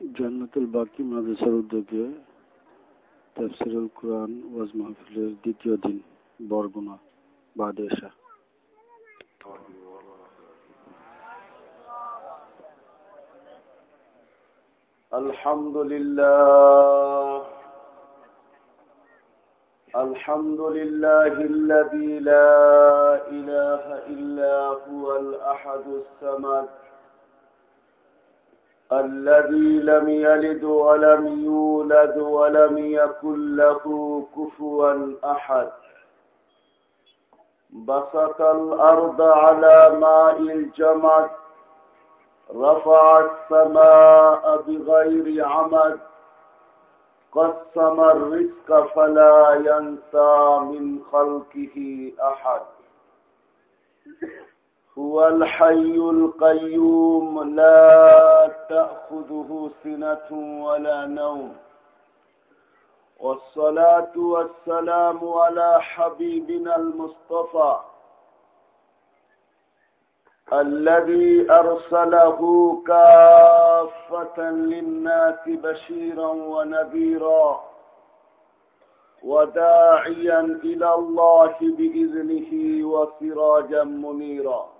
জান্নাতুল বাকি মাদ্রাসার উদ্যোগে তাফসিরুল কোরআন ওয়াজ মাহফিলের দ্বিতীয় দিন বরগুনা বাদেশা الحمد لله الحمد لله الذي لا إله إلا هو الأحد السمد الذي لم يلد ولم يولد ولم يكن له كفوا أحد. بسط الأرض على ماء الجمد رفع السماء بغير عمد. قسم الرزق فلا ينسى من خلقه أحد. هو الحي القيوم لا تأخذه سنة ولا نوم. والصلاة والسلام على حبيبنا المصطفى الذي أرسله كافة للناس بشيرا ونذيرا وداعيا إلى الله بإذنه وسراجا منيرا.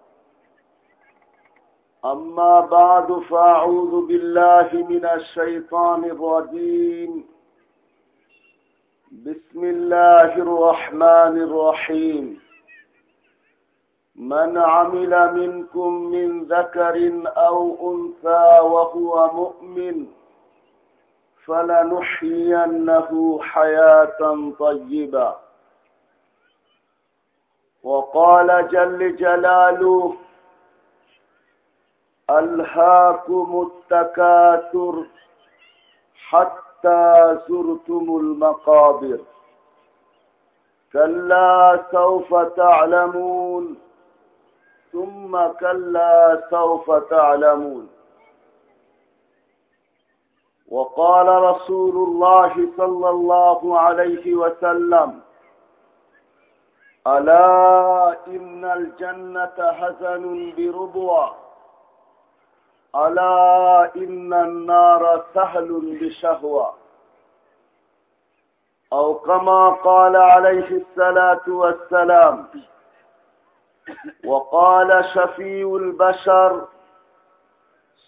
أما بعد فأعوذ بالله من الشيطان الرجيم. بسم الله الرحمن الرحيم. من عمل منكم من ذكر أو أنثى وهو مؤمن فلنحيينه حياة طيبة. وقال جل جلاله ألهاكم التكاثر حتى زرتم المقابر. كلا سوف تعلمون ثم كلا سوف تعلمون. وقال رسول الله صلى الله عليه وسلم ألا إن الجنة هزن بربوة ألا إن النار سهل بشهوة. أو كما قال عليه الصلاة والسلام وقال شفيع البشر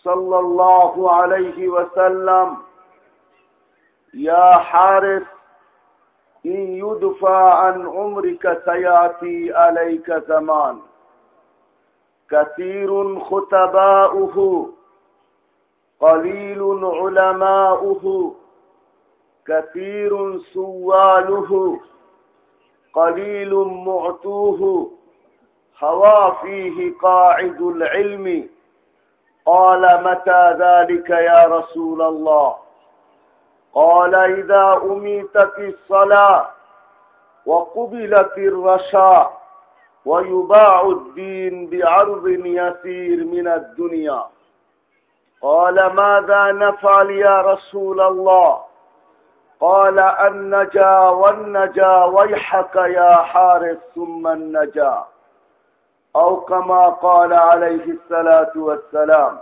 صلى الله عليه وسلم يا حارس إن يدفع عن عمرك سيأتي عليك زمان. كثير خطباؤه قليل علماؤه كثير سواله قليل معتوه هوى فيه قاعد العلم. قال متى ذلك يا رسول الله؟ قال إذا أميتت الصلاة وقبلت الرشاء ويباع الدين بعرض يسير من الدنيا. قال ماذا نفعل يا رسول الله؟ قال النجا والنجا ويحك يا حارس ثم النجا. أو كما قال عليه الصلاة والسلام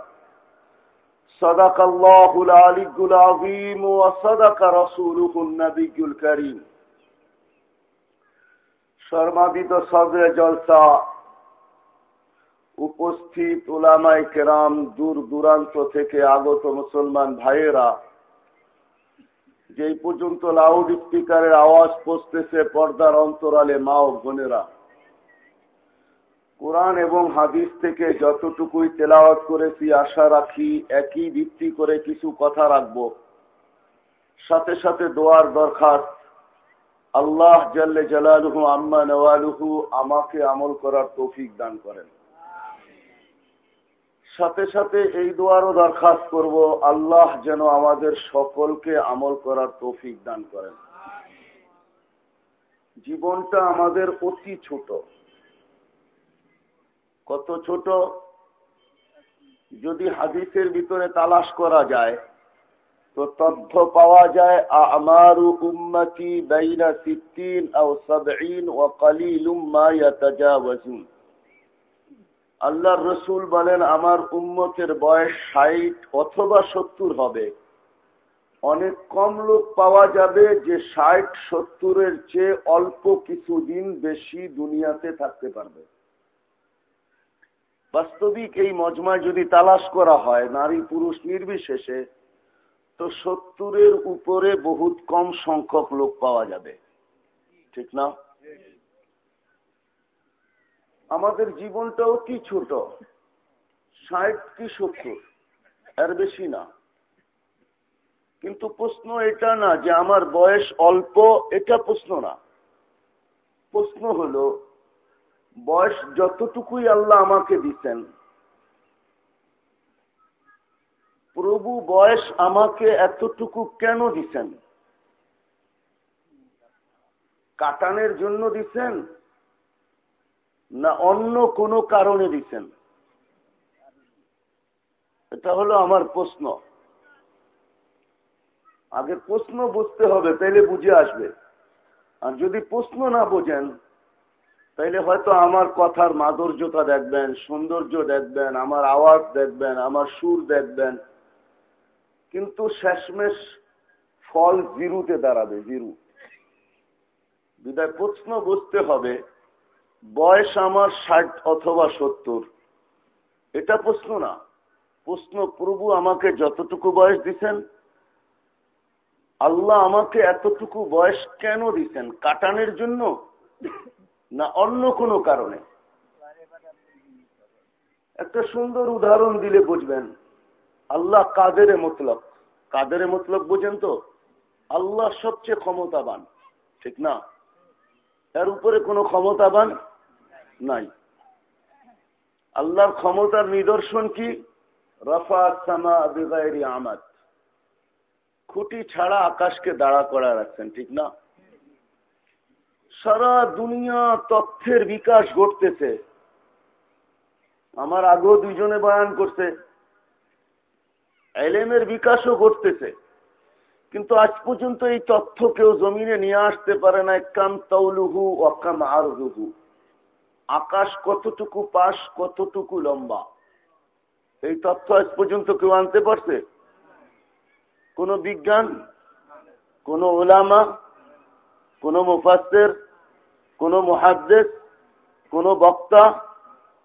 صدق الله العلي العظيم وصدق رسوله النبي الكريم. শর্মাদিত সদরে জলসা। উপস্থিত ওলামাই কেরাম দূর দূরান্ত থেকে আগত মুসলমান ভাইয়েরা, যেই পর্যন্ত লাউড স্পিকারের আওয়াজ পৌঁছতেছে পর্দার অন্তরালে মা ও বোনেরা। কোরআন এবং হাদিস থেকে যতটুকুই তেলাওয়াত করেছি, আশা রাখি একই ভিত্তি করে কিছু কথা রাখব। সাথে সাথে দোয়ার দরখাস্ত আল্লাহ জাল্লে জালালুহু আম্মা নওয়ালুহু আমাকে আমল করার তৌফিক দান করেন। সাথে সাথে এই দোয়ারও দরখাস্ত করব, আল্লাহ যেন আমাদের সকলকে আমল করার তৌফিক দান করেন। জীবনটা আমাদের অতি ছোট। কত ছোট? যদি হাদিসের ভিতরে তালাশ করা যায় তো তথ্য পাওয়া যায়, আমারু উম্মতি বাইনা সিদ্দিন ও সাবঈন ও কালিলুম মা ইয়াতাজাওয়াজুন। আল্লাহর রসুল বলেন, আমার উম্মতের বয়স ষাট অথবা সত্তর হবে। অনেক কম লোক পাওয়া যাবে যে ষাট সত্তরের চেয়ে অল্প কিছুদিন বেশি দুনিয়াতে থাকতে পারবে। বাস্তবিক এই মজমায় যদি তালাশ করা হয় নারী পুরুষ নির্বিশেষে তো সত্তরের উপরে বহুত কম সংখ্যক লোক পাওয়া যাবে। ঠিক না? আমাদের জীবনটা অতি ছোট? ষাট কি সত্তর? এর বেশি না। কিন্তু প্রশ্ন এটা না যে আমার বয়স অল্প, এটা প্রশ্ন না। প্রশ্ন হলো, বয়স যতটুকুই আল্লাহ আমাকে দিতেন প্রভু বয়স আমাকে এতটুকু কেন দিচ্ছেন কাটানের জন্য দিচ্ছেন না অন্য কোনো কারণে দিচ্ছেন এটা হলো আমার প্রশ্ন। আগে প্রশ্ন বুঝতে হবে, তাইলে বুঝে আসবে। আর যদি প্রশ্ন না বোঝেন, তাইলে হয়তো আমার কথার মাধুর্যতা দেখবেন, সৌন্দর্য দেখবেন, আমার আওয়াজ দেখবেন, আমার সুর দেখবেন। কিন্তু শেষমেশ ফল জিরুতে দাঁড়াবে জিরু বিদায়, প্রশ্ন বুঝতে হবে, বয়স আমার ষাট অথবা সত্তর। এটা প্রশ্ন না। প্রশ্ন, প্রভু আমাকে যতটুকু বয়স দিচ্ছেন আল্লাহ আমাকে এতটুকু বয়স কেন দিচ্ছেন কাটানের জন্য না অন্য কোনো কারণে? একটা সুন্দর উদাহরণ দিলে বুঝবেন। আল্লাহ কাদের মতলব কাদের মতলব বোঝেন তো? আল্লাহ সবচেয়ে ক্ষমতাবান। ঠিক না? এর উপরে কোনো ক্ষমতাবান নাই। আল্লাহর ক্ষমতার নিদর্শন কি? রফা আমাদ। খুঁটি ছাড়া আকাশকে দাঁড়া করা রাখছেন, ঠিক না? সারা দুনিয়া তথ্যের বিকাশ ঘটতেছে। আমার আগেও দুইজনে বয়ান করছে এলেমের বিকাশও ঘটতেছে। কিন্তু আজ পর্যন্ত এই তথ্য কেউ জমিনে নিয়ে আসতে পারে না, কাম তৌলুহু অকাম আরহু আকাশ কতটুকু পাশ, কতটুকু লম্বা? এই তথ্য আজ পর্যন্ত কেউ আনতে পারছে? কোন বিজ্ঞান? কোন ওলামা কোন মুফাসের কোন মহাদ্দেশ কোন বক্তা?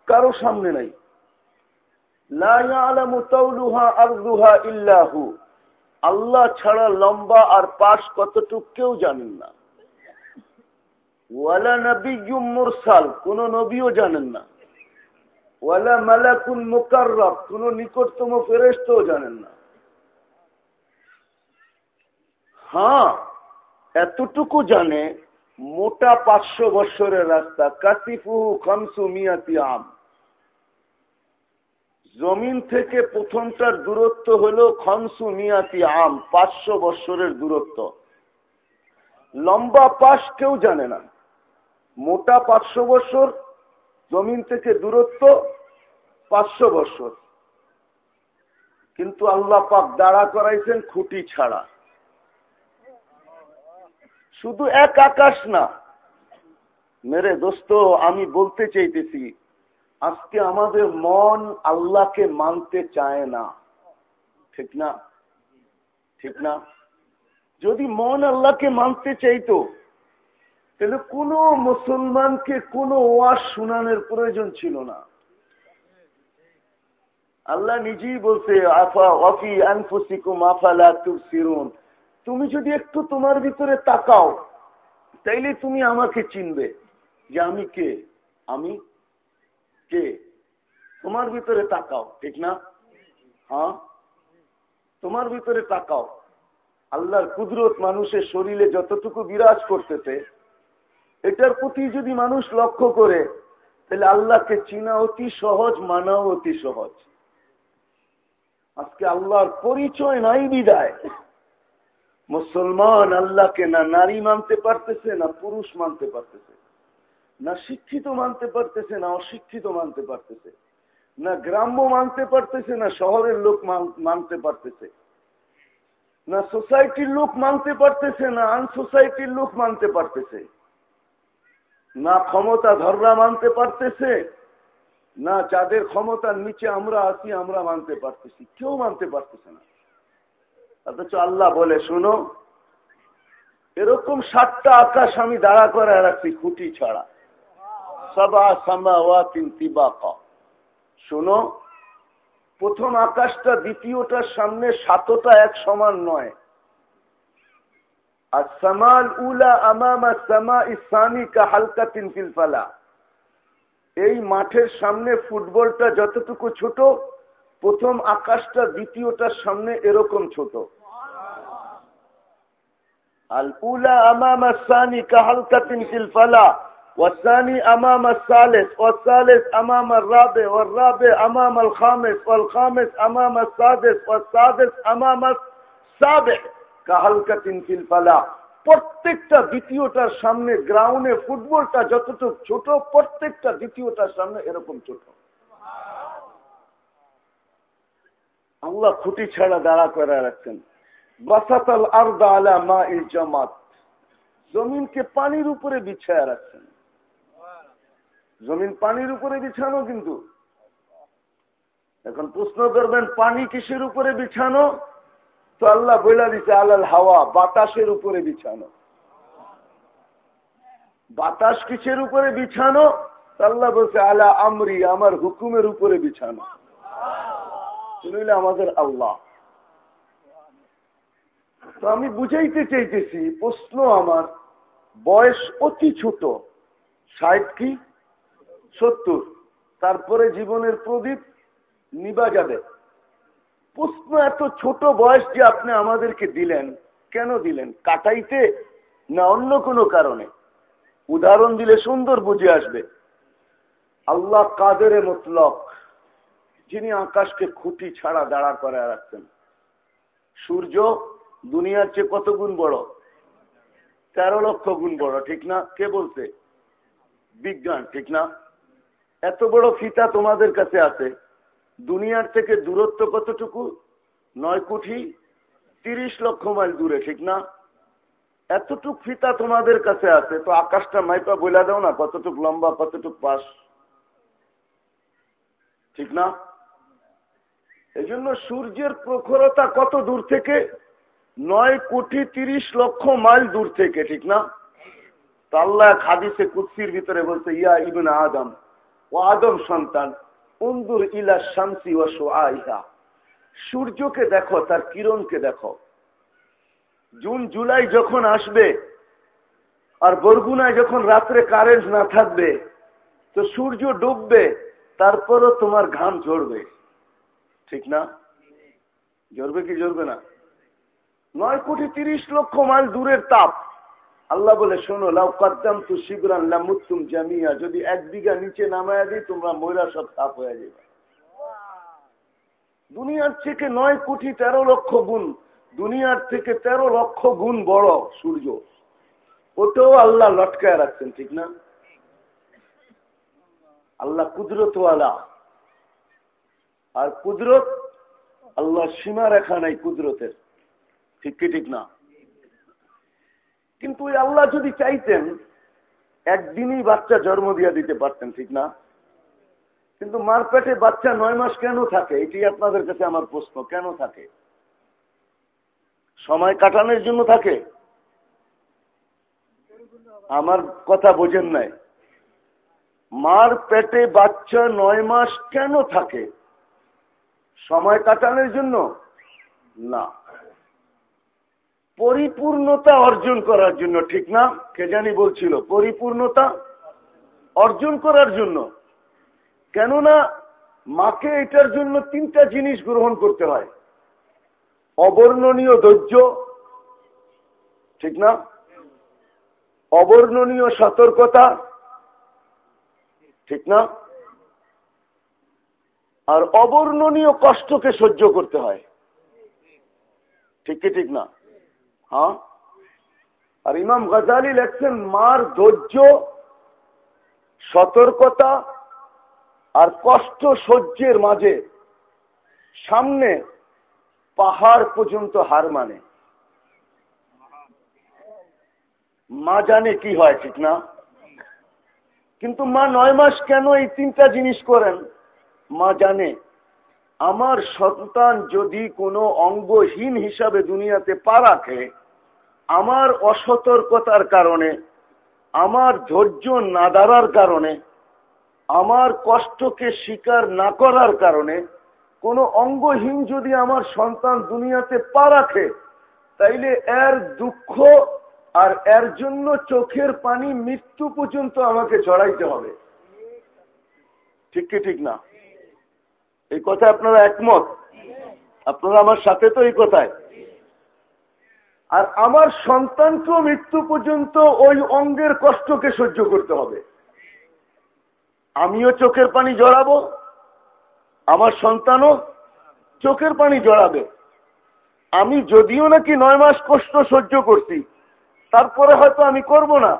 কারও সামনে নাই। আল্লাহ ছাড়া লম্বা আর পাশ কতটুক কেউ জানেন না। ওয়ালা নবী কোন নবীও জানেন না। ওয়ালা মালাকুন কোন নিকটতম জানেন না। হ্যাঁ এতটুকু জানে, মোটা পাঁচশো বৎসরের রাস্তা, কাতিফুহু খামসু মিয়াতি আম। জমিন থেকে প্রথমটার দূরত্ব হল খমসু মিয়াতি আম, পাঁচশো বৎসরের দূরত্ব। লম্বা পাশ কেউ জানে না। মোটা পাঁচশো বৎসর, জমিন থেকে দূরত্ব পাঁচশো বৎসর। কিন্তু আল্লাহ পাক দাঁড়া করাইছেন খুঁটি ছাড়া। শুধু এক আকাশ না। মেরে দোস্ত, আমি বলতে চাইতেছি আজকে আমাদের মন আল্লাহকে মানতে চায় না। ঠিক না? ঠিক না? যদি মন আল্লাহকে মানতে চাইতো, তাহলে কোন মুসলমানকে কোন ওয়াজ শুনানোর প্রয়োজন ছিল না। আল্লাহ নিজেই বলছে, আফা ওয়াফি আনফুসিকুম আফালা তুবসিরুন। তুমি যদি একটু তোমার ভিতরে তাকাও, তাইলে তুমি আমাকে চিনবে যে আমি কে? আমি কে? তোমার ভিতরে তাকাও, ঠিক না? হ্যাঁ? তোমার ভিতরে তাকাও। আল্লাহর কুদরত মানুষের শরীরে যতটুকু বিরাজ করতেছে, এটার প্রতি যদি মানুষ লক্ষ্য করে, তাহলে আল্লাহকে চিনা অতি সহজ, মানাও অতি সহজ। আজকে আল্লাহর পরিচয় নাই বিদায়। মুসলমান আল্লাহকে না নারী মানতে পারতেছে, না পুরুষ মানতে পারতেছে। না শিক্ষিত মানতে পারতেছে, না অশিক্ষিত মানতে পারতেছে। না গ্রাম্য মানতে পারতেছে, না শহরের লোক মানতে পারতেছে। না সোসাইটির লোক মানতে পারতেছে, না আন সোসাইটির লোক মানতে পারতেছে। না ক্ষমতা ধররা মানতে পারতেছে, না যাদের ক্ষমতার নিচে আমরা আছি, আমরা মানতে পারতেছি। কেউ মানতে পারতেছে না। অথচ আল্লাহ বলে, শুনো, এরকম সাতটা আকাশ আমি দাঁড়া করে রাখছি, খুঁটি ছাড়া সবা সামা ওয়া তিনটি বা শোনো, প্রথম আকাশটা দ্বিতীয়টার সামনে সাতটা এক সমান নয়। আর সামাল উলা আমামা সামা ইসানি কা হালকা তিন ফিলফালা এই মাঠের সামনে ফুটবলটা যতটুকু ছোট, প্রথম আকাশটা দ্বিতীয়টার সামনে এরকম ছোট। আল উলা আমামা সানি কা হালকা তিন ফিলফালা والثاني أمام الثالث والثالث أمام الرابع والرابع أمام الخامس والخامس أمام السادس والسادس أمام السابع كهلكة في الفلاح প্রত্যেকটা দ্বিতীয়টার সামনে গ্রাউন্ডে ফুটবলটা যতটুকু ছোট প্রত্যেকটা দ্বিতীয়টার সামনে এরকম ছোট আল্লাহ খুঁটি ছাড়া দাঁড়া করে রাখছেন বাসাতাল আর্দা আলা মা ইল জামাত জমিনকে পানির উপরে বিছায়া রাখছেন জমিন পানির উপরে বিছানো কিন্তু। এখন প্রশ্ন করবেন, পানি কিসের উপরে বিছানো? তো আল্লাহ বইলা দিচ্ছে আলাল হাওয়া, বাতাসের উপরে বিছানো। বাতাস কিসের উপরে বিছানো? আল্লাহ বলছে, আলা আমরি, আমার হুকুমের উপরে বিছানো। আমাদের আল্লাহ। তো আমি বুঝাইতে চাইতেছি, প্রশ্ন আমার, বয়স অতি ছোট। ষাট কি? সত্তর। তারপরে জীবনের প্রদীপ নিবা যাবে। প্রশ্ন এত ছোট বয়স যে আপনি আমাদেরকে দিলেন, কেন দিলেন? কাটাইতে না অন্য কোনো কারণে? উদাহরণ দিলে সুন্দর বুঝে আসবে। আল্লাহ কাদের মতলক, যিনি আকাশকে খুঁটি ছাড়া দাঁড়া করে রাখতেন। সূর্য দুনিয়ার চেয়ে কত গুণ বড়? তেরো লক্ষ গুণ বড়, ঠিক না? কে বলছে? বিজ্ঞান, ঠিক না? এত বড় ফিতা তোমাদের কাছে আছে? দুনিয়ার থেকে দূরত্ব কতটুকু? নয় কোটি তিরিশ লক্ষ মাইল দূরে, ঠিক না? এতটুক ফিতা তোমাদের কাছে আছে, তো আকাশটা মাইপা বলে দাও না, কতটুক লম্বা, কতটুক পাশ? ঠিক না? এই জন্য সূর্যের প্রখরতা কত দূর থেকে? নয় কোটি তিরিশ লক্ষ মাইল দূর থেকে, ঠিক না? তো আল্লাহ খাদিসে কুৎসির ভিতরে বলছে, ইয়া ইবন আদম ও আদম সন্তান উন্দুর ইলা শান্তি ও সোয়াইহা সূর্যকে দেখো, তার কিরণকে দেখো। জুন, জুলাই যখন আসবে, আর বরগুনায় যখন রাত্রে কারেন্ট না থাকবে, তো সূর্য ডুববে, তারপরও তোমার ঘাম ঝরবে। ঠিক না? ঝরবে কি ঝরবে না? নয় কোটি তিরিশ লক্ষ মাইল দূরের তাপ। আল্লাহ বলে, শোনো, লাউ কদ্দাম তু শিবরান লামুত্তুম জামিয়া। যদি এক বিঘা নিচে নামায়া দিই, তোমরা ময়রা সব তাপ হয়ে যাবে। দুনিয়ার থেকে নয় কোটি তেরো লক্ষ গুণ, দুনিয়ার থেকে তেরো লক্ষ গুণ বড় সূর্য। ওটাও আল্লাহ লটকায় রাখছেন, ঠিক না? আল্লাহ কুদরতওয়ালা। আর কুদরত, আল্লাহ সীমা রেখা নাই কুদরতের। ঠিক কি, ঠিক না? কিন্তু ওই আল্লাহ যদি চাইতেন, একদিনই বাচ্চা জন্ম দিয়ে দিতে পারতেন, ঠিক না? কিন্তু মার পেটে বাচ্চা নয় মাস কেন থাকে? এটি আপনাদের কাছে আমার প্রশ্ন, কেন থাকে? সময় কাটানোর জন্য থাকে? আমার কথা বোঝেন নাই। মার পেটে বাচ্চা নয় মাস কেন থাকে? সময় কাটানোর জন্য? না। পরিপূর্ণতা অর্জন করার জন্য, ঠিক না? কে জানি বলছিল, পরিপূর্ণতা অর্জন করার জন্য। কেননা, মাকে এটার জন্য তিনটা জিনিস গ্রহণ করতে হয়। অবর্ণনীয় ধৈর্য, ঠিক না? অবর্ণনীয় সতর্কতা, ঠিক না? আর অবর্ণনীয় কষ্টকে সহ্য করতে হয়। ঠিক কি ঠিক না? হ্যাঁ? আর ইমাম গজালি লেখছেন, মার ধৈর্য, সতর্কতা আর কষ্ট সহ্যের মাঝে সামনে পাহাড় পর্যন্ত হার মানে। মা জানে কি হয়, ঠিক না? কিন্তু মা নয় মাস কেন এই তিনটা জিনিস করেন? মা জানে, আমার সন্তান যদি কোনো অঙ্গহীন হিসাবে দুনিয়াতে পা রাখে আমার অসতর্কতার কারণে, আমার ধৈর্য না দাঁড়ার কারণে, আমার কষ্টকে স্বীকার না করার কারণে, কোন অঙ্গহীন যদি আমার সন্তান দুনিয়াতে পা রাখে, তাইলে এর দুঃখ আর এর জন্য চোখের পানি মৃত্যু পর্যন্ত আমাকে চড়াইতে হবে। ঠিক কি ঠিক না? এই কথা আপনারা একমত? আপনারা আমার সাথে তো এই কথায়। আর আমার সন্তানকেও মৃত্যু পর্যন্ত ওই অঙ্গের কষ্টকে সহ্য করতে হবে। আমিও চোখের পানি জড়াবো, আমার সন্তানও চোখের পানি জড়াবে। আমি যদিও নাকি নয় মাস কষ্ট সহ্য করছি, তারপরে হয়তো আমি করব না,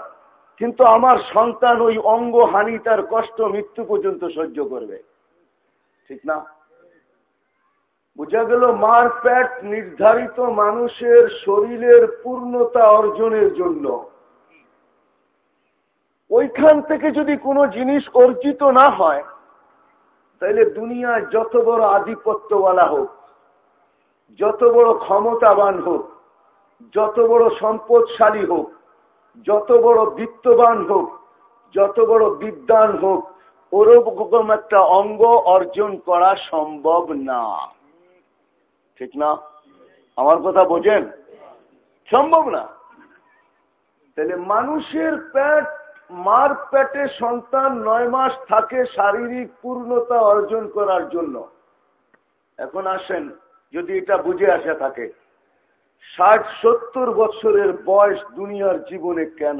কিন্তু আমার সন্তান ওই অঙ্গ হানি তার কষ্ট মৃত্যু পর্যন্ত সহ্য করবে। ঠিক না? বোঝা গেল মার প্যাট নির্ধারিত মানুষের শরীরের পূর্ণতা অর্জনের জন্য। ওইখান থেকে যদি কোনো জিনিস অর্জিত না হয়, তাহলে দুনিয়ায় যত বড় আধিপত্যওয়ালা হোক, যত বড় ক্ষমতাবান হোক, যত বড় সম্পদশালী হোক, যত বড় বিত্তবান হোক, যত বড় বিদ্যান হোক ওরকম একটা অঙ্গ অর্জন করা সম্ভব না। ঠিক না? আমার কথা বোঝেন? সম্ভব না। তাহলে মানুষের প্যাট মার পেটে সন্তান নয় মাস থাকে শারীরিক পূর্ণতা অর্জন করার জন্য। এখন আসেন, যদি এটা বুঝে আসা থাকে, ষাট সত্তর বছরের বয়স দুনিয়ার জীবনে কেন?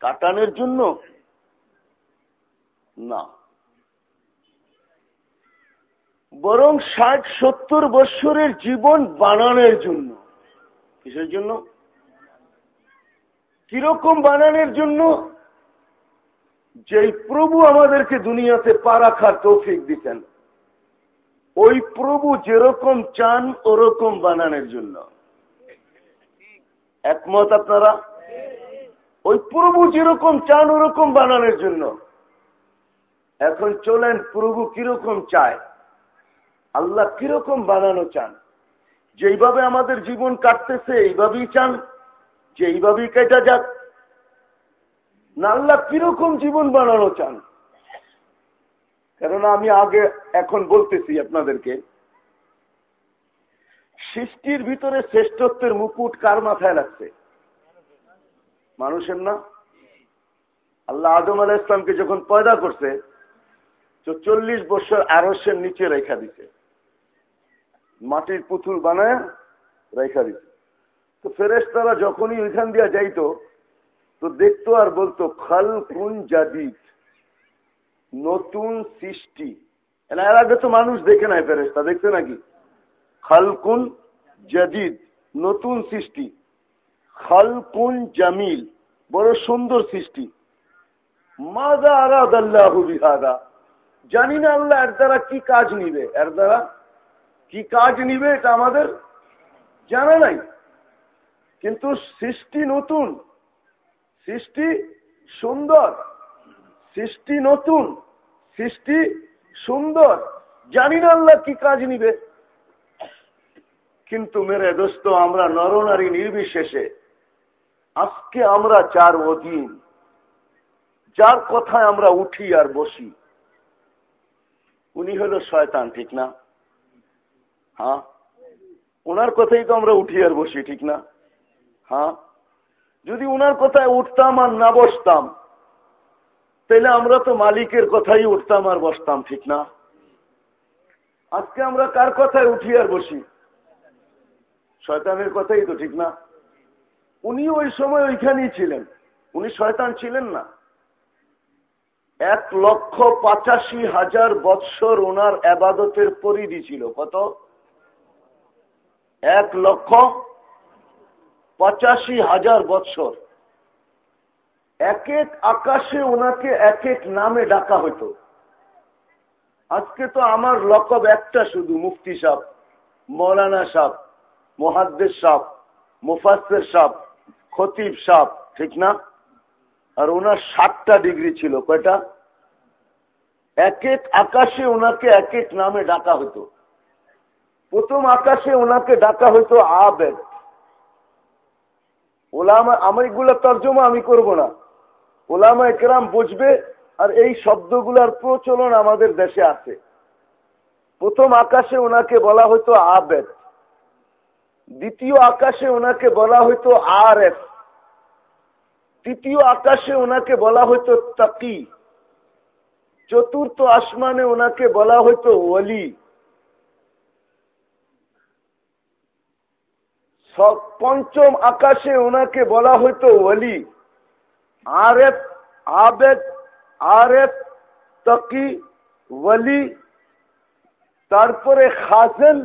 কাটানোর জন্য? না। বরং ষাট, সত্তর বৎসরের জীবন বানানোর জন্য। কিসের জন্য? কীরকম বানানোর জন্য? যেই প্রভু আমাদেরকে দুনিয়াতে পা রাখার তৌফিক দিতেন। ওই প্রভু যেরকম চান, ওরকম বানানোর জন্য। একমত আপনারা? ওই প্রভু যেরকম চান, ওরকম বানানোর জন্য। এখন চলেন, প্রভু কীরকম চায়? আল্লাহ কীরকম বানানো চান? যেইভাবে আমাদের জীবন কাটতেছে, এইভাবেই চান? যে এইভাবেই কেটা যাক। না, আল্লাহ কীরকম জীবন বানানো চান? কেননা আমি আগে এখন বলতেছি আপনাদেরকে, সৃষ্টির ভিতরে শ্রেষ্ঠত্বের মুকুট কার মাথায় লাগছে? মানুষের না? আল্লাহ আদম আলাহ ইসলামকে যখন পয়দা করছে, তো চল্লিশ বছর আরসের নিচে রেখা দিছে। মাটির পুতুল বানায় রেখা দিছে তো ফেরেস তারা যখনই ওইখান দিয়া যাইতো, তো দেখতো আর বলতো, খাল কুন জাদিদ, নতুন সৃষ্টি। এর আগে তো মানুষ দেখে নাই ফেরেস্তা দেখছে নাকি? খালকুন জাদিদ, নতুন সৃষ্টি। খালকুন জামিল, বড় সুন্দর সৃষ্টি। মাদা আরাদ আল্লাহ বিহাদা? জানি না আল্লাহ, এর দ্বারা কি কাজ নিবে? এর দ্বারা কি কাজ নিবে এটা আমাদের জানা নাই। কিন্তু সৃষ্টি নতুন, সৃষ্টি সুন্দর, সৃষ্টি নতুন, সৃষ্টি সুন্দর। জানি না আল্লাহ কি কাজ নিবে। কিন্তু মেরে দোস্ত, আমরা নরনারী নির্বিশেষে। আজকে আমরা চার অধীন, যার কথায় আমরা উঠি আর বসি, উনি হল শয়তান, ঠিক না? হ্যাঁ? ওনার কথাই তো আমরা উঠি আর বসি, ঠিক না? হ্যাঁ? যদি উনার কথায় উঠতাম আর না বসতাম, তাহলে আমরা তো মালিকের কথাই উঠতাম আর বসতাম, ঠিক না? আজকে আমরা কার কথায় উঠি আর বসি? শয়তানের কথাই তো, ঠিক না? উনি ওই সময় ওইখানেই ছিলেন। উনি শয়তান ছিলেন না। এক লক্ষ পঁচাশি হাজার বৎসর ওনার আবাদতের পরিধি ছিল। কত? এক লক্ষ পঁচাশি হাজার বৎসর। এক এক আকাশে ওনাকে এক এক নামে ডাকা হতো আজকে তো আমার লকব একটা শুধু, মুফতি সাহ মৌলানা সাহ মোহাদ্দের সাহ মুফাসের সাহ খতিব সাহ ঠিক না? আর ওনার সাতটা ডিগ্রি ছিল, কয়টা? এক এক আকাশে ওনাকে এক এক নামে ডাকা হতো প্রথম আকাশে ওনাকে ডাকা হতো আবেদ। ওলামা আমার এগুলো তর্জমা আমি করব না। ওলামা একরাম বুঝবে আর এই শব্দগুলার প্রচলন আমাদের দেশে আছে। প্রথম আকাশে ওনাকে বলা হতো আবেদ। দ্বিতীয় আকাশে ওনাকে বলা হতো আর এফ তৃতীয় আকাশে ওনাকে বলা হতো তাকি। চতুর্থ আসমানে ওনাকে বলা হতো ওলি। পঞ্চম আকাশে ওনাকে বলা হতো ওলি। আরেফ, আবেদ, আরেফ, তকি, ওলি, তারপরে খাজেন,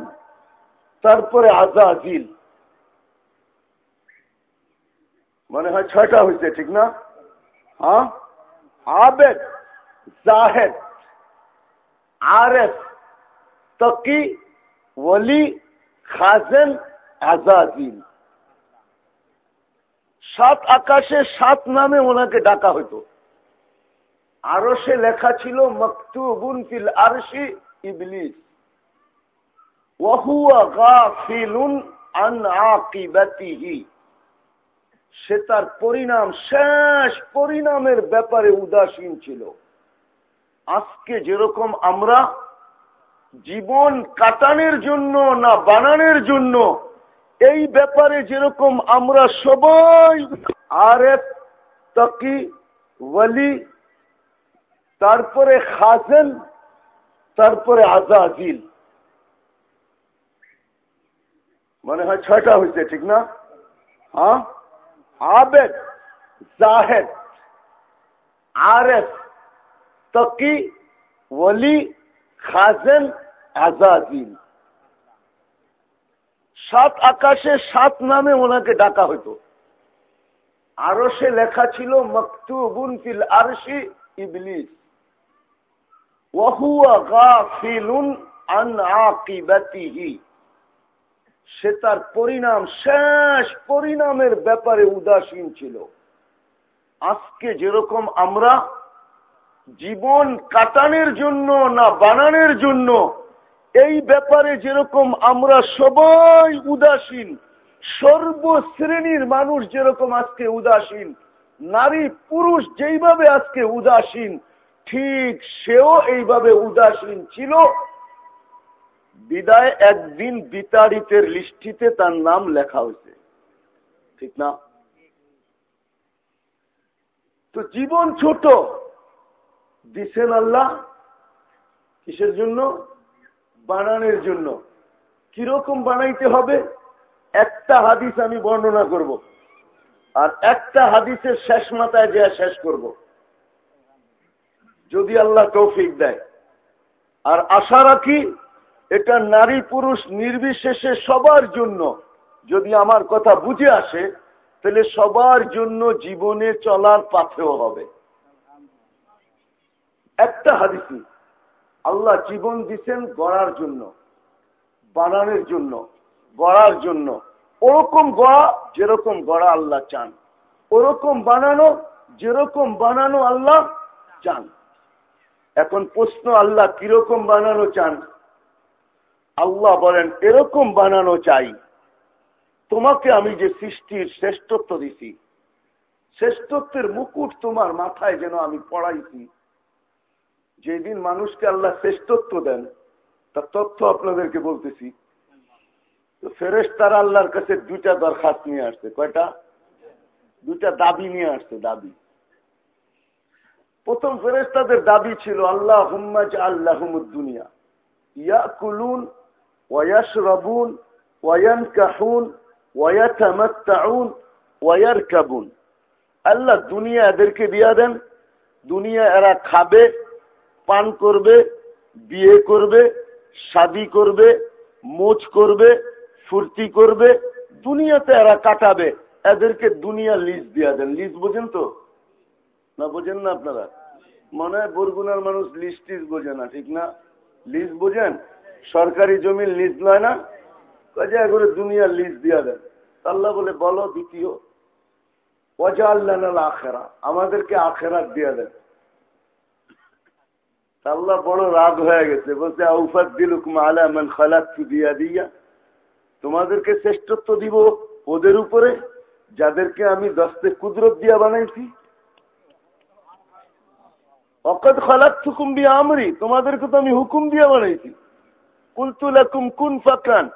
তারপরে আজাজিল। মনে হয় ছয়টা হয়েছে ঠিক না? হ্যাঁ? আবেদ, জাহেদ, আরেফ, তকি, ওলি, খাজেন আজাদিন সাত আকাশে সাত নামে ওনাকে ডাকা হতো আরও সে লেখা ছিল, মকতুবুন ফিল আরশি ইবলিস। ওয়াহুয়া গাফিলুন আন আকিবাতিহি। সে তার পরিণাম, শেষ পরিণামের ব্যাপারে উদাসীন ছিল। আজকে যেরকম আমরা, জীবন কাটানোর জন্য না বানানোর জন্য এই ব্যাপারে যেরকম আমরা সবাই আরেফ, তকি, ওয়ালি, তারপরে খাজেন, তারপরে আজাদিল মনে হয় ছয়টা হয়েছে, ঠিক না? হ্যাঁ? আবেদ, জাহেদ, আরেফ, তকি ওলি খাজেন আজাদিল সাত আকাশে সাত নামে ওনাকে ডাকা হতো আরও সে লেখা ছিল, মকতুবুন আরশি ইবলিস। সে তার পরিণাম, শেষ পরিণামের ব্যাপারে উদাসীন ছিল। আজকে যেরকম আমরা, জীবন কাটানোর জন্য না বানানোর জন্য এই ব্যাপারে যেরকম আমরা সবাই উদাসীন, সর্বশ্রেণীর মানুষ যেরকম আজকে উদাসীন, নারী পুরুষ যেইভাবে আজকে উদাসীন, ঠিক সেও এইভাবে উদাসীন ছিল। বিদায় একদিন বিতাড়িতের লিস্টিতে তার নাম লেখা হয়েছে। ঠিক না? তো জীবন ছোট, দিছেন আল্লাহ কিসের জন্য? বানানোর জন্য। কীরকম বানাইতে হবে? একটা হাদিস আমি বর্ণনা করব। আর একটা হাদিসের শেষ মাথায় যে শেষ করব। যদি আল্লাহ তৌফিক দেয়। আর আশা রাখি, এটা নারী পুরুষ নির্বিশেষে সবার জন্য, যদি আমার কথা বুঝে আসে, তাহলে সবার জন্য জীবনে চলার পাথেও হবে। একটা হাদিসি আল্লাহ জীবন দিচ্ছেন গড়ার জন্য, বানানোর জন্য, গড়ার জন্য। ওরকম গড়া যেরকম গড়া আল্লাহ চান। ওরকম বানানো যেরকম বানানো আল্লাহ চান। এখন প্রশ্ন, আল্লাহ কীরকম বানানো চান? আল্লাহ বলেন, এরকম বানানো চাই। তোমাকে আমি যে সৃষ্টির শ্রেষ্ঠত্ব দিছি, শ্রেষ্ঠত্বের মুকুট তোমার মাথায় যেন আমি পড়াইছি যেদিন মানুষকে আল্লাহ শ্রেষ্ঠত্ব দেন, তার তথ্য আপনাদেরকে বলতেছি। তো ফেরেস তারা আল্লাহর কাছে দুইটা দরখাস্ত নিয়ে আসছে। কয়টা? দুইটা দাবি নিয়ে আসছে, দাবি। প্রথম ফেরেস্তাদের দাবি ছিল আল্লাহ হুম্মাজ আল্লাহমুদ্দুনিয়া ইয়া কুলুন ওয়াস রবুন ওয়ান কাহুন ওয়াতামাত্তাউন ওয়ার কাবুন আল্লাহ দুনিয়া এদেরকে দিয়া দেন। দুনিয়া এরা খাবে পান করবে, বিয়ে করবে, শাদি করবে, মোচ করবে, ফুর্তি করবে, দুনিয়াতে এরা কাটাবে। এদেরকে দুনিয়া লিজ দিয়া দেন। লিজ বোঝেন তো? না বোঝেন না আপনারা? মনে হয় বরগুনার মানুষ লিজ টিজ বোঝে না, ঠিক না? লিজ বোঝেন? সরকারি জমির লিজ নয় না? করে দুনিয়ার লিজ দিয়া দেন। আল্লাহ বলে, বলো দ্বিতীয়। অজাল্লানাল আখেরা। আমাদেরকে আখেরাত দিয়ে দেন। আল্লাহ বড় রাগ হয়ে গেছে। বলছে আউফাত দিলুকুম আলামান খালাক দিয়া দিয়া তোমাদেরকে শ্রেষ্ঠত্ব দিব ওদের উপরে, যাদেরকে আমি দশতে কুদরত দিয়া বানাইছি। অকদ খালাক থুকুম দিয়ে আমরি তোমাদেরকে তো আমি হুকুম দিয়ে বানাইছি। কুলতুলাকুম কুন ফাকান,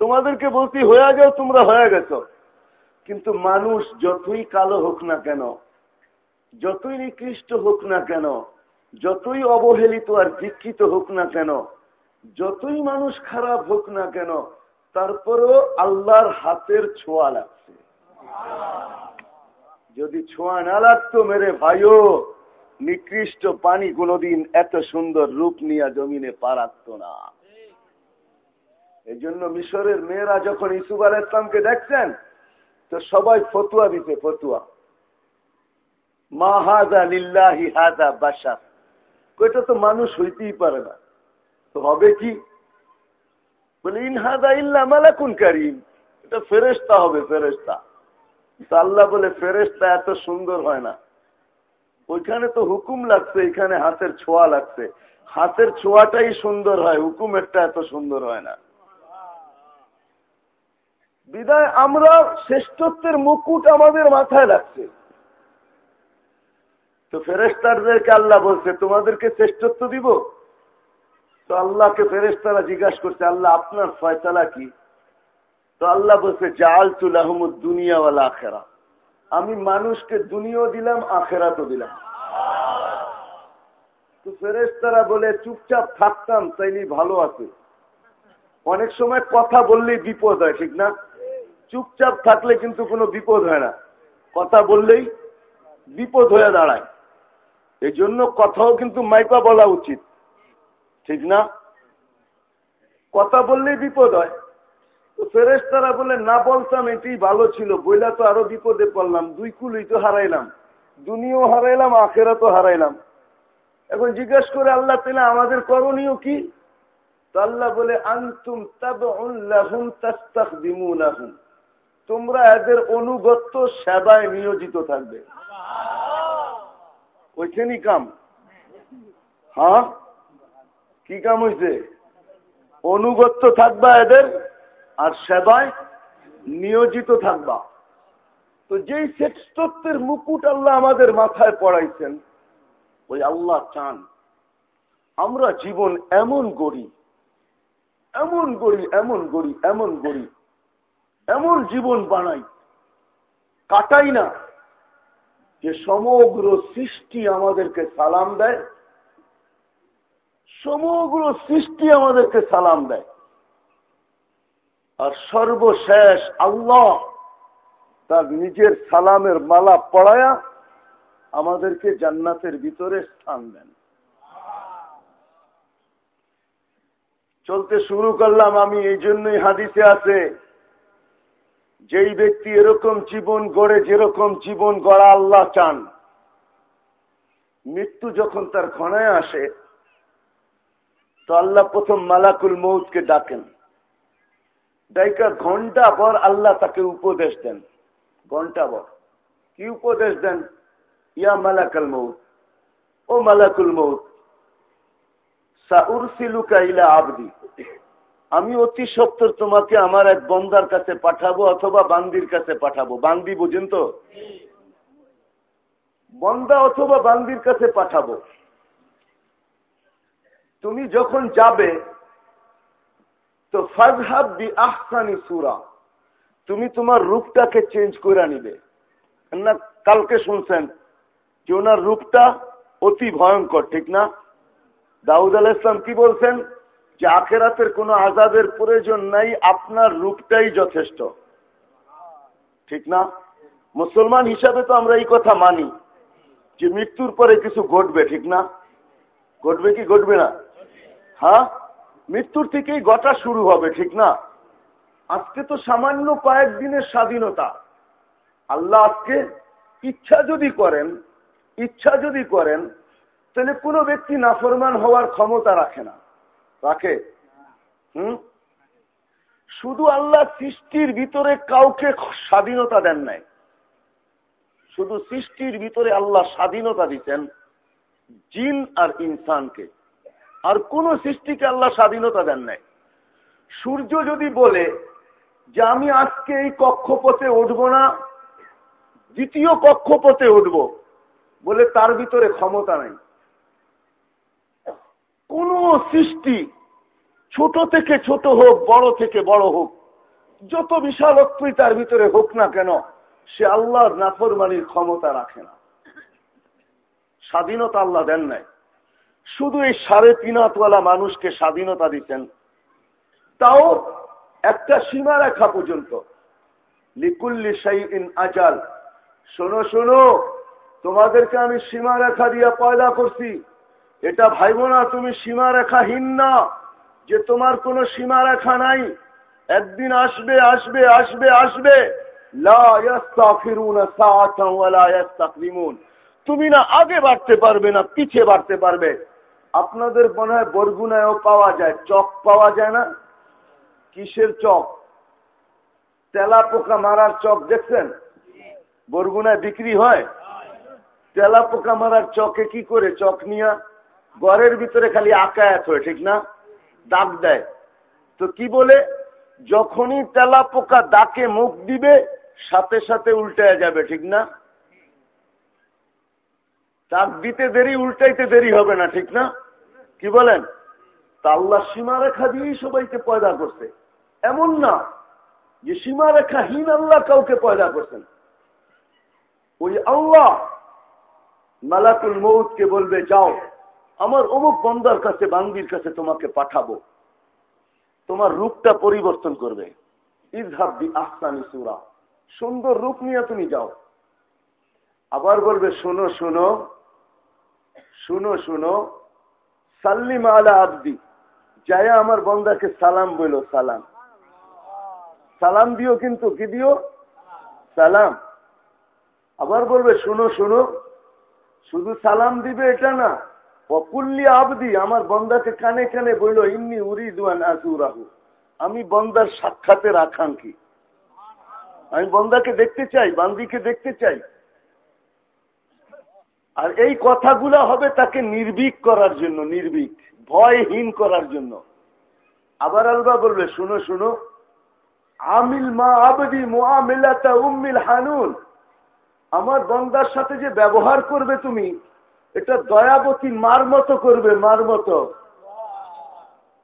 তোমাদেরকে বলছি, হয়ে যাও, তোমরা হয়ে গেছো। কিন্তু মানুষ যতই কালো হোক না কেন, যতই নিকৃষ্ট হোক না কেন যতই অবহেলিত আর দীক্ষিত হোক না কেন, যতই মানুষ খারাপ হোক না কেন, তারপরও আল্লাহর হাতের ছোঁয়া লাগছে। যদি ছোঁয়া না লাগতো মেরে ভাইও, নিকৃষ্ট পানি কোনদিন এত সুন্দর রূপ নিয়ে জমিনে পারাত না। এই জন্য মিশরের মেয়েরা যখন ইসুফ আল ইসলামকে দেখছেন, তো সবাই ফতুয়া দিতে ফতুয়া। মা হাজা লিল্লাহি হাজা বাসা এটা তো মানুষ হইতেই পারে না। তো হবে কি? বলে ইনহাদা ইল্লা মালাকুন কারিম। এটা ফেরেস্তা হবে ফেরেস্তা তো আল্লাহ বলে ফেরেস্তা এত সুন্দর হয় না। ওইখানে তো হুকুম লাগছে, এখানে হাতের ছোঁয়া লাগছে। হাতের ছোঁয়াটাই সুন্দর হয়, হুকুমেরটা এত সুন্দর হয় না। বিদায়, আমরা শ্রেষ্ঠত্বের মুকুট আমাদের মাথায় লাগছে। তো ফেরেস্তারদেরকে আল্লাহ বলছে, তোমাদেরকে শ্রেষ্ঠত্ব দিব? তো আল্লাহকে ফেরেস্তারা জিজ্ঞাসা করছে, আল্লাহ, আপনার ফয়সালা কি? তো আল্লাহ বলছে জাল তুল আহমদ দুনিয়াওয়ালা আখেরা আমি মানুষকে দুনিয়াও দিলাম আখেরা তো দিলাম। তো ফেরেস্তারা বলে, চুপচাপ থাকতাম, তাইলে ভালো আছে। অনেক সময় কথা বললেই বিপদ হয়, ঠিক না? চুপচাপ থাকলে কিন্তু কোনো বিপদ হয় না। কথা বললেই বিপদ হয়ে দাঁড়ায়। এই জন্য কথাও কিন্তু মাইপা বলা উচিত। ঠিক না? কথা বললেই বিপদ হয়। ফেরেস তারা বলে, না বলতাম এটাই ভালো ছিল। বইলা তো আরও বিপদে পড়লাম। দুই কুলই তো হারাইলাম। দুনিয়াও হারাইলাম আখেরা তো হারাইলাম। এখন জিজ্ঞেস করে আল্লাহ পেলে আমাদের করণীয় কি? আল্লাহ বলে, আন্তুম তোমরা এদের অনুগত্য সেবায় নিয়োজিত থাকবে। ওইখানেই কাম। হ্যাঁ? কি কাম হয়েছে অনুগত্য থাকবা এদের আর সেবায় নিয়োজিত থাকবা। তো যেই শ্রেষ্ঠত্বের মুকুট আল্লাহ আমাদের মাথায় পড়াইছেন, ওই আল্লাহ চান আমরা জীবন এমন গড়ি এমন গড়ি এমন গড়ি এমন গড়ি, এমন জীবন বানাই, কাটাই না। যে সমগ্র সৃষ্টি আমাদেরকে সালাম দেয়, সমগ্র সৃষ্টি আমাদেরকে সালাম দেয়। আর সর্বশেষ আল্লাহ তার নিজের সালামের মালা পড়ায়া আমাদেরকে জান্নাতের ভিতরে স্থান দেন। চলতে শুরু করলাম আমি, এই জন্যই হাদিসে আছে যেই ব্যক্তি এরকম জীবন গড়ে, যেরকম জীবন গড়া আল্লাহ চান, মৃত্যু যখন তার ঘনায় আসে, তো আল্লাহ প্রথম মালাকুল মৌতকে ডাকেন। ডাইকা ঘণ্টা পর আল্লাহ তাকে উপদেশ দেন। ঘণ্টা পর। কি উপদেশ দেন? ইয়া মালাকাল মৌত ও মালাকুল মৌত সাউরসিলুকা ইলা আবদি। আমি অতি সত্তর তোমাকে আমার এক বন্দার কাছে পাঠাবো অথবা বান্দির কাছে পাঠাবো। বান্দি বুঝেন তো? বন্দা অথবা বান্দির কাছে পাঠাবো। তুমি যখন যাবে, তো ফাজহাব আহসানি সুরা। তুমি তোমার রূপটাকে চেঞ্জ করে নিবে। না কালকে শুনছেন যে ওনার রূপটা অতি ভয়ঙ্কর, ঠিক না? দাউদ আল ইসলাম কি বলছেন? যে আখেরাতের কোনো আজাদের প্রয়োজন নাই, আপনার রূপটাই যথেষ্ট। ঠিক না? মুসলমান হিসাবে তো আমরা এই কথা মানি যে মৃত্যুর পরে কিছু ঘটবে, ঠিক না? ঘটবে কি ঘটবে না? হ্যাঁ? মৃত্যুর থেকেই গটা শুরু হবে, ঠিক না? আজকে তো সামান্য কয়েক দিনের স্বাধীনতা। আল্লাহ আজকে ইচ্ছা যদি করেন, ইচ্ছা যদি করেন, তাহলে কোনো ব্যক্তি নাফরমান হওয়ার ক্ষমতা রাখে না। রাখে হুম? শুধু আল্লাহ সৃষ্টির ভিতরে কাউকে স্বাধীনতা দেন নাই। শুধু সৃষ্টির ভিতরে আল্লাহ স্বাধীনতা দিচ্ছেন জিন আর ইনসানকে। আর কোন সৃষ্টিকে আল্লাহ স্বাধীনতা দেন নাই। সূর্য যদি বলে যে আমি আজকে এই কক্ষপথে উঠব না, দ্বিতীয় কক্ষপথে উঠব, বলে তার ভিতরে ক্ষমতা নাই। কোন সৃষ্টি ছোট থেকে ছোট হোক, বড় থেকে বড় হোক, যত বিশালত্বই তার ভিতরে হোক না কেন, সে আল্লাহর নাফরমানির ক্ষমতা রাখে না। স্বাধীনতা আল্লাহ দেন নাই। শুধু এই সাড়ে তিনাতওয়ালা মানুষকে স্বাধীনতা দিতেন। তাও একটা সীমা রেখা পর্যন্ত। লিকুল্লি ইন আজাল। শোনো শোনো, তোমাদেরকে আমি সীমা রেখা দিয়ে পয়দা করছি। এটা ভাইব না, তুমি সীমা রেখাহীন না, যে তোমার কোনো সীমা রেখা নাই। একদিন আসবে আসবে আসবে আসবে। তুমি না আগে বাড়তে পারবে, না পিছিয়ে বাড়তে পারবে। আপনাদের মনে হয় বরগুনায়ও পাওয়া যায়, চক পাওয়া যায় না? কিসের চক? তেলা পোকা মারার চক দেখছেন? বরগুনায় বিক্রি হয়? তেলা পোকা মারার চকে কি করে চক নিয়া? ঘরের ভিতরে খালি আকায়াত হয়, ঠিক না? দাগ দেয়। তো কি বলে? যখনই তেলা পোকা দাকে মুখ দিবে, সাথে সাথে উল্টায় যাবে, ঠিক না? দাগ দিতে দেরি, উল্টাইতে দেরি হবে না, ঠিক না? কি বলেন? তা আল্লাহ সীমারেখা দিয়েই সবাইকে পয়দা করছে। এমন না যে সীমারেখাহীন আল্লাহ কাউকে পয়দা করছেন। ওই আল্লাহ মালাকুল মৌতকে বলবে, যাও। আমার অমুক বন্দার কাছে বাঙ্গির কাছে তোমাকে পাঠাবো। তোমার রূপটা পরিবর্তন করবে। আহসানি সুরা। সুন্দর রূপ নিয়ে তুমি যাও। আবার বলবে, শোনো শোনো, শুনো শুনো, সাল্লিম আলা আব্দি, যায়া আমার বন্দাকে সালাম বইল সালাম। সালাম দিও কিন্তু, কি দিও? সালাম। আবার বলবে, শুনো শুনো, শুধু সালাম দিবে এটা না অকুল্লি আবদি, আমার বন্দাকে কানে কানে বইল ইন্নি উরি দুয়ান আসুরাহু আমি বন্দার সাক্ষাতের আকাঙ্ক্ষী। আমি বন্দাকে দেখতে চাই, বান্দিকে দেখতে চাই। আর এই কথাগুলা হবে তাকে নির্ভীক করার জন্য, নির্ভীক, ভয়হীন করার জন্য। আবার আলবা বলবে, শুনো শুনো, আমিল মা আবদি মোয়ামিল্লাতা উম্মিল হানুন। আমার বন্দার সাথে যে ব্যবহার করবে তুমি এটা দয়াবতী মার মতো করবে, মার মতো।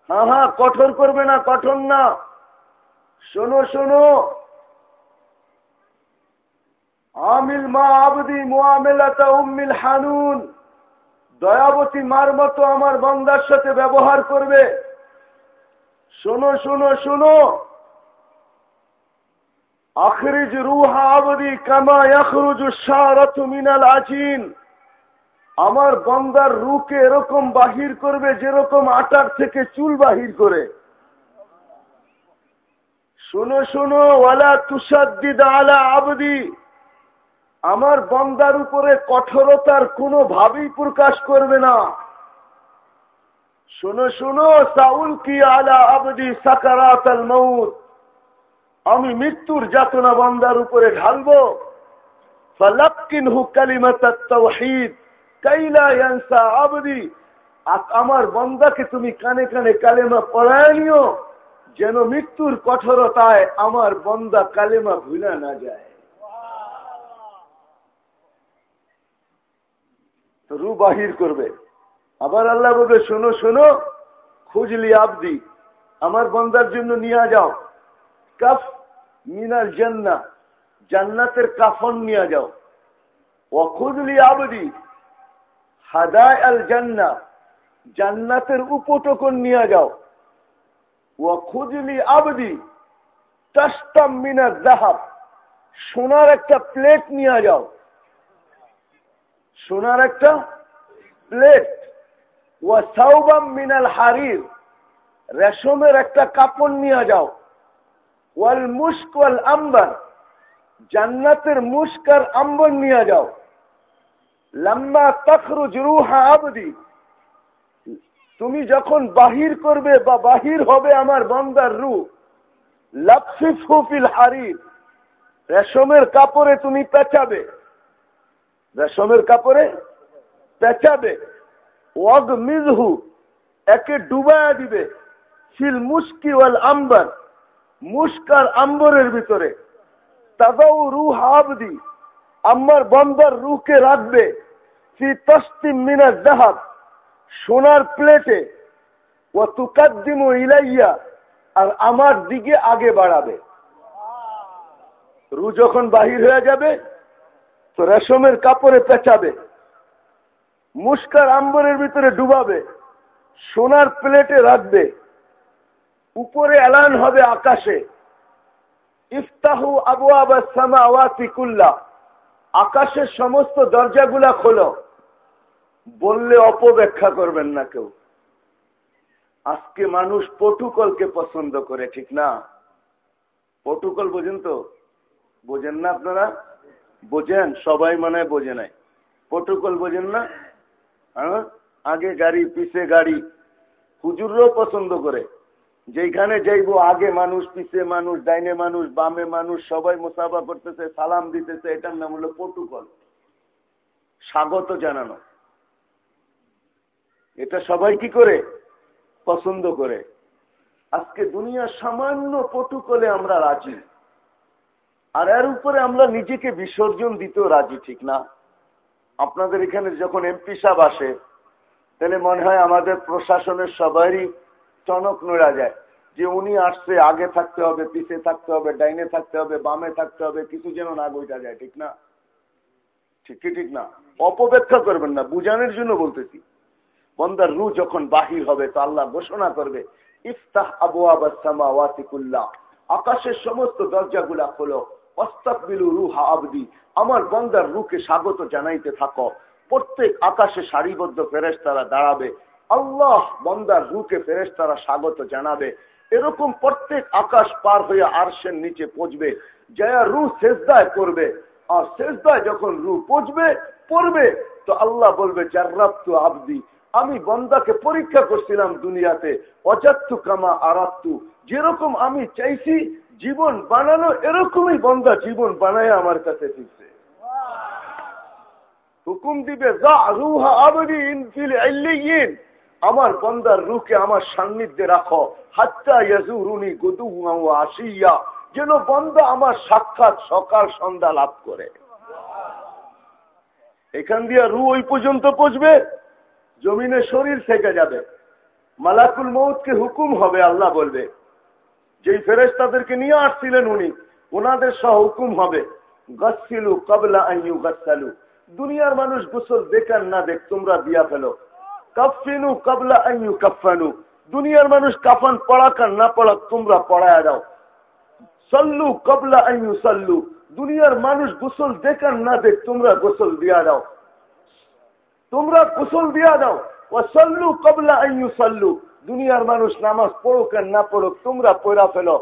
হ্যাঁ হ্যাঁ কঠোর করবে না, কঠোর না। শোনো শোনো। আমিল মা আবদি মোয়ামেলাতা উম্মিল হানুন। দয়াবতী মার মতো আমার বন্দার সাথে ব্যবহার করবে। শোনো শোনো শোনো। আখরিজ রুহা আবদি কামা ইয়াখরুজু শারাতু মিনাল আচিন আমার বন্দার রুকে এরকম বাহির করবে যেরকম আটার থেকে চুল বাহির করে। শোনো শোনো, ওয়ালা তুষাদ্দিদ আলা আবদি। আমার বন্দার উপরে কঠোরতার কোনো ভাবেই প্রকাশ করবে না। শোনো শোনো, সাউল কি আলা আবদি সাকারাত মৌত আমি মৃত্যুর যাতনা বন্দার উপরে ঢালবো। ফলাক্কিন হু কালিমাত তৌহিদ আবদি। আমার বন্দাকে তুমি কানে কানে কালেমা পড়ায় নিও, যেন মৃত্যুর কঠোরতায় আমার বন্দা কালেমা ভুলা না যায়। রু বাহির করবে। আবার আল্লাহ বলবে, শোনো শোনো, খুঁজলি আবদি, আমার বন্দার জন্য নিয়ে যাও। কাফ মিনার জান্না জান্নাতের কাফন নিয়ে যাও। ও খুঁজলি আবদি হাদায় আল জান্না জান্নাতের উপটকন নিয়ে যাও। ও খুঁজলি আবদি তাস্তাম মিনার জাহাব সোনার একটা প্লেট নিয়ে যাও। সোনার একটা প্লেট। ও সাউবাম মিনাল হারির, রেশমের একটা কাপড় নিয়ে যাও। ওয়াল মুস্ক ওয়াল আম্বার, জান্নাতের মুস্ক আর আম্বর নিয়ে যাও। লম্বা তখরুজ রুহা আবদি। তুমি যখন বাহির করবে বা বাহির হবে আমার বন্দার রু লফিফুফিল হারির। রেশমের কাপড়ে তুমি পেঁচাবে। রেশমের কাপড়ে পেঁচাবে। ওয়াগ মিজহু, একে ডুবায়া দিবে। ফিল মুস্কি ওয়াল আম্বার মুস্কার আম্বরের ভিতরে। তাদাও রুহ আবদি আমার বন্দার রুহকে রাখবে। জাহাব সোনার প্লেটে ও তুকাদ্দিম ইলাইয়া, আর আমার দিকে আগে বাড়াবে। রু যখন বাহির হয়ে যাবে, তো রেশমের কাপড়ে পেঁচাবে, মুস্কার আম্বরের ভিতরে ডুবাবে, সোনার প্লেটে রাখবে, উপরে এলান হবে আকাশে, ইফতাহু আবু আবাসিকুল্লা আকাশের সমস্ত দরজাগুলা খোলো। বললে অপব্যাখ্যা করবেন না কেউ। আজকে মানুষ পটুকলকে পছন্দ করে, ঠিক না? পটুকল বোঝেন তো? বোঝেন না আপনারা? বোঝেন, সবাই মনে বোঝে নাই। পটুকল বোঝেন না? হ্যাঁ? আগে গাড়ি, পিছে গাড়ি। হুজুররাও পছন্দ করে। যেখানে যাইবো, আগে মানুষ, পিছে মানুষ, ডাইনে মানুষ, বামে মানুষ, সবাই মুসাফা করতেছে, সালাম দিতেছে, এটার নাম হলো পটুকল। স্বাগত জানানো। এটা সবাই কি করে? পছন্দ করে। আজকে দুনিয়া সামান্য পটুকলে আমরা রাজি। আর এর উপরে আমরা নিজেকে বিসর্জন দিতেও রাজি, ঠিক না? আপনাদের এখানে যখন এমপি সাহেব আসে, তাহলে মনে হয় আমাদের প্রশাসনের সবারই টনক নড়া যায়। যে উনি আসছে, আগে থাকতে হবে, পিছে থাকতে হবে, ডাইনে থাকতে হবে, বামে থাকতে হবে, কিছু যেন না বইটা যায়, ঠিক না? ঠিক ঠিক না? অপব্যাখ্যা করবেন না, বুঝানোর জন্য বলতেছি। বন্দার রু যখন বাহির হবে, তো আল্লাহ ঘোষণা করবে, ইফতাহ আবু আবাসিকুল্লাহ আকাশের সমস্ত দরজাগুলা খোলো। অস্তাকবিলু রুহা আবদি। আমার বন্দার রুকে স্বাগত জানাইতে থাকো। প্রত্যেক আকাশে সারিবদ্ধ ফেরেস তারা দাঁড়াবে। আল্লাহ বন্দার রুকে ফেরেস তারা স্বাগত জানাবে। এরকম প্রত্যেক আকাশ পার হয়ে আরশের নিচে পচবে জয়া রু শেষদায় করবে আর শেষদায় যখন রু পচবে পড়বে, তো আল্লাহ বলবে জার্রাপ্তু আবদি। আমি বন্দাকে পরীক্ষা করছিলাম দুনিয়াতে, অজাত্তু কামা আরাত্তু। যেরকম আমি চাইছি, জীবন বানানো এরকমই বন্দা জীবন বানায় আমার কাছে ফিরছে হুকুম দিবে আমার বন্দার রুকে আমার সান্নিধ্যে রাখো। হাত্তা ইয়াজুরুনি গুদু আসিয়া। যেন বন্দা আমার সাক্ষাৎ সকাল সন্ধ্যা লাভ করে। এখান দিয়ে রু ওই পর্যন্ত পচবে জমিনে শরীর থেকে যাবে। মালাকুল মৌতকে হুকুম হবে, আল্লাহ বলবে। যেই ফেরেস তাদেরকে নিয়ে আসছিলেন উনি, ওনাদের সহ হুকুম হবে গসিলু কবলা আইয়ু গসালু দুনিয়ার মানুষ গোসল দেখান না দেখ, তোমরা দিয়া ফেলো। কফিনু কবলা আইয়ু কফানু দুনিয়ার মানুষ কাফান পড়াকান না পড়াক, তোমরা পড়ায় দাও। সল্লু কবলা আইয়ু সল্লু দুনিয়ার মানুষ গোসল দেখান না দেখ, তোমরা গোসল দিয়া দাও। তোমরা গোসল দিয়া দাও। সল্লু কবলা আইয়ু সল্লু দুনিয়ার মানুষ নামাজ পড়ুক আর না পড়ুক, তোমরা পড়া ফেলো।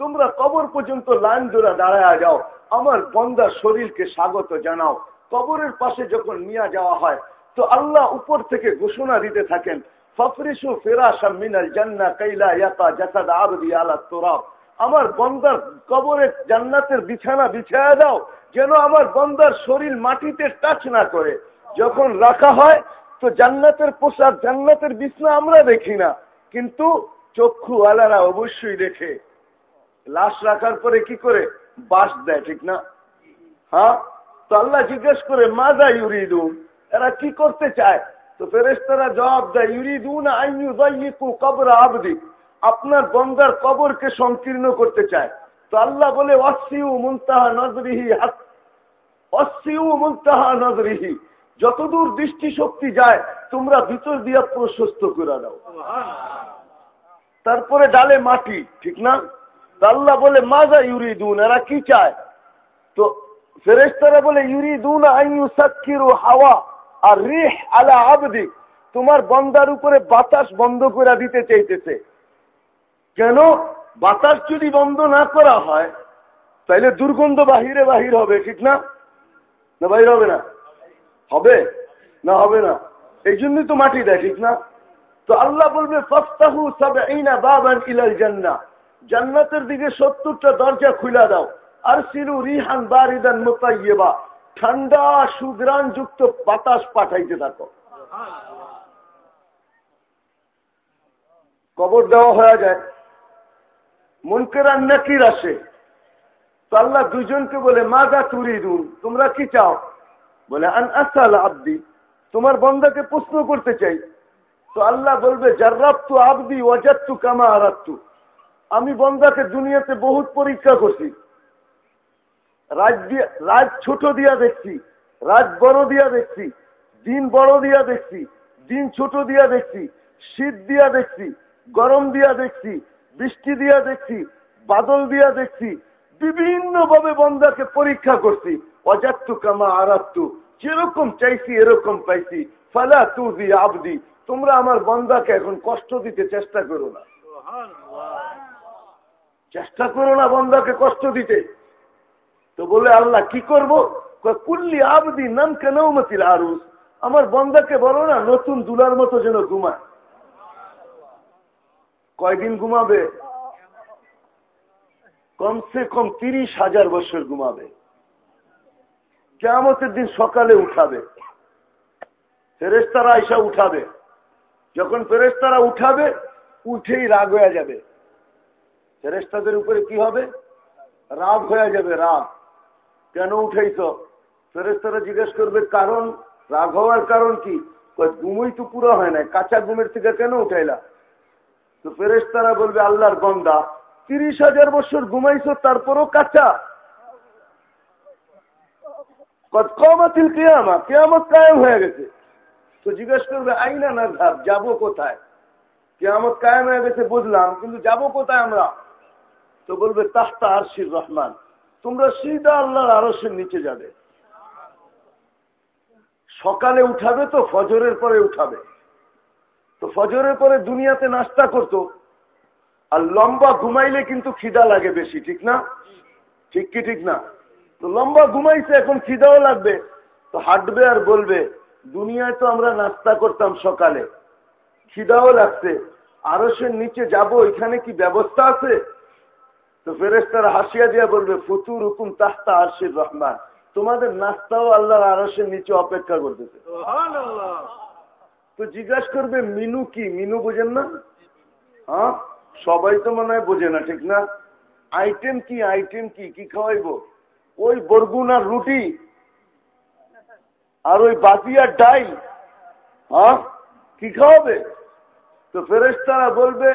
তোমরা কবর পর্যন্ত লাইন জোড়া দাঁড়ায় যাও। আমার বন্দার শরীরকে স্বাগত জানাও। কবরের পাশে যখন নিয়ে যাওয়া হয়, তো আল্লাহ উপর থেকে ঘোষণা দিতে থাকেন, ফফরিসু ফেরাসা মিনাল জান্না কাইলা ইয়াতা জাসাদ আবদি আলা তোরাব। আমার বন্দার কবরের জান্নাতের বিছানা বিছায়া দাও, যেন আমার বন্দার শরীর মাটিতে টাচ না করে। যখন রাখা হয়, তো জান্নাতের পোশাক, জান্নাতের বিছনা আমরা দেখি না। কিন্তু চক্ষু আলারা অবশ্যই দেখে। লাশ রাখার পরে কি করে? বাস দেয়, ঠিক না? হ্যাঁ? তো আল্লাহ জিজ্ঞেস করে মাজা ইউরিদুন? এরা কি করতে চায়? তো ফেরেস্তারা জবাব দেয়, ইউরিদুন আইয়ু কবর আবদি আপনার গঙ্গার কবরকে সংকীর্ণ করতে চায়। তো আল্লাহ বলে অসিউ মুন্তাহা নজরিহি অসিউ মুন্তাহা নজরিহি যতদূর দৃষ্টি শক্তি যায়, তোমরা ভিতর দিয়া প্রশস্ত করে দাও। তারপরে ডালে মাটি, ঠিক না? আল্লাহ বলে মাজা ইউরি দুন এরা কি চায়? তো ফেরেস্তারা বলে ইউরি দুন আইয়ু সাক্ষিরু হাওয়া আর রিহ আলা আবদি। তোমার বন্দার উপরে বাতাস বন্ধ করে দিতে চাইতেছে। কেন বাতাস যদি বন্ধ না করা হয়, তাইলে দুর্গন্ধ বাহিরে বাহির হবে, ঠিক না? না বাহির হবে না? হবে? না হবে না? এই জন্যই তো মাটি দেয়, ঠিক না? তো আল্লাহ বলবে ফস্তাহু সব বাবান ইলাল জান্না জান্নাতের দিকে সত্তরটা দরজা খুলে দাও। আর সিলু রিহান বারিদান মোতাইয়েবা ঠান্ডা সুগ্রাণ যুক্ত বাতাস পাঠাইতে থাকো। কবর দেওয়া হয়ে যায়। মনকেরা নাকির আসে। তো আল্লাহ দুজনকে বলে, মাদা তুরিদুন, তোমরা কি চাও? বলে, আন আসাল আব্দি, তোমার বন্দাকে প্রশ্ন করতে চাই। তো আল্লাহ বলবে জার্রাপ্তু আবদি ওয়াজাত্তু কামা আরাত্তু আমি বন্দাকে দুনিয়াতে বহুত পরীক্ষা করছি। রাজ দিয়া রাজ ছোট দিয়া দেখছি রাজ বড় দিয়া দেখছি, দিন বড় দিয়া দেখছি, দিন ছোট দিয়া দেখছি, শীত দিয়া দেখছি, গরম দিয়া দেখছি বৃষ্টি দিয়া দেখছি, বাদল দিয়া দেখছি বিভিন্ন ভাবে বন্দাকে পরীক্ষা করছি। অজাত্তু কামা আরাত্তু, যেরকম চাইছি এরকম পাইছি। ফালা তু দি আবদি, তোমরা আমার বন্দাকে এখন কষ্ট দিতে চেষ্টা করো না। চেষ্টা করো না বন্দাকে কষ্ট দিতে। তো বলে আল্লাহ, কি করব? কুল্লি আবদি নাম কেন মতিল আমার বন্দাকে বলো না, নতুন দুলার মতো যেন ঘুমায়। কয়দিন ঘুমাবে? কমসে কম তিরিশ হাজার বছর ঘুমাবে। কেমতের দিন সকালে উঠাবে। ফেরেস্তারা এসা উঠাবে। যখন ফেরেস্তারা উঠাবে, উঠেই রাগ হয়ে যাবে। ফেরেস্তাদের উপরে কি হবে? রাগ হয়ে যাবে, রাগ। কেন উঠাইছ? ফেরেস্তারা জিজ্ঞেস করবে, কারণ? রাগ হওয়ার কারণ কি? ঘুমই তো পুরো হয় না কাঁচা ঘুমের থেকে কেন উঠাইলা? তো ফেরেস্তারা বলবে, আল্লাহর গন্দা তিরিশ হাজার বছর ঘুমাইছ, তারপরও কাঁচা। কমাতিল কেয়ামা, কেয়ামত কায়েম হয়ে গেছে। তো জিজ্ঞেস করবে, আইনা না ধাপ, যাব কোথায়? কেয়ামত কায়েম হয়ে গেছে, বুঝলাম, কিন্তু যাব কোথায় আমরা? তো বলবে, তাহতা আরশির রহমান, তোমরা সিধা আল্লাহর আরসের নিচে যাবে। সকালে উঠাবে তো, ফজরের পরে উঠাবে। তো ফজরের পরে দুনিয়াতে নাস্তা করত। আর লম্বা ঘুমাইলে কিন্তু খিদা লাগে বেশি, ঠিক না? ঠিক কি ঠিক না? তো লম্বা ঘুমাইছে, এখন খিদাও লাগবে। তো হাঁটবে আর বলবে, দুনিয়ায় তো আমরা নাস্তা করতাম সকালে, খিদাও লাগছে। আরসের নিচে যাব, এখানে কি ব্যবস্থা আছে? তো ফেরেস্তারা হাসিয়া দিয়া বলবে, ফুতুর হুকুম তাহতা আরশির রহমান। তোমাদের নাস্তাও আল্লাহর আরসের নিচে অপেক্ষা করতেছে। তো জিজ্ঞাসা করবে, মিনু কি? মিনু বোঝেন না? হ্যাঁ? সবাই তো মনে হয় বোঝে না, ঠিক না? আইটেম কি? আইটেম কি? কি খাওয়াইব? ওই বরগুনার রুটি আর ওই বাতিয়ার ডাই হ্যাঁ? কি খাওয়াবে? তো ফেরেস্তারা বলবে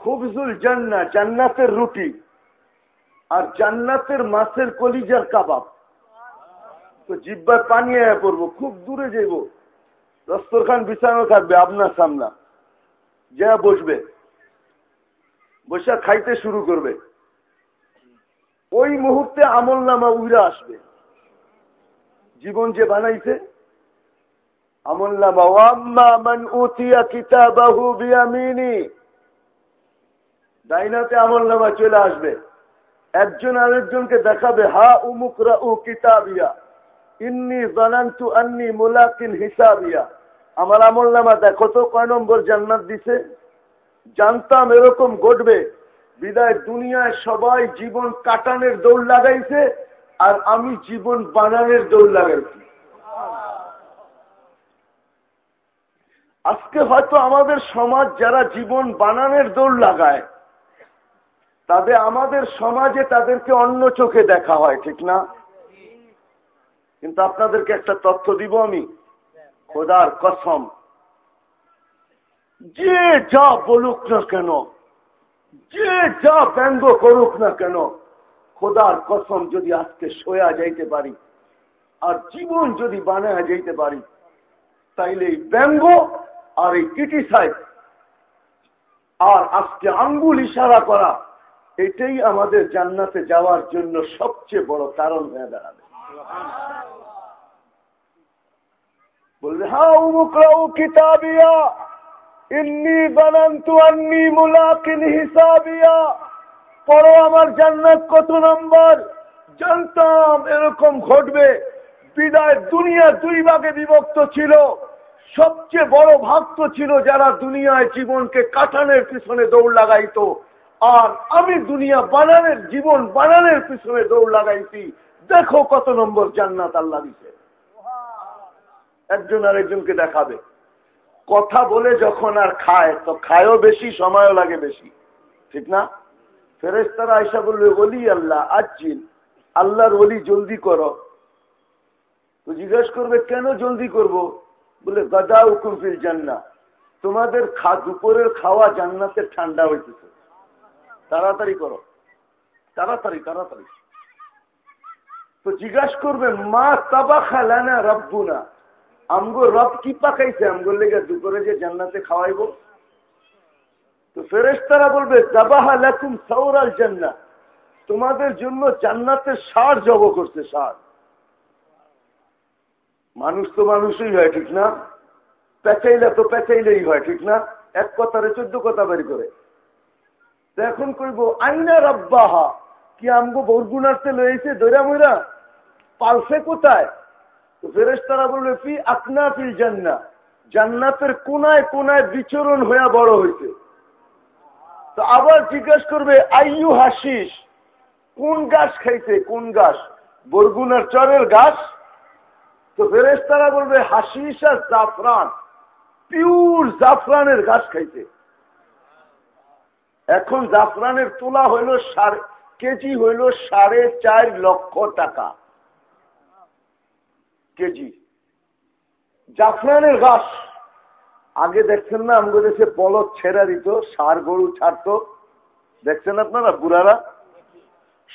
খুবজুল জান্না জান্নাতের রুটি আর জান্নাতের মাছের কলিজার কাবাব। তো জিব্বার পানি আয়া পড়ব, খুব দূরে যাইব। দস্তরখান বিছানো থাকবে আপনার সামনা। যা বসবে। বসে খাইতে শুরু করবে। ওই মুহূর্তে আমল নামা উইরা আসবে। জীবন যে বানাইছে, আমল নামা। ডাইনাতে আমল নামা চলে আসবে। একজন আরেকজনকে দেখাবে, হা উমুকরা উ কিতাবিয়া। আমার আমল নামা দেখো তো, কয় নম্বর জান্নাত দিছে? জানতাম এরকম ঘটবে। বিদায় দুনিয়ায় সবাই জীবন কাটানের দৌড় লাগাইছে, আর আমি জীবন বানানের দৌড় লাগাইছি। আজকে হয়তো আমাদের সমাজ যারা জীবন বানানের দৌড় লাগায়, তাদের আমাদের সমাজে তাদেরকে অন্য চোখে দেখা হয়, ঠিক না? কিন্তু আপনাদেরকে একটা তথ্য দিব আমি। খোদার কসম। যে যা বলুক না কেন, যে যা ব্যঙ্গ করুক না কেন, খোদার কসম যদি আজকে সোয়া যাইতে পারি, আর জীবন যদি বানায় যাইতে পারি, তাইলে এই ব্যঙ্গ আর এই ক্রিটিসাইজ আর আজকে আঙ্গুল ইশারা করা, এটাই আমাদের জান্নাতে যাওয়ার জন্য সবচেয়ে বড় কারণ হয়ে দাঁড়াবে। বলবে হ্যাঁ উমুকরাও কিতাবিয়া, ইন্নি বানান্তু আন্নি মুলাকিন হিসাবিয়া। পড়ো আমার জান্নাত কত নম্বর? জানতাম এরকম ঘটবে। বিদায় দুনিয়া দুই ভাগে বিভক্ত ছিল। সবচেয়ে বড় ভাগ তো ছিল যারা দুনিয়ায় জীবনকে কাটানোর পিছনে দৌড় লাগাইতো। আর আমি দুনিয়া বানানের, জীবন বানানের পিছনে দৌড় লাগাইছি। দেখো কত নম্বর জান্নাত আল্লাহ দিছে। একজন আর একজনকে দেখাবে। কথা বলে যখন আর খায়, তো খায়ও বেশি, সময়ও লাগে বেশি। ঠিক না? ফেরেস্তারা আয়সা বলবে বলি আল্লাহ আজিল আল্লাহর বলি জলদি করো। তো জিজ্ঞেস করবে, কেন জলদি করব? বলে গদা উকুমফিল জান্না তোমাদের দুপুরের খাওয়া জান্নাতের ঠান্ডা হইতেছে। তাড়াতাড়ি করো। তাড়াতাড়ি তাড়াতাড়ি। তো জিজ্ঞাসা করবে মা তাবা খালানা রব্বু না আমগো রব কি পাকাইছে? আমগোর লেগে দুপুরে যে জান্নাতে খাওয়াইব? তো ফেরেস্তারা বলবে জাবাহা লাকুম সৌরাল জান্না। তোমাদের জন্য জান্নাতের সার জব করছে, সার। মানুষ তো মানুষই হয়, ঠিক না? পেঁচাইলে তো পেঁচাইলেই হয়, ঠিক না? এক কথারে চোদ্দ কথা বের করে। এখন কইব, আইনা রব্বাহা। কি আমগো বরগুনার্তে লয়েছে দৈরা মইরা পালসে কোথায়? ফেরেস্তারা বলবে, ফি আকনা ফিল জান্না জান্নাতের কোনায় কোনায় বিচরণ হইয়া বড় হইছে। তো আবার জিজ্ঞাসা করবে, আইয়ু হাসিস কোন গাছ খাইছে? কোন গাছ? বরগুনার চরের গাছ? তো ফেরেস্তারা বলবে হাসিস আর জাফরান পিউর জাফরানের গাছ খাইছে। এখন জাফরানের তোলা হইল সাড়ে কেজি হইল সাড়ে চার লক্ষ টাকা। কেজি। জাফরানের গাছ। আগে দেখছেন না? আমাদের দেশে বলদ ছেড়া দিত সার গরু ছাড়ত। দেখছেন আপনারা, বুড়ারা?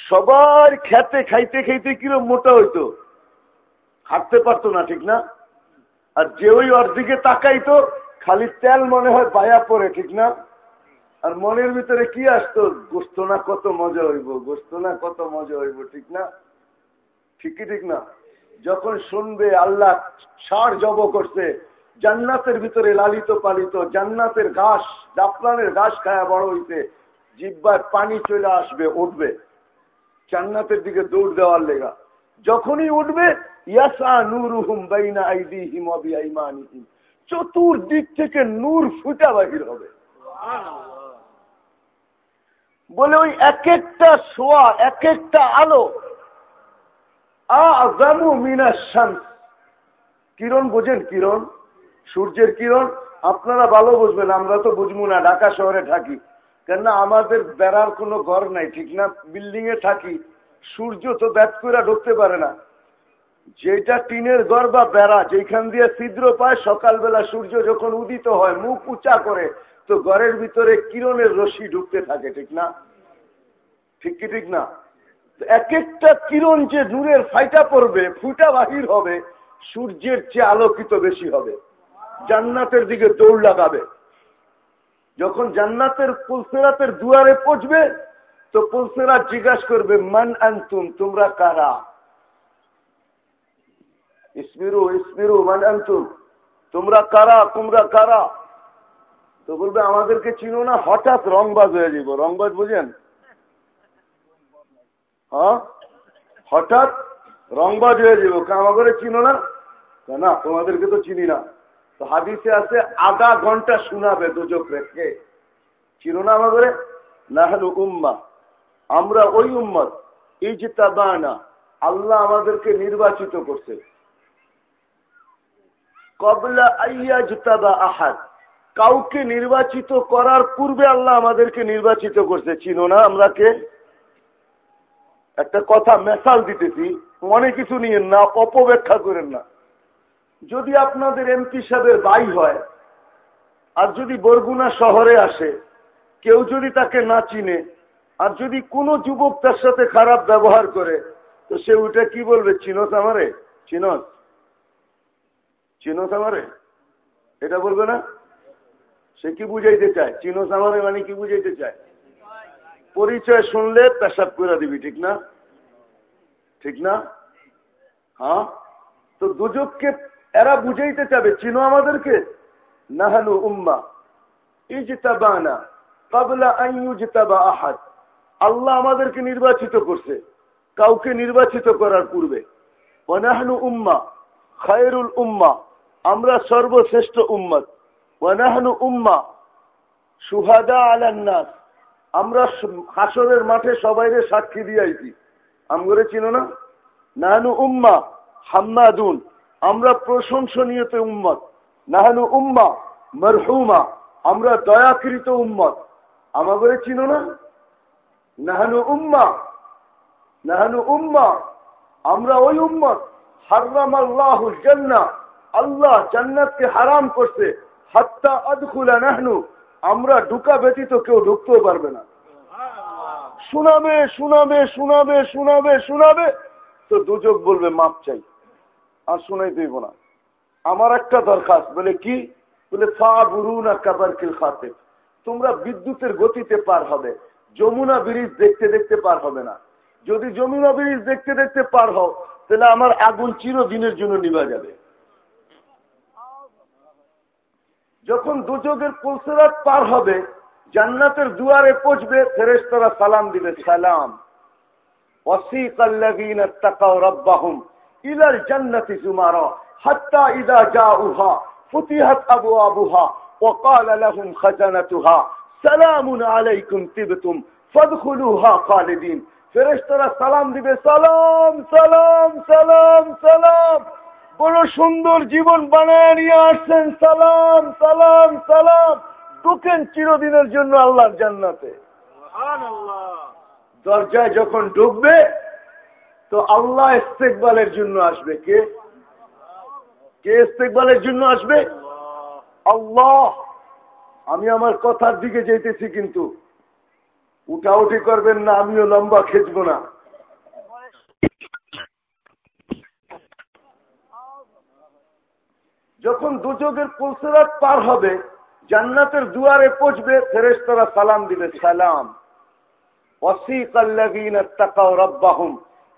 সবার খেতে খাইতে খাইতে কিরম মোটা হইতো। হাঁটতে পারতো না, ঠিক না? আর যে ওই ওর দিকে তাকাইতো, খালি তেল মনে হয় বায়া পরে ঠিক না? আর মনের ভিতরে কি আসতো? গোস্ত না কত মজা হইব? গোস্ত না কত মজা হইব? ঠিক না? ঠিকই ঠিক না? যখন শুনবে আল্লাহ সার জব করছে, জান্নাতের ভিতরে লালিত পালিত, জান্নাতের ঘাস, জাফরানের ঘাস খায়া বড় হইতে জিব্বায় পানি চলে আসবে, উঠবে। জান্নাতের দিকে দৌড় দেওয়ার লেগা। যখনই উঠবে, ইয়াসা নুরুহুম বাইনা আইদিহিম অবিআইমানিহিম চতুর্দিক থেকে নূর ফুটা বাহির হবে। বলে ওই এক একটা সোয়া এক একটা আলো। আজামু মিনার শান্ত কিরণ বোঝেন কিরণ? সূর্যের কিরণ? আপনারা ভালো বুঝবেন, আমরা তো বুঝব না, ঢাকা শহরে থাকি। কেননা আমাদের বেড়ার কোনো ঘর নাই, ঠিক না? বিল্ডিং এ থাকি। সূর্য তো ব্যাট করে ঢুকতে পারে না। যেটা টিনের ঘর বা বেড়া যেখান দিয়ে ছিদ্র পায়, সকালবেলা সূর্য যখন উদিত হয়, মুখ উঁচা করে তো ঘরের ভিতরে কিরণের রশি ঢুকতে থাকে, ঠিক না? ঠিক কি ঠিক না? এক একটা কিরণ যে নূরের ফাইটা পড়বে, ফুটা বাহির হবে, সূর্যের চেয়ে আলোকিত বেশি হবে। জান্নাতের দিকে দৌড় লাগাবে। যখন জান্নাতের পুলসেরাতের দুয়ারে পৌঁছবে, তো পুলসেরা জিজ্ঞাসা করবে, মান আনতুম, তোমরা কারা? ইসমিরু ইসমিরু, মান আনতুম, তোমরা কারা তোমরা কারা? তো বলবে, আমাদেরকে চিনো না, হঠাৎ রংবাজ হয়ে যাব রংবাজ বুঝেন? হ্যাঁ? হঠাৎ রংবাজ হয়ে যাব আমাদের চিনো না? না, তোমাদেরকে তো চিনি না। তো হাদিসে আছে, আধা ঘণ্টা শোনাবে দুজক রেখে। চিনো না আমাদের না হলো উম্মা। আমরা ওই উম্মত। এই যে না আল্লাহ আমাদেরকে নির্বাচিত করছে। কবলা আইয়া জুতাবা আহাদ। কাউকে নির্বাচিত করার পূর্বে আল্লাহ আমাদেরকে নির্বাচিত করছে। চিনো না আমরা কে একটা কথা মেসাল দিতেছি। মনে কিছু নিয়েন না, অপব্যাখ্যা করেন না। যদি আপনাদের এমপি সাহেবের বাই হয়, আর যদি বরগুনা শহরে আসে, কেউ যদি তাকে না চিনে, আর যদি কোনো যুবক তার সাথে খারাপ ব্যবহার করে, তো সে ওইটা কি বলবে? চিনস আমারে? চিনস। চিনস আমারে? এটা বলবে না? সে কি বুঝাইতে চায়? চিনস আমারে মানে কি বুঝাইতে চায়? পরিচয় শুনলে পেশাব করে দিবি, ঠিক না? ঠিক না? হ্যাঁ? তো দুজককে এরা বুঝাইতে চাবে, চিনো আমাদেরকে? নাহানু উম্মা, ইজতাবানা কাবলা আইয়ুজতাবা আহাদ। আল্লাহ আমাদেরকে নির্বাচিত করছে, কাউকে নির্বাচিত করার পূর্বে। ওয়ানাহানু উম্মা, খায়রুল উম্মা, আমরা সর্বশ্রেষ্ঠ উম্মত ওয়ানাহানু উম্মা সুহাদা আলান্নাস আমরা হাসরের মাঠে সবাইরে সাক্ষী দিয়েছি আমগরে চিনো না? নাহানু উম্মা হাম্মাদুন। আমরা প্রশংসনীয়ত উম্মত। নাহানু উম্মা মরহুমা। আমরা দয়াকৃত উম্মত। আমাগরে চিনো না? নাহানু উম্মা নাহানু উম্মা। আমরা ওই উম্মত। হারাম আল্লাহ জান্না আল্লাহ জান্নাতকে হারাম করছে। হাত্তা আদখুলা নাহনু, আমরা ঢুকা ব্যতীত কেউ ঢুকতেও পারবে না। শোনাবে শোনাবে শোনাবে শোনাবে শোনাবে তো দুযোগ বলবে, মাপ চাই। আর শোনাই দেব না। আমার একটা দরখাস্ত, বলে কি? বলে ফা বুরুনা কাবার কিল খাতে তোমরা বিদ্যুতের গতিতে পার হবে, যমুনা ব্রিজ দেখতে দেখতে পার হবে না। যদি যমুনা ব্রিজ দেখতে দেখতে পার হও, তাহলে আমার আগুন চিরদিনের জন্য নিভা যাবে। যখন দুযোগের পুলসেরাত পার হবে জান্নাতের দুয়ারে পৌঁছবে ফেরেশতারা সালাম দিবে সালাম وسيق الذين اتقوا ربهم إلى الجنة زمرا حتى إذا جاءوها فتحت أبوابها وقال لهم خزنتها سلام عليكم تبتم فادخلوها خالدين ফেরেশতারা সালাম দিবে সালাম সালাম সালাম সালাম বড় সুন্দর জীবন বানায় নিয়ে আসছেন সালাম সালাম সালাম। ঢুকেন চিরদিনের জন্য আল্লাহর জান্নাতে। দরজায় যখন ঢুকবে তো আল্লাহ ইস্তেকবালের জন্য আসবে। কে? কে ইস্তেকবালের জন্য আসবে? আল্লাহ। আমি আমার কথার দিকে যেতেছি কিন্তু। উঠাউঠি করবেন না আমিও লম্বা খেঁচব না। যখন দুযোগের পুলসেরাত পার হবে জান্নাতের দুয়ারে পৌঁছবে ফেরেশতারা সালাম দিবে সালাম وسيق الذين اتقوا ربهم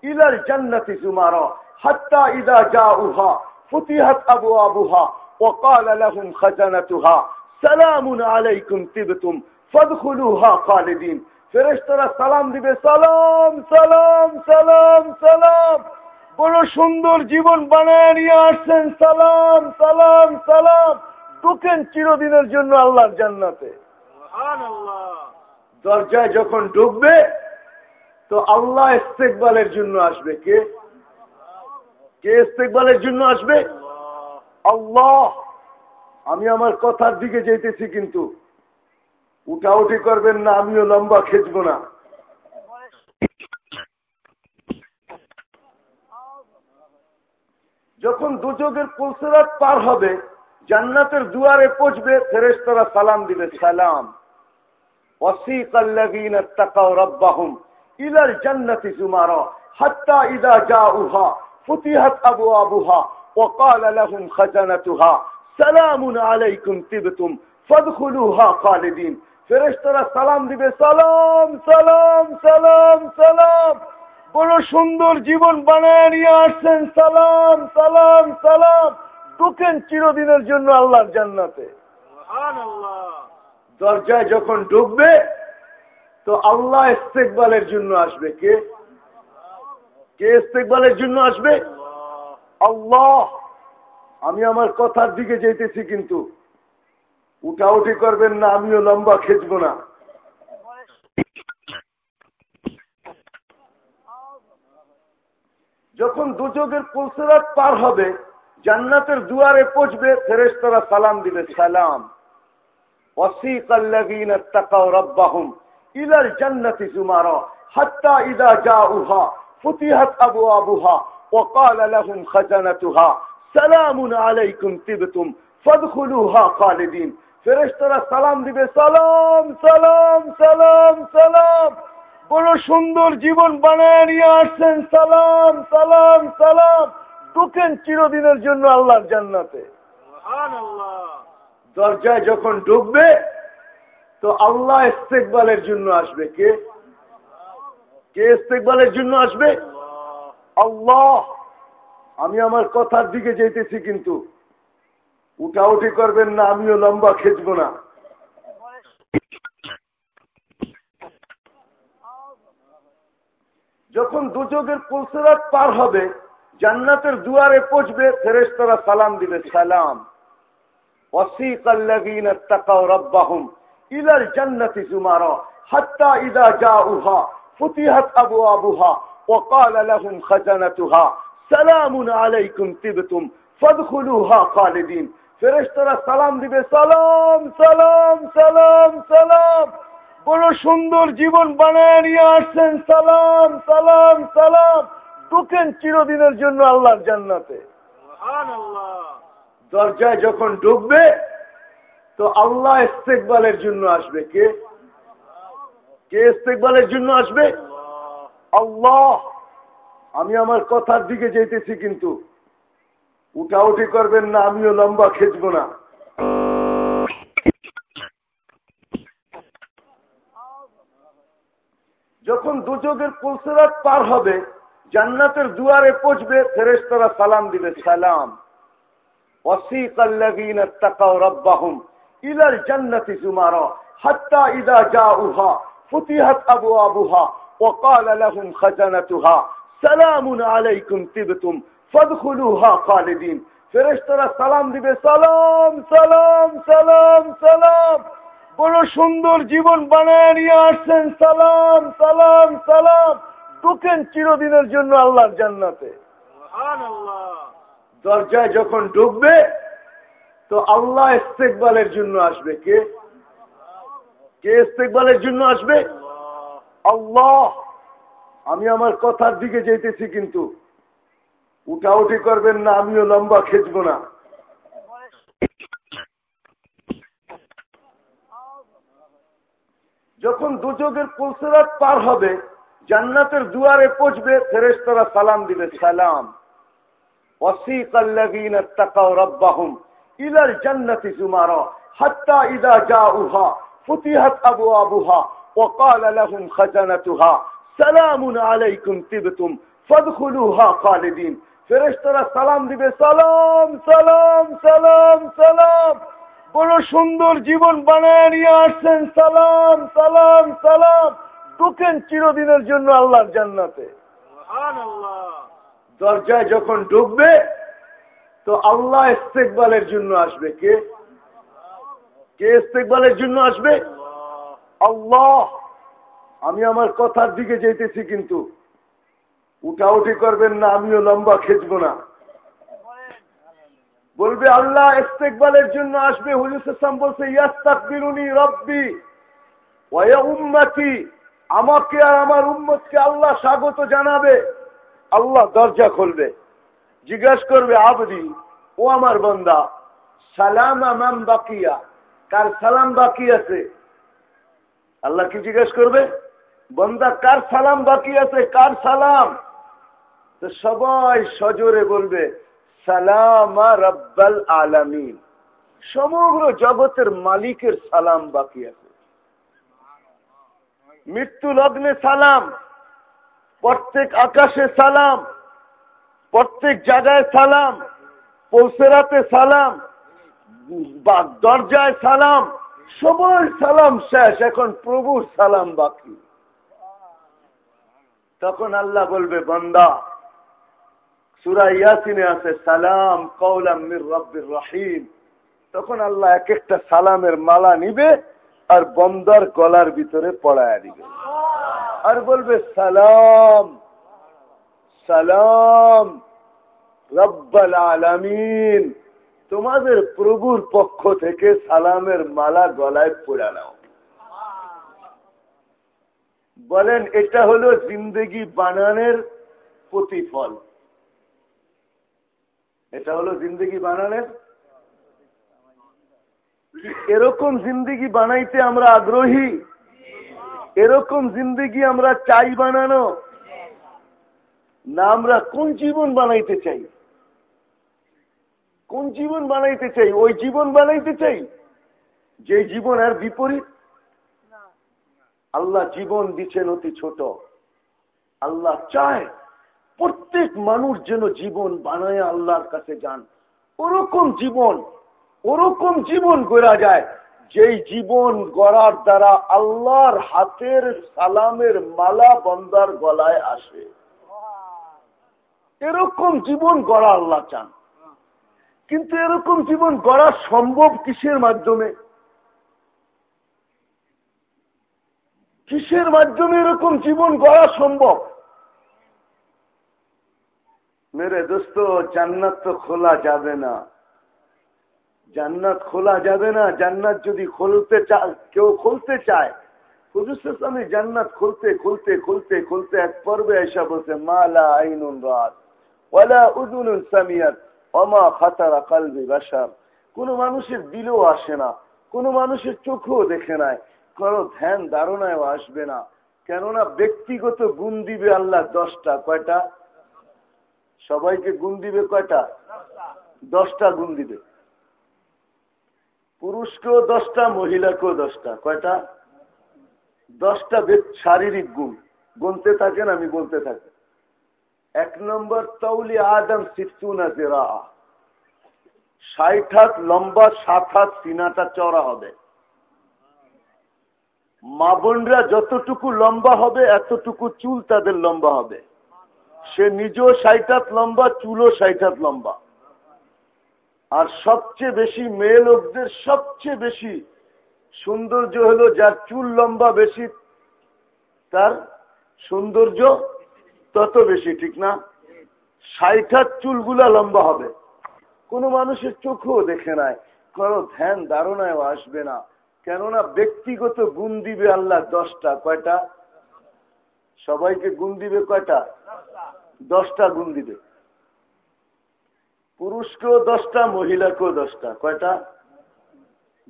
إلى الجنة زمرا حتى إذا جاءوها فتحت أبوابها وقال لهم خزنتها سلام عليكم تبتم فادخلوها خالدين ফেরেশতারা সালাম দিবে সালাম সালাম সালাম সালাম বড় সুন্দর জীবন বানায় নিয়ে আসছেন। সালাম সালাম সালাম। ঢুকেন চিরদিনের জন্য আল্লাহর জান্নাতে। দরজায় যখন ঢুকবে তো আল্লাহ ইস্তেকবালের জন্য আসবে। কে? কে ইস্তেকবালের জন্য আসবে? আল্লাহ। আমি আমার কথার দিকে যেতেছি কিন্তু। উঠাউঠি করবেন না আমিও লম্বা খেঁচব না। যখন দুযোগের পুলসেরাত পার হবে জান্নাতের দুয়ারে পৌঁছবে ফেরেশতারা সালাম দিবে সালাম وسيق الذين اتقوا ربهم إلى الجنة زمرا حتى إذا جاءوها فتحت أبوابها وقال لهم خزنتها سلام عليكم تبتم فادخلوها خالدين ফেরেশতারা সালাম দিবে সালাম সালাম সালাম সালাম বড় সুন্দর জীবন বানায় নিয়ে আসছেন। সালাম সালাম সালাম। ঢুকেন চিরদিনের জন্য আল্লাহর জান্নাতে। দরজায় যখন ঢুকবে তো আল্লাহ ইস্তেকবালের জন্য আসবে। কে? কে ইস্তেকবালের জন্য আসবে? আল্লাহ। আমি আমার কথার দিকে যেতেছি কিন্তু। উঠাউঠি করবেন না আমিও লম্বা খেঁচব না। যখন দুযোগের পুলসেরাত পার হবে জান্নাতের দুয়ারে পৌঁছবে ফেরেশতারা সালাম দিবে সালাম وسيق الذين اتقوا ربهم إلى الجنة زمرا حتى إذا جاءوها فتحت أبوابها وقال لهم خزنتها سلام عليكم تبتم فادخلوها خالدين ফেরেশতারা সালাম দিবে সালাম সালাম সালাম সালাম বড় সুন্দর জীবন বানায় নিয়ে আসছেন সালাম সালাম সালাম। ঢুকেন চিরদিনের জন্য আল্লাহর জান্নাতে। দরজায় যখন ঢুকবে তো আল্লাহ ইস্তেকবালের জন্য আসবে। কে? কে ইস্তেকবালের জন্য আসবে? আল্লাহ। আমি আমার কথার দিকে যেতেছি কিন্তু। উঠাউঠি করবেন না আমিও লম্বা খেঁচব না। যখন দুযোগের পুলসেরাত পার হবে জান্নাতের দুয়ারে পৌঁছবে ফেরেশতারা সালাম দিবে সালাম وسيق الذين اتقوا ربهم إلى الجنة زمرا حتى إذا جاءوها فتحت أبوابها وقال لهم خزنتها سلام عليكم تبتم فادخلوها خالدين ফেরেশতারা সালাম দিবে সালাম সালাম সালাম সালাম বড় সুন্দর জীবন বানায় নিয়ে আসছেন। সালাম সালাম সালাম। ঢুকেন চিরদিনের জন্য আল্লাহর জান্নাতে। দরজায় যখন ঢুকবে তো আল্লাহ ইস্তেকবালের জন্য আসবে। কে? কে ইস্তেকবালের জন্য আসবে? আল্লাহ। আমি আমার কথার দিকে যেতেছি কিন্তু। উঠাউঠি করবেন না আমিও লম্বা খেঁচব না। যখন দুযোগের পুলসেরাত পার হবে জান্নাতের দুয়ারে পৌঁছবে ফেরেস তারা সালাম দিবে সালাম وسيق الذين اتقوا ربهم إلى الجنة زمرا حتى إذا جاءوها فتحت أبوابها وقال لهم خزنتها سلام عليكم تبتم فادخلوها خالدين ফেরেশতারা সালাম দিবে সালাম সালাম সালাম সালাম বড় সুন্দর জীবন বানায় নিয়ে আসছেন। সালাম সালাম সালাম। ঢুকেন চিরদিনের জন্য আল্লাহর জান্নাতে। দরজায় যখন ঢুকবে তো আল্লাহ ইস্তেকবালের জন্য আসবে। কে? কে ইস্তেকবালের জন্য আসবে? আল্লাহ। আমি আমার কথার দিকে যেতেছি কিন্তু। উঠাউঠি করবেন না আমিও লম্বা খেঁচব না। যখন দুযোগের পুলসেরাত পার হবে জান্নাতের দুয়ারে পৌঁছবে ফেরেশতারা সালাম দিবে সালাম وسيق الذين اتقوا ربهم إلى الجنة زمرا حتى إذا جاءوها فتحت أبوابها وقال لهم خزنتها سلام عليكم تبتم فادخلوها خالدين ফেরেশতারা সালাম দিবে সালাম সালাম সালাম সালাম বড় সুন্দর জীবন বানায় নিয়ে আসছেন। সালাম সালাম সালাম। ঢুকেন চিরদিনের জন্য আল্লাহর জান্নাতে। দরজায় যখন ঢুকবে তো আল্লাহ ইস্তেকবালের জন্য আসবে। কে? কে ইস্তেকবালের জন্য আসবে? আল্লাহ। আমি আমার কথার দিকে যেতেছি কিন্তু। উঠাউঠি করবেন না আমিও লম্বা খেঁচব না। বলবে, আল্লাহ ইস্তেকবালের জন্য আসবে। হুজুসাম বলছে, ইয়াস্তাকবিরুনি রব্বি উম্মতি। আমাকে আর আমার উম্মতকে আল্লাহ স্বাগত জানাবে। আল্লাহ দরজা খুলবে। জিজ্ঞাসা করবে, আবদি, ও আমার বন্দা, সালাম আমাম বাকিয়া, কার সালাম বাকি আছে? আল্লাহ কি জিজ্ঞেস করবে? বন্দা, কার সালাম বাকি আছে? কার সালাম? তো সবাই সজোরে বলবে সালামা রব্বাল আলামিন। সমগ্র জগতের মালিকের সালাম বাকি আছে। মৃত্যু লগ্নে সালাম, প্রত্যেক আকাশে সালাম, প্রত্যেক জায়গায় সালাম, পৌঁছেরাতে সালাম, বা দরজায় সালাম, সবার সালাম শেষ, এখন প্রভুর সালাম বাকি। তখন আল্লাহ বলবে, বন্দা সুরা ইয়াসিনে আছে, সালাম কৌলাম মির রব্বির তখন আল্লাহ এক একটা সালামের মালা নিবে আর গলার ভিতরে পড়ায় দিবে। আর বলবে, সালাম সালাম, রব্বাল আলামিন। তোমাদের প্রভুর পক্ষ থেকে সালামের মালা গলায় পড়া নাও। বলেন, এটা হলো জিন্দগি বানানের প্রতিফল। এটা হলো জিন্দগি বানানের এরকম জিন্দগি বানাইতে আমরা আগ্রহী। এরকম জিন্দগি আমরা চাই বানানো। না, আমরা কোন জীবন বানাইতে চাই? কোন জীবন বানাইতে চাই? ওই জীবন বানাইতে চাই? যে জীবন আর বিপরীত? আল্লাহ জীবন দিচ্ছেন অতি ছোট। আল্লাহ চায় প্রত্যেক মানুষ যেন জীবন বানায় আল্লাহর কাছে যান। ওরকম জীবন ওরকম জীবন গড়া যায়, যেই জীবন গড়ার দ্বারা আল্লাহর হাতের সালামের মালা বন্দার গলায় আসে। এরকম জীবন গড়া আল্লাহ চান। কিন্তু এরকম জীবন গড়া সম্ভব কিসের মাধ্যমে? কিসের মাধ্যমে এরকম জীবন গড়া সম্ভব? মেরে দোস্ত জান্নাত তো খোলা যাবে না জান্নাত খোলা যাবে না জান্নাত যদি খুলতে চায় কেউ খুলতে চায় হুজুর জান্নাত খুলতে খুলতে খুলতে খুলতে এক পর্বে মালা আইনুন রাত সামিয়াত অমা কালবি বাসার কোন মানুষের দিলেও আসে না, কোন মানুষের চোখেও দেখে নাই, কোন ধ্যান ধারণায় আসবে না। কেননা ব্যক্তিগত গুণ দিবে আল্লাহ দশটা, কয়টা? সবাইকে গুণ দিবে কয়টা? দশটা গুণ দিবে। পুরুষকেও দশটা, মহিলাকেও দশটা। কয়টা? দশটা শারীরিক গুণ। গুনতে থাকেন, আমি বলতে থাকি। এক নম্বর, তৌলি আদম সিফতুনা জেরা ষাট হাত লম্বা, সাত হাত সিনাটা চড়া হবে। মা বোনরা যতটুকু লম্বা হবে, এতটুকু চুল তাদের লম্বা হবে। সে নিজেও ষাট লম্বা, চুলও ষাট লম্বা। আর সবচেয়ে বেশি মেয়ে লোকদের সবচেয়ে বেশি সৌন্দর্য হলো যার চুল লম্বা বেশি, তার সৌন্দর্য তত বেশি, ঠিক না? হাত চুলগুলা লম্বা হবে। কোন মানুষের চোখও দেখে নাই, কোন ধ্যান ধারণায় আসবে না। কেননা ব্যক্তিগত গুণ দিবে আল্লাহ দশটা, কয়টা? সবাইকে গুণ দিবে কয়টা? দশটা গুণ দিবে। পুরুষকেও দশটা, মহিলাকেও দশটা। কয়টা?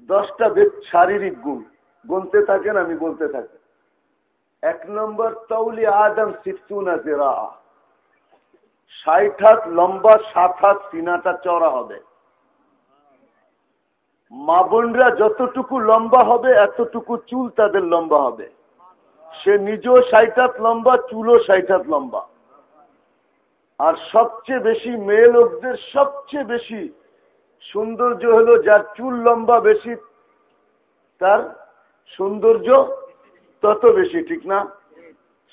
দশটা শারীরিক গুণ। গুনতে থাকেন, আমি বলতে থাকি। এক নম্বর, তৌলি আদম সিফতুনা জেরা ষাট হাত লম্বা সাত হাত সিনাটা চড়া হবে। মা বোনরা যতটুকু লম্বা হবে, এতটুকু চুল তাদের লম্বা হবে। সে নিজেও ষাট হাত লম্বা, চুলও ষাট হাত লম্বা। আর সবচেয়ে বেশি মেয়ে লোকদের সবচেয়ে বেশি সৌন্দর্য হলো যার চুল লম্বা বেশি, তার সৌন্দর্য তত বেশি, ঠিক না?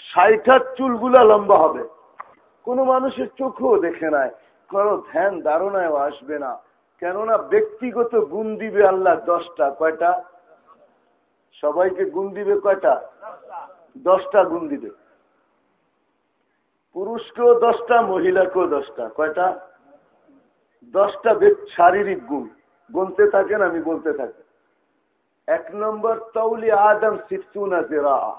ষাট হাত চুলগুলা লম্বা হবে। কোন মানুষের চোখও দেখে নাই, কোন ধ্যান ধারণায় আসবে না। কেননা ব্যক্তিগত গুণ দিবে আল্লাহ দশটা, কয়টা? সবাইকে গুণ দিবে কয়টা? দশটা গুণ দিবে। পুরুষকেও দশটা, মহিলাকেও দশটা। কয়টা? দশটা শারীরিক গুণ। গুনতে থাকেন, আমি বলতে থাকি। এক নম্বর, তৌলি আদম সিফতুনা জেরা।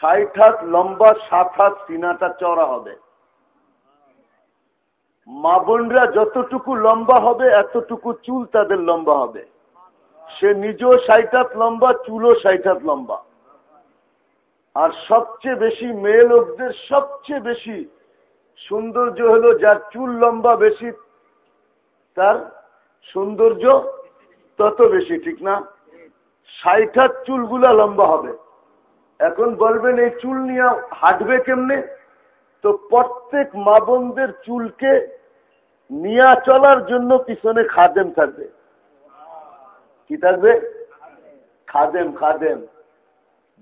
ষাট হাত লম্বা, সাত হাত সিনাটা চড়া হবে। মা বোনরা যতটুকু লম্বা হবে, এতটুকু চুল তাদের লম্বা হবে। সে নিজেও ষাট হাত লম্বা, চুলও ষাট হাত লম্বা। আর সবচেয়ে বেশি মেয়ে লোকদের সবচেয়ে বেশি সৌন্দর্য হলো যার চুল লম্বা বেশি, তার সৌন্দর্য তত বেশি, ঠিক না? ষাট হাত চুলগুলা লম্বা হবে। এখন বলবেন, এই চুল নিয়ে হাঁটবে কেমনে? তো প্রত্যেক মা বোনদের চুলকে নিয়া চলার জন্য পিছনে খাদেম থাকবে। কি থাকবে? খাদেম খাদেম।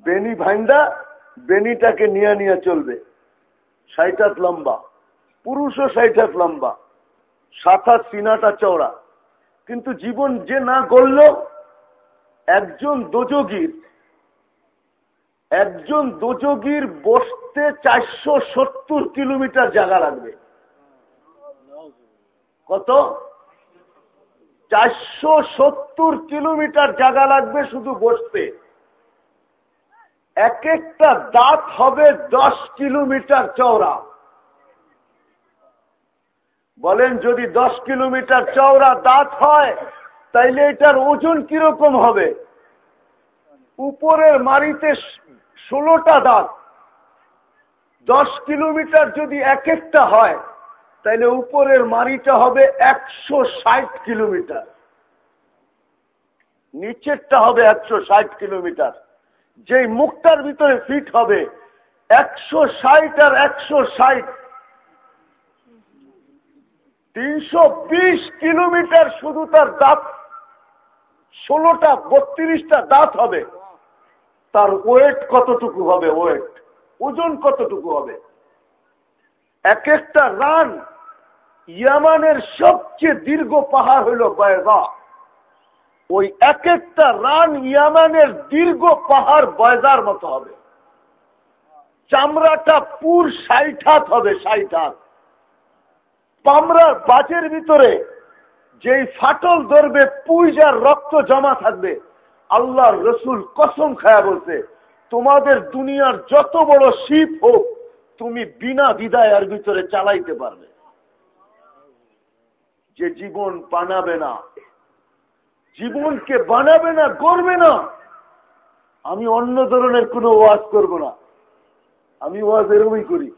বেনি ভাইন্দা বেনিটাকে নিয়ে নিয়ে চলবে। ষাট হাত লম্বা। পুরুষও ষাট হাত লম্বা। সাত হাত সিনাটা চওড়া। কিন্তু জীবন যে না গড়ল, একজন দোজগীর একজন দোজগীর বসতে চারশো সত্তর কিলোমিটার জায়গা লাগবে। কত? চারশো সত্তর কিলোমিটার জায়গা লাগবে শুধু বসতে। এক একটা দাঁত হবে দশ কিলোমিটার চওড়া। বলেন, যদি দশ কিলোমিটার চওড়া দাঁত হয়, তাইলে এটার ওজন কীরকম হবে? উপরের মারিতে ষোলোটা দাঁত। দশ কিলোমিটার যদি এক একটা হয় তাইলে উপরের মারিটা হবে একশো ষাট কিলোমিটার। নিচেরটা হবে একশো ষাট কিলোমিটার। যেই মুখটার ভিতরে ফিট হবে একশো ষাট আর একশো ষাট। তিনশো কিলোমিটার শুধু তার দাঁত। ষোলোটা, বত্রিশটা দাঁত হবে। তার ওয়েট কতটুকু হবে? ওয়েট। ওজন কতটুকু হবে? এক একটা রান ইয়ামানের সবচেয়ে দীর্ঘ পাহাড় হইল বায়বা ওই এক একটা রান ইয়ামানের দীর্ঘ পাহাড় বয়দার মতো হবে। চামড়াটা পুর ষাট হাত হবে ষাট হাত পামরার বাজের ভিতরে যেই ফাটল ধরবে পুইজার রক্ত জমা থাকবে আল্লাহ রসুল কসম খায়া বলছে, তোমাদের দুনিয়ার যত বড় শীত হোক, তুমি বিনা বিদায়ের ভিতরে চালাইতে পারবে। যে জীবন বানাবে না। জীবনকে বানাবে না করবে না। আমি অন্য ধরনের কোনো ওয়াজ করব না। আমি ওয়াজ এরকমই করি।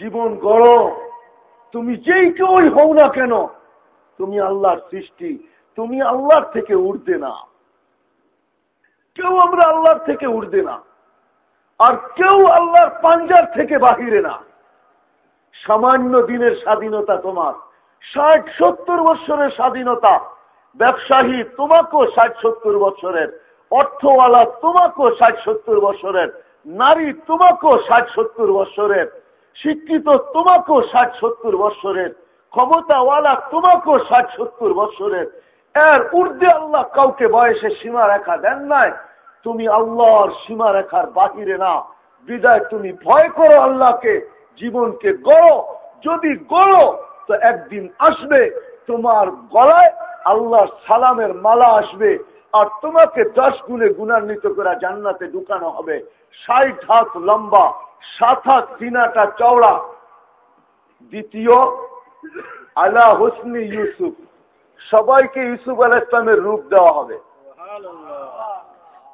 জীবন গড়। তুমি যেই কেউই হও না কেন, তুমি আল্লাহর সৃষ্টি। তুমি আল্লাহর থেকে উঠবে না। কেউ আমরা আল্লাহর থেকে উঠবে না। আর কেউ আল্লাহর পাঞ্জার থেকে বাহিরে না। সামান্য দিনের স্বাধীনতা তোমার। ষাট সত্তর বছরের স্বাধীনতা। ব্যবসায়ী তোমাকেও ষাট সত্তর বছরের। অর্থওয়ালা তোমাকেও ষাট সত্তর বছরের। নারী তোমাকেও ষাট সত্তর বছরের। শিক্ষিত তোমাকেও ষাট সত্তর বছরের। ক্ষমতাওয়ালা তোমাকেও ষাট সত্তর বছরের। এর ঊর্ধ্বে আল্লাহ কাউকে বয়সে সীমা রেখা দেন নাই। তুমি আল্লাহর সীমা রেখার বাহিরে না। বিদায় তুমি ভয় করো আল্লাহকে। জীবনকে গড়ো যদি গড়ো তো একদিন আসবে তোমার গলায় আল্লাহর সালামের মালা আসবে আর তোমাকে দশ গুণে গুণান্বিত করে জান্নাতে ঢুকানো হবে। ষাট হাত লম্বা সাত হাত তিনাটা চওড়া। দ্বিতীয় আলা হোসনি ইউসুফ। সবাইকে ইউসুফ আল ইসলামের রূপ দেওয়া হবে।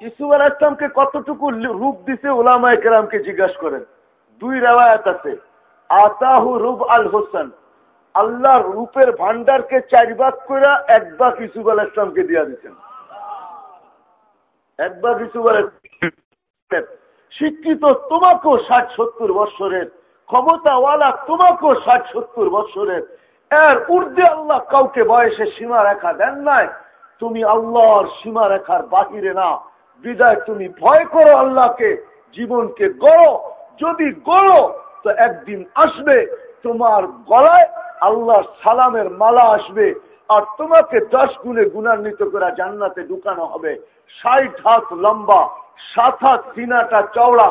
ইসুফ আল ইসলামকে কতটুকু রূপ দিছে ওলামায় কেরামকে জিজ্ঞাসা করেন। দুই রেওয়ায়ত আছে। আতাহু রূপ আল হোসেন। আল্লাহর রূপের ভান্ডারকে চার ভাগ করে এক ভাগ ইসুফ আল ইসলামকে দিয়া দিচ্ছেন এক ভাগ ইসুফ আল শিক্ষিত তোমাকেও ষাট সত্তর বৎসরের, ক্ষমতাওয়ালা তোমাকেও ষাট সত্তর বৎসরের। এর ঊর্ধ্বে আল্লাহ কাউকে বয়সে সীমা রেখা দেন নাই। তুমি আল্লাহর সীমা রেখার বাহিরে না। বিদায় তুমি ভয় করো আল্লাহকে, জীবনকে গড়ো। যদি গড়ো, তো একদিন আসবে তোমার গলায় আল্লাহর সালামের মালা আসবে আর তোমাকে দশ গুণে গুণান্বিত করে জান্নাতে ঢুকানো হবে। ষাট হাত লম্বা, সাত হাত তিনাটা চওড়া।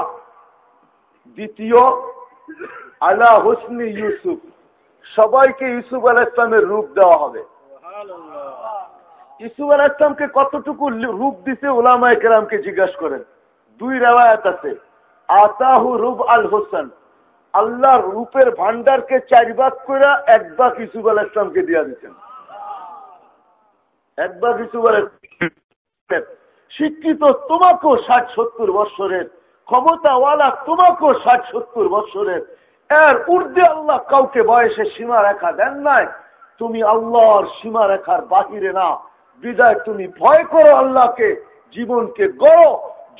দ্বিতীয়, আলা হোসনি ইউসুফ। সবাইকে ইউসুফ আল ইসলামের রূপ দেওয়া হবে। ইসুফ আল ইসলামকে কতটুকু রূপ দিছে ওলামায় কেরামকে জিজ্ঞাসা করেন। দুই রেওয়ায়ত আছে। আতাহু রূপ আল হোসেন। আল্লাহর রূপের ভান্ডারকে চার ভাগ করে এক ভাগ ইসুফ আল ইসলামকে দিয়া দিচ্ছেন এক ভাগ ইসুফ আল শিক্ষিত তোমাকেও ষাট সত্তর বৎসরের, ক্ষমতাওয়ালা তোমাকেও ষাট সত্তর বৎসরের। এর ঊর্ধ্বে আল্লাহ কাউকে বয়সে সীমা রেখা দেন নাই। তুমি আল্লাহর সীমা রেখার বাহিরে না। বিদায় তুমি ভয় করো আল্লাহকে, জীবনকে গড়ো।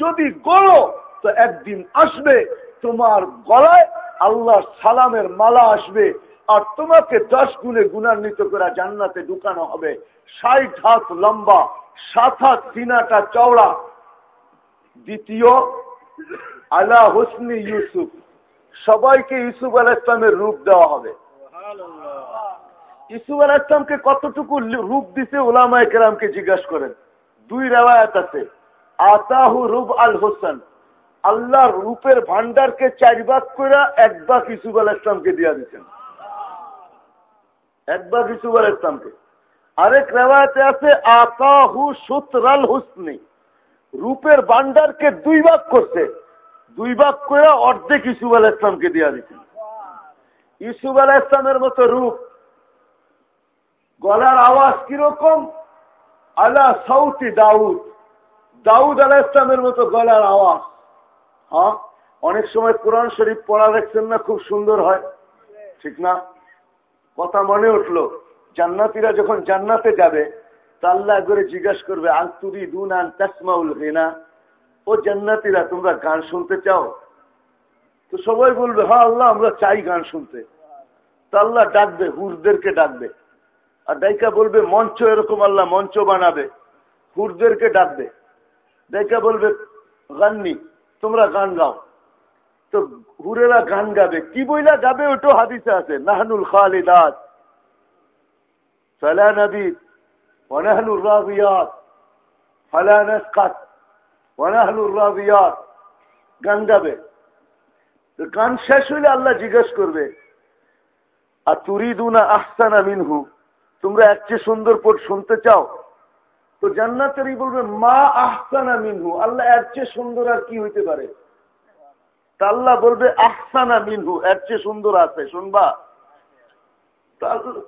যদি গড়ো তো একদিন আসবে, তোমার গলায় আল্লাহর সালামের মালা আসবে, আর তোমাকে দশ গুণে গুণান্বিত করে জান্নাতে ঢুকানো হবে। ষাট হাত লম্বা, সাত হাত তিনাটা চওড়া। দ্বিতীয়, আলা হোসনি ইউসুফ। সবাইকে ইউসুফ আল ইসলামের রূপ দেওয়া হবে। ইসুফ আল ইসলামকে কতটুকু রূপ দিছে ওলামায় কেরামকে জিজ্ঞাসা করেন। দুই রেওয়ায়ত আছে। আতাহু রূপ আল হোসেন। আল্লাহর রূপের ভান্ডারকে চার ভাগ করে এক ভাগ ইসুফ আল ইসলামকে দিয়া দিচ্ছেন এক ভাগ ইসুফ আল ইসলামকে আরেক রেওয়ায়তে আছে, আতাহু সুতরাল হুসনি। রূপের ভান্ডারকে দুই ভাগ করছে। দুই ভাগ করে অর্ধেক ইসুফ আল ইসলামকে দিয়া দিচ্ছেন ইসুফ আল ইসলামের মতো রূপ, গলার আওয়াজ কীরকম? আলা সৌতি দাউদ। দাউদ আলাহ ইসলামের মতো গলার আওয়াজ। হ্যাঁ? অনেক সময় কোরআন শরীফ পড়া দেখছেন না, খুব সুন্দর হয়। ঠিক না? কথা মনে উঠল, জান্নাতিরা যখন জান্নাতে যাবে তাল্লা করে জিজ্ঞাসা করবে, আন্তুরি দুন আন তাসমাউল হেনা ও জান্নাতিরা, তোমরা গান শুনতে চাও? তো সবাই বলবে হ্যাঁ আল্লাহ, আমরা চাই গান শুনতে। তাল্লা ডাকবে, হুরদেরকে ডাকবে। আর ডাইকা বলবে, মঞ্চ এরকম আল্লাহ, মঞ্চ বানাবে। হুরদেরকে ডাকবে। ডাইকা বলবে, গাননি তোমরা গান গাও। তো হুরেরা গান গাবে। কি বইলা গাবে ওটো হাদিসে আছে। নাহানুল খালিদাত। গান গাবে। গান শেষ হইলে আল্লাহ জিজ্ঞেস করবে আর তুরিদুনা আহসানা মিনহু? তোমরা একচে সুন্দর পট শুনতে চাও? তো জান্নাতেরই বলবে মা আহসানা মিনহু। আল্লাহ এর চেয়ে সুন্দর আর কি হইতে পারে? তা আল্লাহ বলবে, আহসানা মিনহু, এর চেয়ে সুন্দর আছে, শুনবা?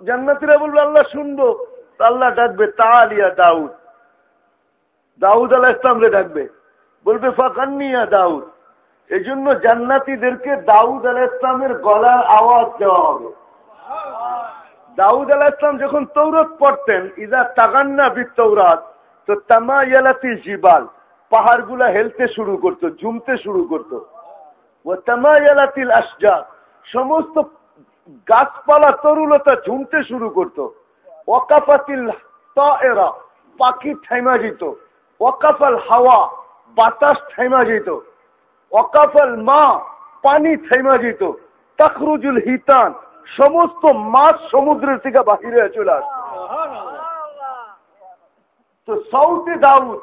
জান্নাতিরা বলবে, আল্লাহ শুনব তা আল্লাহ ডাকবে তালিয়া দাউদ। দাউদ আল্লাহ ইসলামরে ডাকবে। বলবে, ফাঁকান্নিয়া দাউদ। এই জন্য জান্নাতিদেরকে দাউদ আলাহ ইসলামের গলার আওয়াজ দেওয়া হবে। দাউদ আলাহ ইসলাম যখন তৌরত পড়তেন ইদা তাগান্না বিতৌরাত তো তামা ইয়ালাতি জিবাল, পাহাড়গুলা হেলতে শুরু করত, ঝুমতে শুরু করত। ও তামা ইয়ালাতিল আসজাদ সমস্ত গাছপালা তরুলতা ঝুমতে শুরু করত। ওকাফাতিল এরা পাখি থাইমা যেত। ওকাফাল হাওয়া, বাতাস থাইমা যেত। ওকাফাল মা, পানি থাইমা যেত। তখরুজুল হিতান সমস্ত মাছ সমুদ্রের থেকে বাহিরে চলে আসত তো সৌতে দাউদ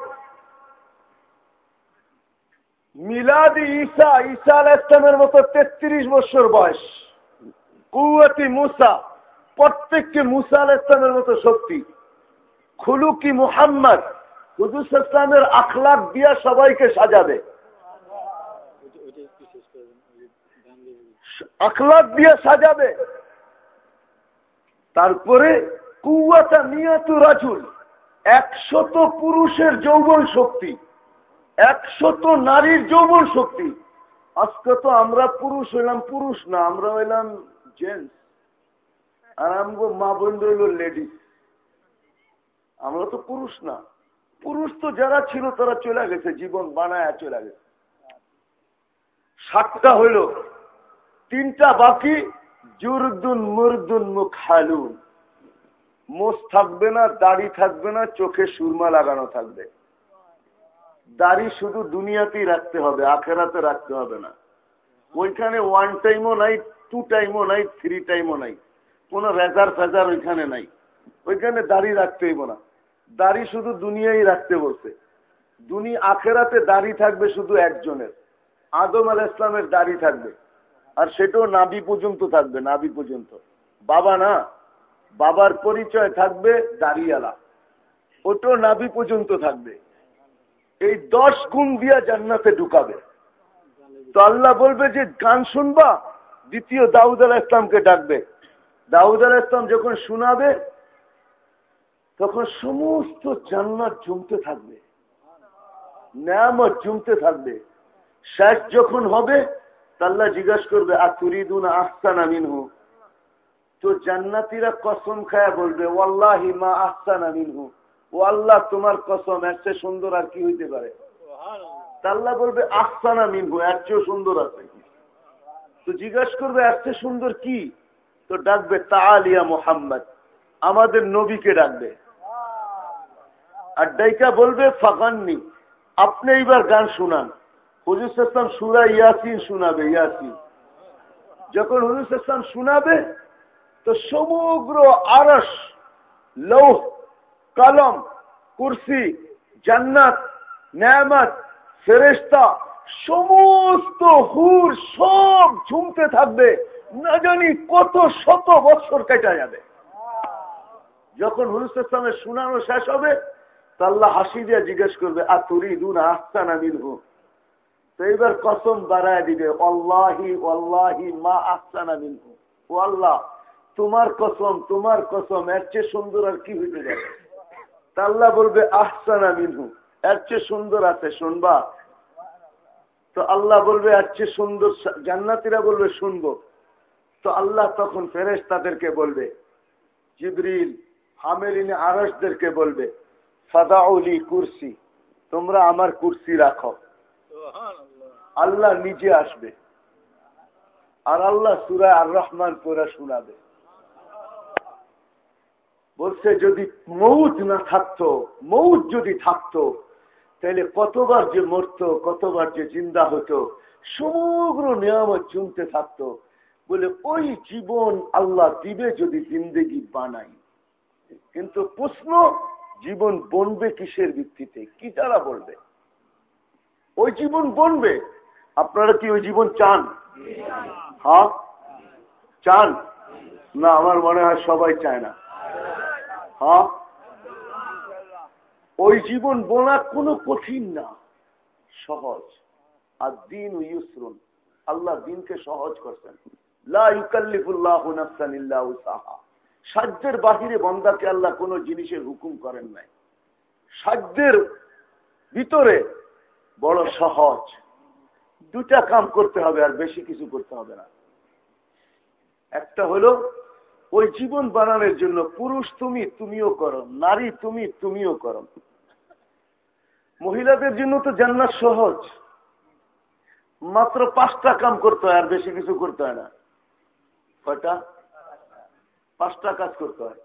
মিলাদি ঈসা ঈসা আল ইসলামের মতো তেত্রিশ বছর বয়স। কুয়াতি মুসা প্রত্যেককে মুসা আল ইসলামের মতো শক্তি। খুলুকি মুহাম্মদ হুজুর ইসলামের আখলাক দিয়া সবাইকে সাজাবে। আখলাক দিয়ে সাজাবে। তারপরে কুয়াতা নিয়াতু রাজুল, একশত পুরুষের যৌবন শক্তি, একশত নারীর যৌবন শক্তি। আজকে তো আমরা পুরুষ হইলাম পুরুষ না, আমরা হইলাম জেন্টস আর আমগো মা বন্ধু হইল লেডিস আমরা তো পুরুষ না। পুরুষ তো যারা ছিল তারা চলে গেছে, জীবন বানায় চলে গেছে। সাতটা হইল, তিনটা বাকি জুরদুন মুরদুন মুখ হালুন মোষ থাকবে না, দাড়ি থাকবে না, চোখে সুরমা লাগানো থাকবে। দাড়ি শুধু দুনিয়াতেই রাখতে হবে, আখেরাতে রাখতে হবে না। ওইখানে ওয়ান টাইমও নাই টু টাইমও নাই থ্রি টাইমও নাই। কোন রেজার ফেজার ওইখানে নাই। ওইখানে দাড়ি রাখতে হইব না। দাড়ি শুধু দুনিয়াই রাখতে বলছে। দুনি আখেরাতে দাড়ি থাকবে শুধু একজনের। আদম আল ইসলামের দাড়ি থাকবে। আর সেটাও নাবি পর্যন্ত থাকবে নাবি পর্যন্ত। বাবা না, বাবার পরিচয় থাকবে দাড়িয়ালা। ওটাও নাবি পর্যন্ত থাকবে। এই দশ গুণ দিয়া জান্নাতে ঢুকাবে। তো আল্লাহ বলবে যে, গান শুনবা, দ্বিতীয় দাউদ আলাহ ইসলামকে ডাকবে। দাউদ আলাহ ইসলাম যখন শোনাবে, তখন সমস্ত জান্নাত জমতে থাকবে। নামত জমতে থাকবে। শেষ যখন হবে তাল্লা জিজ্ঞাসা করবে, আর তুরিদুন আহসানা মিনহু? তো জান্নাতিরা কসম খায়া বলবে, ওয়াল্লাহি মা আহসানা মিনহু। ও আল্লাহ, তোমার কসম, এর সুন্দর আর কি হইতে পারে? তাল্লা বলবে, আহসানা মিনহু, এর চেয়েও সুন্দর আছে। তো জিজ্ঞাসা করবে, এর চেয়ে সুন্দর কি? তো ডাকবে তালিয়া মোহাম্মদ, আমাদের নবীকে ডাকবে। আর ডাইকা বলবে ফাঁকাননি আপনি এইবার গান শুনান। হুজুর সাল্লাম সুরা ইয়াসিন শোনাবে, ইয়াসিন। যখন হুজুর সাল্লাম শোনাবে, তো সমগ্র আরস লৌহ, কলম, কুরসি, জান্নাত, নেয়ামত ফেরেস্তা সমস্ত হুর সব ঝুমতে থাকবে। না জানি কত শত বছর কেটে যাবে। যখন হুরুস ইসলামের শোনানো শেষ হবে, তা আল্লাহ হাসি দিয়ে জিজ্ঞেস করবে আর তুরি দুন আহসানা মিনহু? তো এইবার কসম বাড়ায় দিবে অল্লাহি অল্লাহি মা আহসানা মিনহু। ও আল্লাহ তোমার কসম তোমার কসম, এর চেয়ে সুন্দর আর কি হইতে যাবে আল্লাহ বলবে, আহসানা মিনহু। এর চেয়ে সুন্দর আছে, শুনবা। তো আল্লাহ বলবে, এর চেয়ে সুন্দর জান্নাতিরা বলবে, শুনব। তো আল্লাহ তখন ফেরেস তাদেরকে বলবে, জিবরিল, হামেলিনে আরসদেরকে বলবে সাদাউলি কুরসি, তোমরা আমার কুরসি রাখো। আল্লাহ নিজে আসবে। আর আল্লাহ সুরা আর রহমান পুরা শোনাবে। বলছে, যদি মৌত না থাকতো, মৌত যদি থাকতো, তাহলে কতবার যে মরত, কতবার যে জিন্দা হতো, সমগ্র নিয়ামত চুনতে থাকতো। বলে, ওই জীবন আল্লাহ দিবে যদি জিন্দেগি বানাই। কিন্তু প্রশ্ন, জীবন বনবে কিসের ভিত্তিতে? কি তারা বলবে? ওই জীবন বনবে? আপনারা কি ওই জীবন চান? হ্যাঁ? চান? না, আমার মনে হয় সবাই চায় না। হ্যাঁ? ওই জীবন বোনা কোনো কঠিন না। সহজ। আর দিন ইউসরুন। আল্লাহ দিনকে সহজ করছেন। সাধ্যের বাহিরে বন্দাকে আল্লাহ কোন জিনিসের হুকুম করেন নাই। সাধ্যের ভিতরে বড় সহজ। দুটা কাম করতে হবে আর বেশি কিছু করতে হবে না। একটা হলো, ওই জীবন বানানোর জন্য পুরুষ তুমি, তুমিও করো, নারী তুমি, তুমিও করো। মহিলাদের জন্য তো জান্নাত সহজ। মাত্র পাঁচটা কাম করতে হয় আর বেশি কিছু করতে হয় না। কয়টা? পাঁচটা কাজ করতে হয়।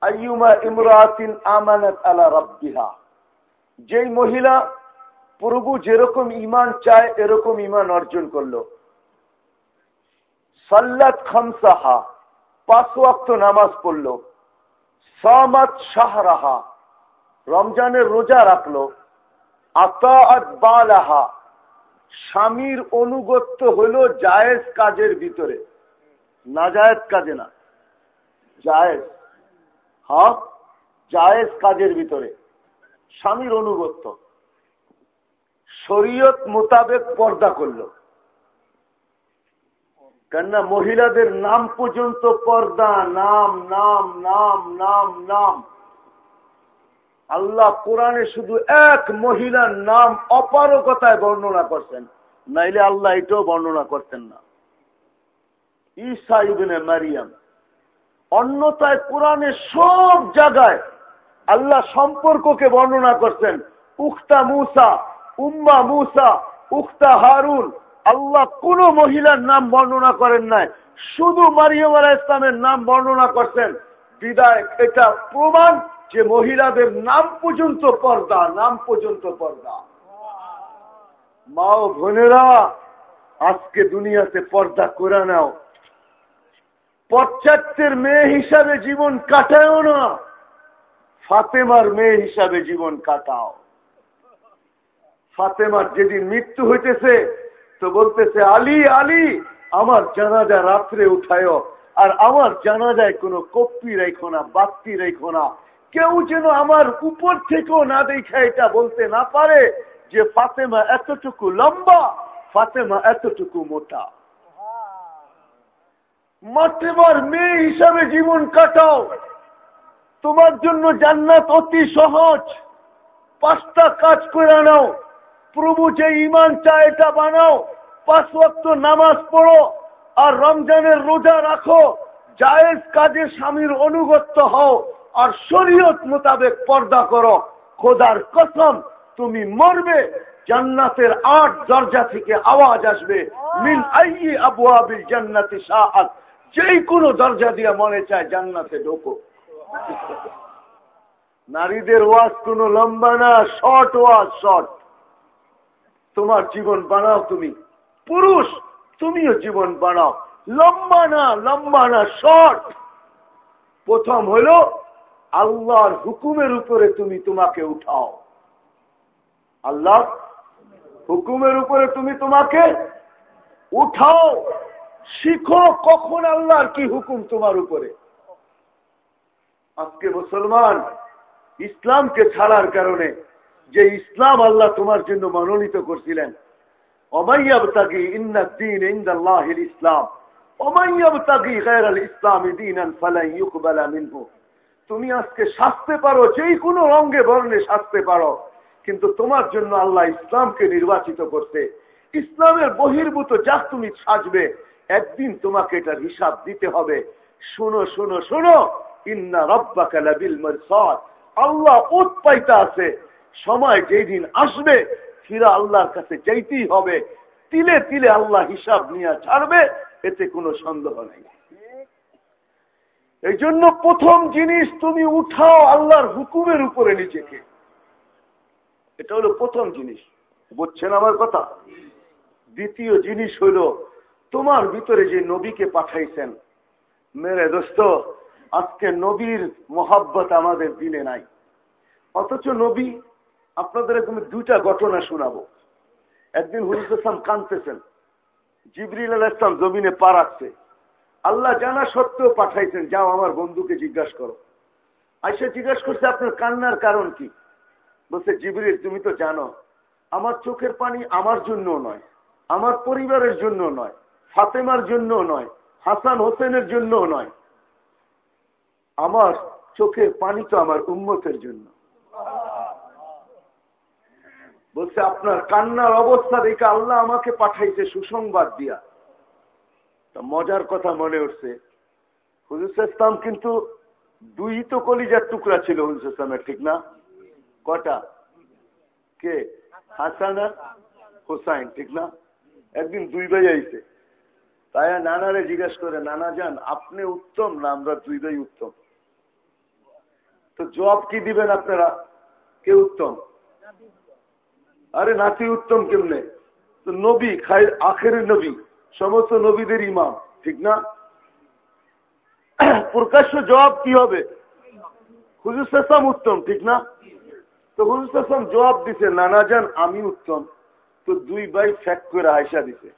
আইয়ুমা ইমরাতিন আমানাত আলা রাব্বিহা। যেই মহিলা প্রভু যেরকম ইমান চায়, এরকম ইমান অর্জন করল। সাল্লাত খামসাহা, পাঁচ ওয়াক্ত নামাজ পড়ল। সামাত শাহরাহা, রমজানের রোজা রাখল। আতাআত বালাহা, স্বামীর অনুগত্য হল জায়েজ কাজের ভিতরে। না জায়েজ কাজে না। জায়েজ। হ্যাঁ? জায়েজ কাজের ভিতরে। স্বামীর অনুগত্য। শরীয়ত মোতাবেক পর্দা করল। কেননা মহিলাদের নাম পর্যন্ত পর্দা, নাম নাম নাম নাম নাম। আল্লাহ কোরআনে শুধু এক মহিলার নাম অপারকতায় বর্ণনা করছেন। নাইলে আল্লাহ এটাও বর্ণনা করতেন না। ঈসা ইবনে মারিয়াম অন্যতায় কোরআনে সব জায়গায় আল্লাহ সম্পর্ককে বর্ণনা করছেন। উখতা মুসা উম্মা মুসা, উখতা হারুন, আল্লাহ কোন মহিলার নাম বর্ণনা করেন নাই। শুধু মারিয়াম আলাহ ইসলামের নাম বর্ণনা করছেন। বিদায়, এটা প্রমাণ যে মহিলাদের নাম পর্যন্ত পর্দা, নাম পর্যন্ত পর্দা। মা ও বোনেরা, আজকে দুনিয়াতে পর্দা করে নাও। পশ্চাত্যের মেয়ে হিসাবে জীবন কাটায়ও না, ফাতেমার মেয়ে হিসাবে জীবন কাটাও। ফাতেমার যেদিন মৃত্যু হইতেছে, তো বলতেছে, আলী আলী, আমার জানাজা রাত্রে উঠায় আর আমার জানাজায় কোনো কপ্পি রেখো না বাত্তি রেখো না। কেউ যেন আমার উপর থেকেও না দেখে এটা বলতে না পারে যে ফাতেমা এতটুকু লম্বা, ফাতেমা এতটুকু মোটা। মাতৃবার মেয়ে হিসাবে জীবন কাটাও। তোমার জন্য জান্নাত অতি সহজ। পাঁচটা কাজ করে নাও প্রভু যে ইমান চায় এটা বানাও। পাঁচ ওয়াক্ত নামাজ পড়ো আর রমজানের রোজা রাখো। জায়েজ কাজে স্বামীর অনুগত্য হও আর শরীয়ত মোতাবেক পর্দা করো। খোদার কসম, তুমি মরবে, জান্নাতের আট দরজা থেকে আওয়াজ আসবে। মিন আইয়ি আবু আবিল জান্নাতি শাহাদ যেই কোনো দরজা দিয়ে মনে চায় জান্নাতে ঢোকো। নারীদের ওয়াজ কোনো লম্বা না, শর্ট ওয়াজ, শর্ট। তোমার জীবন বানাও তুমি। পুরুষ, তুমিও জীবন বানাও। লম্বা না লম্বা না, শর্ট। প্রথম হলো, আল্লাহর হুকুমের উপরে তুমি তোমাকে উঠাও। আল্লাহ হুকুমের উপরে তুমি তোমাকে উঠাও। শিখো কখন আল্লাহর কি হুকুম তোমার উপরে। আজকে মুসলমান ইসলামকে ছাড়ার কারণে যে ইসলাম আল্লাহ তোমার জন্য মনোনীত করছিলেন। তুমি আজকে পারো যেই কোনো বর্ণে পারো। কিন্তু তোমার জন্য আল্লাহ ইসলামকে নির্বাচিত করতে। ইসলামের বহির্ভূত যা তুমি সাজবে, একদিন তোমাকে এটার হিসাব দিতে হবে। শুনো শুনো শুনো। ইন্না রব্বা কালাবিল মরসাদ আল্লাহ উৎপাইতা আছে। সময় যেই দিন আসবে, ফিরা আল্লাহর কাছে যেতেই হবে, তিলে তিলে আল্লাহ হিসাব নিয়ে ছাড়বে, এতে কোনো সন্দেহ নেই। এই জন্য প্রথম জিনিস তুমি উঠাও আল্লাহর হুকুমের উপরে নিজেকে। এটা হলো প্রথম জিনিস। বুঝছেন আমার কথা? দ্বিতীয় জিনিস হইল তোমার ভিতরে যে নবীকে পাঠাইছেন, মেরে দোস্ত, আজকে নবীর মোহাব্বত আমাদের দিলে নাই। অথচ নবী আপনাদের এরকম দুইটা ঘটনা শোনাবো। একদিন হুজুর ইসলাম কানতেছেন জিবরিল আল ইসলাম জমিনে পা রাখছে। আল্লাহ জানা সত্ত্বেও পাঠাইছেন, যাও আমার বন্ধুকে জিজ্ঞাসা করো। আইসা জিজ্ঞাসা করছে, আপনার কান্নার কারণ কি? বলছে, জিবরিল, তুমি তো জানো, আমার চোখের পানি আমার জন্য নয়, আমার পরিবারের জন্য নয়, ফাতেমার জন্য নয়, হাসান হোসেনের জন্য নয়। আমার চোখের পানি তো আমার উন্মতের জন্য। বলছে, আপনার কান্নার অবস্থা দেখে আল্লাহ আমাকে পাঠাইছে সুসংবাদ দিয়া। মজার কথা মনে উঠছে হুজুর ইসলাম কিন্তু দুই তো কলিজার টুকরা ছিল হুজুর ইসলামের, ঠিক না? কটা? কে? হাসান আর হোসাইন, ঠিক না? একদিন দুই ভাই আইছে। তাই নানারে জিজ্ঞেস করে, নানা যান আপনি উত্তম না আমরা দুই ভাই উত্তম? তো জবাব কি দিবেন আপনারা? কে উত্তম? আরে নাতি উত্তম কেমনে? নবী খাই আখের নবী, সমস্ত নবীদের ইমাম, ঠিক না? প্রকাশ্য জবাব কি হবে? হুজুর সাসাম উত্তম, ঠিক না? তো হুজুর সাসাম জবাব দিছে নানা যান আমি উত্তম। তো দুই ভাই ফ্যাক করে আয়সা দিছে।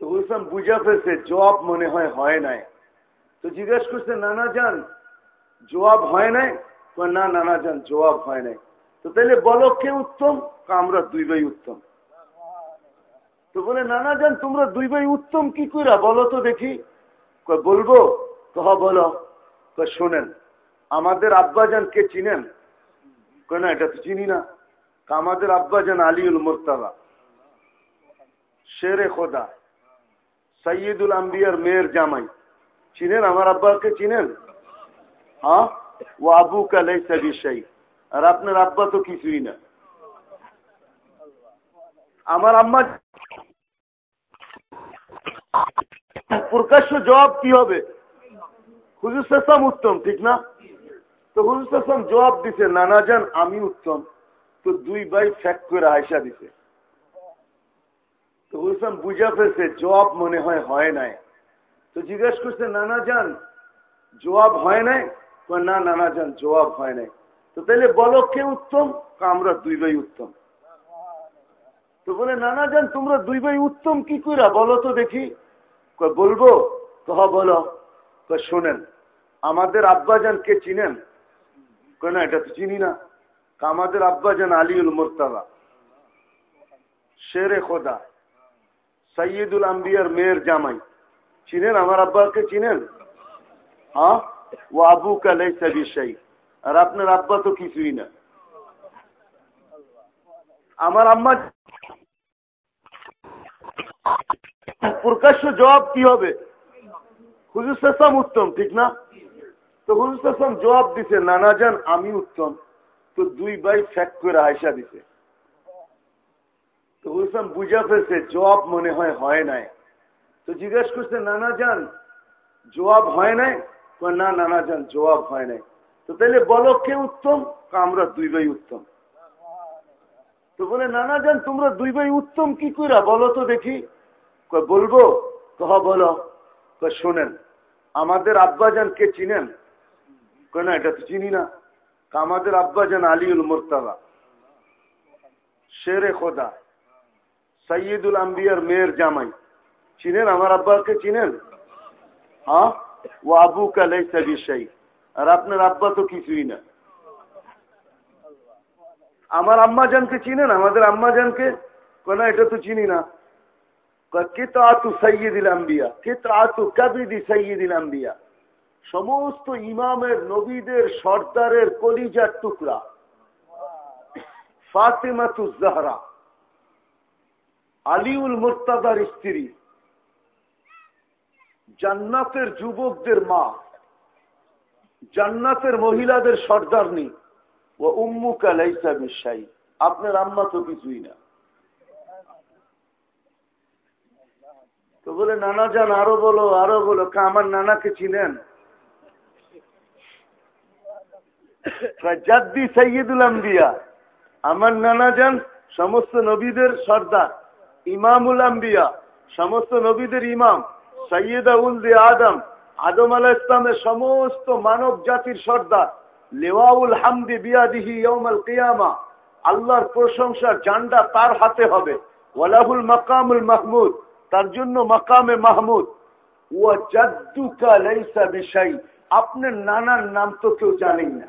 তো হুজুর সাম বুঝা ফেলছে, জবাব মনে হয় হয় নাই। তো জিজ্ঞেস করছে নানা যান জবাব হয় নাই? না নানা যান জবাব হয় নাই। তো তাহলে বলো কে উত্তম? আমরা দুই ভাই উত্তম। তো বলে নানা যান তোমরা দুই ভাই উত্তম কি কইরা? বলো তো দেখি। বলব? কহ বলো। শোনেন, আমাদের আব্বাজান কে চিনেন? না, এটা তো চিনি না। আমাদের আব্বাজান আলিউল মোর্তাবা শেরে খোদা। সৈয়দুল আম্বিয়ার মেয়ের জামাই। চিনেন? আমার আব্বাকে চিনেন? হ্যাঁ? ও আবু কালাই সাবিসাই আর আপনার আব্বা তো কিছুই না। আমার আম্মা প্রকাশ্য জবাব কি হবে? হুজুর সাসাম উত্তম, ঠিক না? তো হুজুর সাসাম জবাব দিছে নানা যান আমি উত্তম। তো দুই ভাই ফ্যাক করে আয়সা দিছে। তো হুজুর বুঝা ফেলছে, জবাব মনে হয় হয় নাই। তো জিজ্ঞেস করছে নানা যান জবাব হয় নাই? না নানা যান জবাব হয় নাই। তো তাহলে বলো কে উত্তম? আমরা দুই ভাই উত্তম। তো বলে নানা যান তোমরা দুই ভাই উত্তম কি কইরা? বলো তো দেখি। বলব? কহ বলো। শোনেন, আমাদের আব্বাজান কে চিনেন? না, এটা তো চিনি না। আমাদের আব্বা আব্বাজান আলিউল মোর্তাবা শেরে খোদা সৈয়দুল আম্বিয়ার মেয়ের জামাই। চিনেন? আমার আব্বাকে চিনেন? হ্যাঁ ও আবু কালাই সাবিসাই আর আপনার আব্বা তো কিছুই না। আমার আম্মা প্রকাশ্য জবাব কি হবে? হুজুর সাসাম উত্তম, ঠিক না? তো হুজুর সাসাম জবাব দিছে, নানা যান আমি উত্তম। তো দুই ভাই ফ্যাক করে আয়সা দিছে। তো হুজুর বুঝা ফেলছে, জবাব মনে হয় হয় নাই। তো জিজ্ঞেস করছে, নানা যান জবাব হয় নাই? না, নানা যান জবাব হয় নাই। তো তাহলে বলো কে উত্তম? আমরা দুই ভাই উত্তম। তো বলে নানা যান তোমরা দুই ভাই উত্তম কি কইরা? বলো তো দেখি। বলব? কহ বলো। শোনেন, আমাদের আব্বা আব্বাজান কে চিনেন? না, এটা তো চিনি না। আমাদের আব্বা আব্বাজান আলিউল মোর্তাবা শেরে খোদা। সৈয়দুল আম্বিয়ার মেয়ের জামাই। চিনেন? আমার আব্বাকে চিনেন? হ্যাঁ? ও আবু কালাই সাবিসাই আর আপনার আব্বা তো কিছুই না। আমার আম্মা জানকে চিনেন আমাদের আম্মা জানকে? না, এটা তো চিনি না। কেতাতু সৈয়দিল আম্বিয়া কেতাতু কাবিদি সৈয়দিল আম্বিয়া। সমস্ত ইমামের নবীদের সর্দারের কলিজার টুকরা। ফাতেমাতু জাহরা। আলিউল মোর্তাদার স্ত্রী। জান্নাতের যুবকদের মা। জান্নাতের মহিলাদের সর্দারনি ও উম্মু কালাইসা বিশ্বাই আপনার আম্মা তো কিছুই না। তো বলে, নানা যান আরও বলো আরও বলো। আমার নানাকে চিনেন? জাদ্দি সৈয়দুল আম্বিয়া। আমার নানা যান সমস্ত নবীদের সর্দার। ইমামুল আম্বিয়া, সমস্ত নবীদের ইমাম। সৈয়দা উল আদম। আদম আলাহ ইসলামের সমস্ত মানব জাতির সর্দার। লেওয়াউল হামদি বিয়াদিহি ইয়ৌমাল কিয়ামা। আল্লাহর প্রশংসার জান্ডা তার হাতে হবে। ওয়ালাহুল মাকামুল মাহমুদ, তার জন্য মাকামে মাহমুদ। ও জাদ্দুকা লাইসা বিষয় আপনার নানার নাম তো কেউ জানেন না।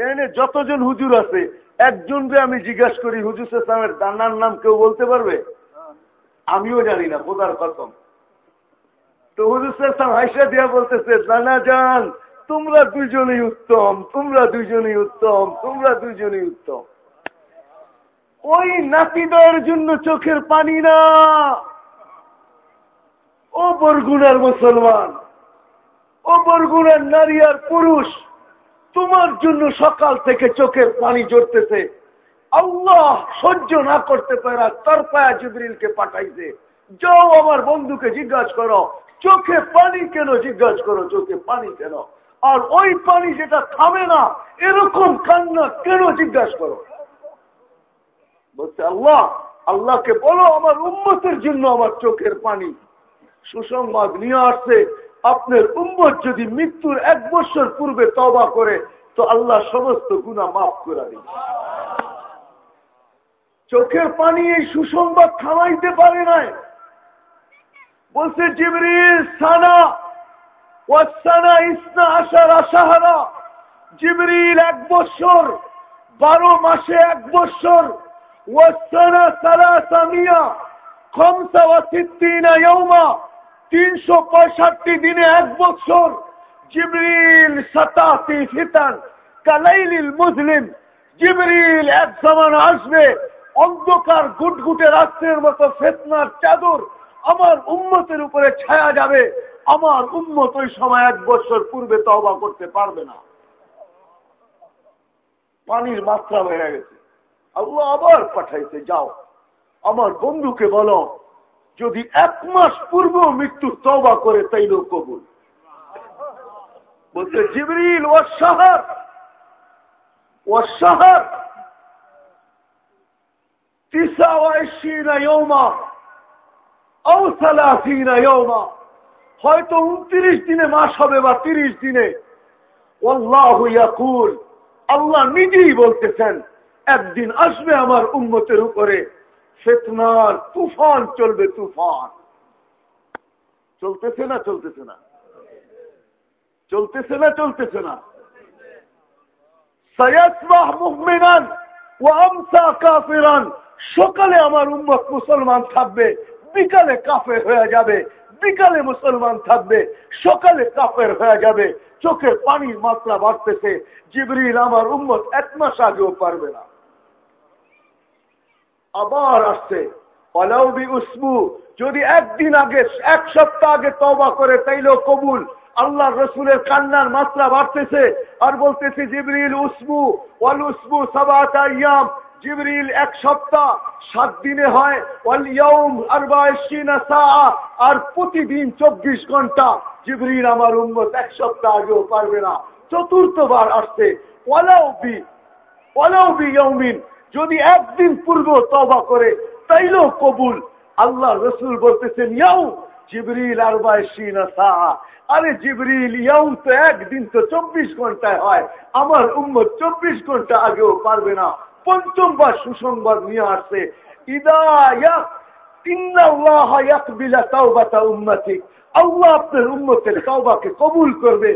এখানে যতজন হুজুর আছে, একজনকে আমি জিজ্ঞাসা করি, হুজুর সালামের নানার নাম কেউ বলতে পারবে? আমিও জানি না, খোদার কথম তো হুজুর হাইসা দিয়া বলতেছে, নানা যান তোমরা দুজনেই উত্তম, তোমরা দুজনেই উত্তম, তোমরা দুজনেই উত্তম। ওই নাতিদের জন্য চোখের পানি না। ও বরগুনার মুসলমান, ও বরগুনার নারী আর পুরুষ, তোমার জন্য সকাল থেকে চোখের পানি জড়তেছে আল্লাহ সহ্য না করতে পারা, তার পায়া জিবরিলকে পাঠাইছে। যাও আমার বন্ধুকে জিজ্ঞাসা করো চোখে পানি কেন জিজ্ঞাসা করো, চোখে পানি কেন? আর ওই পানি যেটা থামে না, এরকম কান্না কেন জিজ্ঞাসা করো? বলছে, আল্লাহ, আল্লাহকে বলো, আমার উন্মতের জন্য আমার চোখের পানি। সুসংবাদ নিয়ে আসছে, আপনার উম্মত যদি মৃত্যুর এক বছর পূর্বে তবা করে, তো আল্লাহ সমস্ত গুণা মাফ করে দিন চোখের পানি এই সুসংবাদ থামাইতে পারে নাই। বলছে, জিবরিল, সানা ওয়াসানা ইসনা আশার আশাহারা। জিবরিল, এক বছর বারো মাসে এক বছর ওয়াসানা সালাসা মিয়া খমসা ওয়া সিদ্দিনা ইয়ৌমা তিনশো পঁয়ষট্টি দিনে এক বছর জিবরিল, সাতাশি ফিতান কালাইলিল মুসলিম জিবরিল, এক সমান আসবে, অন্ধকার গুটগুটে রাত্রের মতো ফেতনার চাদর আমার উন্মতের উপরে ছায়া যাবে, আমার উন্মত ওই সময় এক বছর পূর্বে তবা করতে পারবে না। পানির মাত্রা বেড়ে গেছে। আল্লাহ আবার পাঠাইছে, যাও। আমার বন্ধুকে বলো, যদি এক মাস পূর্ব মৃত্যুর তবা করে তাইল কবুল। বলছে, জিবরিল ও শহর ও শহর তিসা ওয়াইশিনা ইয়ৌমা হয়তো উনত্রিশ দিনে মাস হবে বা তিরিশ দিনে। আল্লাহ নিজেই বলতেছেন, একদিন আসবে আমার উন্মতের উপরে। ফেতনার তুফান চলবে, তুফান। চলতেছে না চলতেছে না? চলতেছে না চলতেছে না? সৈয়দবাহ মুহমিনান ও আমসা কাফিরান। সকালে আমার উম্মত মুসলমান থাকবে বিকালে কাফের হয়ে যাবে, বিকালে মুসলমান থাকবে, সকালে কাফের হয়ে যাবে চোখের পানির মাত্রা বাড়তেছে, জিবরিল আমার উম্মত এক মাস আগেও পারবে না। আবার আসছে অলাউবি উসমু যদি একদিন আগে, এক সপ্তাহ আগে তবা করে তাইলেও কবুল আল্লাহ রসুলের কান্নার মাত্রা বাড়তেছে, আর বলতেছে জিবরিল উসমু, ওয়াল উসমু সাবাতা জিবরিল এক সপ্তাহ সাত দিনে হয় আর প্রতিদিন চব্বিশ ঘণ্টা জিবরিল আমার উম্মত এক সপ্তাহ আগেও পারবে না। চতুর্থবার আসছে ওয়ালাউবি ওয়ালাউবি ইয়াউমিন, যদি একদিন পূর্ব তবা করে, তাইলেও কবুল। আল্লাহ রসুল বলতেছেন, ইয়াউ জিবরিল আর আরে জিবরিল, ইয়াউ তো একদিন তো চব্বিশ ঘন্টায় হয়, আমার উম্মত চব্বিশ ঘণ্টা আগেও পারবে না। পঞ্চমবার সুসংবাদ নিয়ে আসছে আল্লাহ কবুল করবে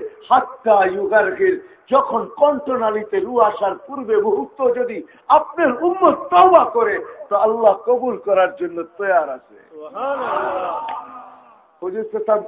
যখন কণ্ঠনালীতে রু আসার পূর্বে মুহূর্ত যদি আপনার উম্মত তওবা করে, তো আল্লাহ কবুল করার জন্য তৈয়ার আছে।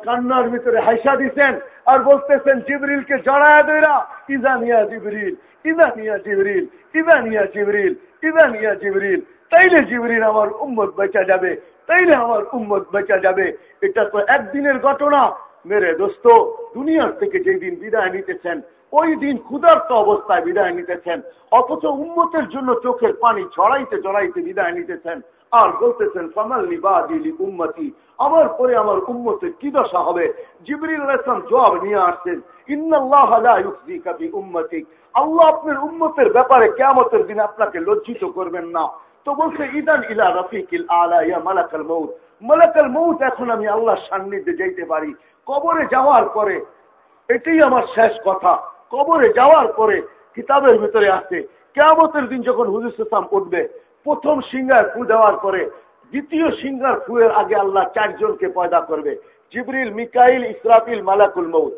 কান্নার ভিতরে হাইসা দিচ্ছেন আর বলতেছেন, জিবরিলকে জড়ায়া দইরা ইজানিয়া জিবরিল ইজানিয়া জিবরিল ইজানিয়া জিবরিল ইজানিয়া জিবরিল, তাইলে জিবরিল আমার উম্মত বেচা যাবে, তাইলে আমার উম্মত বেচা যাবে। এটা তো একদিনের ঘটনা। মেরে দোস্ত, দুনিয়ার থেকে যেদিন বিদায় নিতেছেন, ওই দিন ক্ষুধার্ত অবস্থায় বিদায় নিতেছেন, অথচ উন্মতের জন্য চোখের পানি ছড়াইতে জড়াইতে বিদায় নিতেছেন। আর বলতেছেন, ফামাল নিবাদিলি উম্মতি আমার পরে আমার উম্মতের কি দশা হবে? জিবরিল ইসলাম জবাব নিয়ে আসছেন, ইন্নাল্লাহ উম্মতিক আল্লাহ আপনার উম্মতের ব্যাপারে কেমতের দিনে আপনাকে লজ্জিত করবেন না। তো বলছে, ইদান ইলা রফিকিল আলা ইয়া মালাকাল মৌত মালাকাল মৌত এখন আমি আল্লাহর সান্নিধ্যে যাইতে পারি। কবরে যাওয়ার পরে, এটাই আমার শেষ কথা। কবরে যাওয়ার পরে কিতাবের ভিতরে আছে কেমতের দিন যখন হুজুর সাম উঠবে প্রথম সিঙ্গার ফু দেওয়ার পরে দ্বিতীয় সিঙ্গার ফুয়ের আগে আল্লাহ চারজনকে পয়দা করবে। জিবরিল, মিকাইল, ইসরাফিল, মালাকুল মৌদ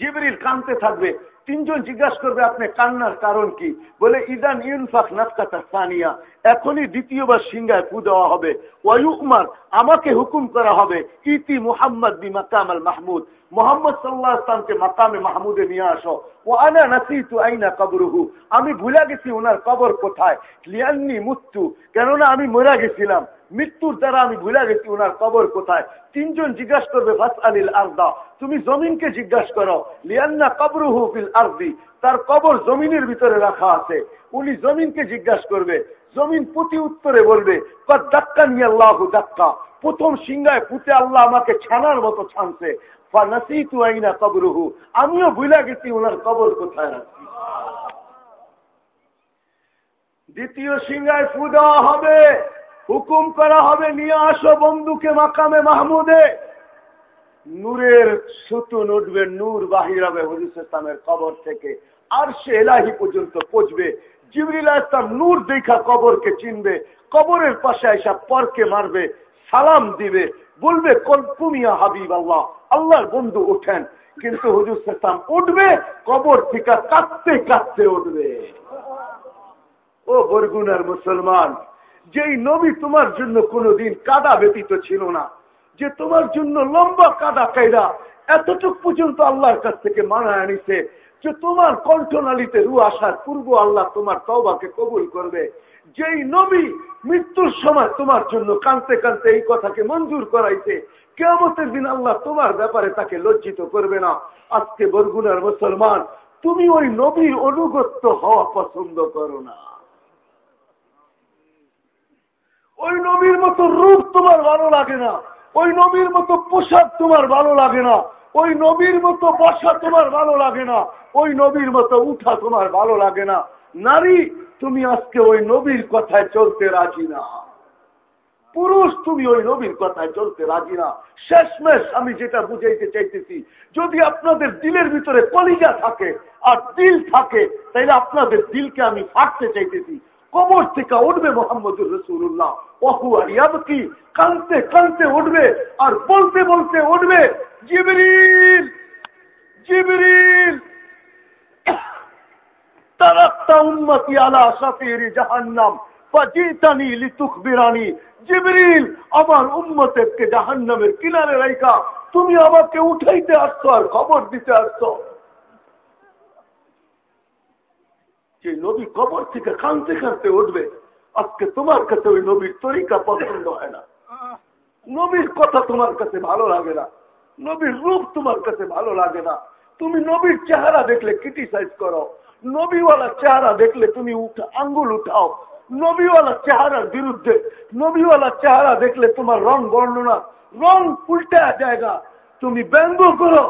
জিবরিল কানতে থাকবে তিনজন জিজ্ঞাসা করবে আপনি কান্নার কারণ কি? বলে, ইদান ইউনফাক নাফকাতা সানিয়া, এখনই দ্বিতীয়বার সিংহায় পু দেওয়া হবে। ওয়ুকমার আমাকে হুকুম করা হবে, ইতি মুহাম্মদ বি মাকাম আল মাহমুদ। মোহাম্মদ সাল্লাহ ইসলামকে মাকামে মাহমুদে নিয়ে আসো। ও আনা নাসিতু আইনা কবরুহু। আমি ভুলে গেছি ওনার কবর কোথায়। লিয়ান্নি মুত্তু। কেননা আমি মরা গেছিলাম। মৃত্যুর দ্বারা আমি ভুলে গেছি ওনার কবর কোথায়। তিনজন জিজ্ঞাসা করবে ফাস আলিল আর্দা। তুমি জমিনকে জিজ্ঞাসা করো, লিয়ান্না কবরুহু ফিল আর্দি? তার কবর জমিনের ভিতরে রাখা আছে। উনি জমিনকে জিজ্ঞাসা করবে, জমিন প্রতি উত্তরে বলবে দাক্কা নিয়ে আল্লাহ দাক্কা। প্রথম সিংহায় পুঁতে আল্লাহ আমাকে ছানার মতো ছানছে। আমিও ভুলে গেছি ওনার কবর কোথায় দ্বিতীয় সিংহায় ফু দেওয়া হবে। হুকুম করা হবে, নিয়ে আসো বন্ধুকে মাকামে মাহমুদে। নূরের সুতুন উঠবে, নূর বাহির হবে হরিস ইসলামের কবর থেকে। আর সে এলাহি পর্যন্ত পচবে জিবরিল ইসলাম নূর দেখা কবরকে চিনবে, কবরের পাশে এসা পরকে মারবে, সালাম দিবে, বলবে কল্পুমিয়া হাবিব আল্লাহ? আল্লাহর বন্ধু উঠেন, কিন্তু হুজুর ইসলাম উঠবে, কবর থেকে কাঁদতে কাঁদতে উঠবে। ও বরগুনার মুসলমান যেই নবী তোমার জন্য কোনদিন কাদা ব্যতীত ছিল না, যে তোমার জন্য লম্বা কাদা কায়দা এতটুক পর্যন্ত আল্লাহর কাছ থেকে মানা আনিছে, যে তোমার কণ্ঠনালীতে রু আসার পূর্ব আল্লাহ তোমার তওবাকে কবুল করবে। যেই নবী মৃত্যুর সময় তোমার জন্য কানতে কানতে এই কথাকে মঞ্জুর করাইছে কেমতের দিন আল্লাহ তোমার ব্যাপারে তাকে লজ্জিত করবে না। আজকে বরগুনার মুসলমান, তুমি ওই নবীর অনুগত্য হওয়া পছন্দ করো না। ওই নবীর মতো রূপ তোমার ভালো লাগে না। ওই নবীর মতো পোশাক তোমার ভালো লাগে না। ওই নবীর মতো বসা তোমার ভালো লাগে না। ওই নবীর মতো উঠা তোমার ভালো লাগে না। নারী, তুমি আজকে ওই নবীর কথায় চলতে রাজি না। পুরুষ, তুমি ওই নবীর কথায় চলতে রাজি না। শেষমেশ আমি যেটা বুঝাইতে চাইতেছি, যদি আপনাদের দিলের ভিতরে কলিজা থাকে আর দিল থাকে, তাইলে আপনাদের দিলকে আমি ফাটতে চাইতেছি। কবর থেকে উঠবে মোহাম্মদুর রসুল্লাহ অহু আলিয়াব কি কানতে কানতে উঠবে আর বলতে বলতে উঠবে, জিবরিল জিবরিল আমার উম্মতেরকে জাহান্নামের কিনারে রাইকা তুমি আমাকে উঠাইতে আসছো আর খবর দিতে আসছো। যে নবী কবর থেকে কানতে কানতে উঠবে, আজকে তোমার কাছে ওই নবীর তরিকা পছন্দ হয় না। নবীর কথা তোমার কাছে ভালো লাগে না। নবীর রূপ তোমার কাছে ভালো লাগে না। তুমি নবীর চেহারা দেখলে ক্রিটিসাইজ করো। নবীওয়ালা চেহারা দেখলে তুমি উঠা, আঙ্গুল উঠাও। নবীওয়ালা চেহারার বিরুদ্ধে, নবীওয়ালা চেহারা দেখলে তোমার রং বর্ণনা, রং উল্টা জায়গা। তুমি ব্যঙ্গ করো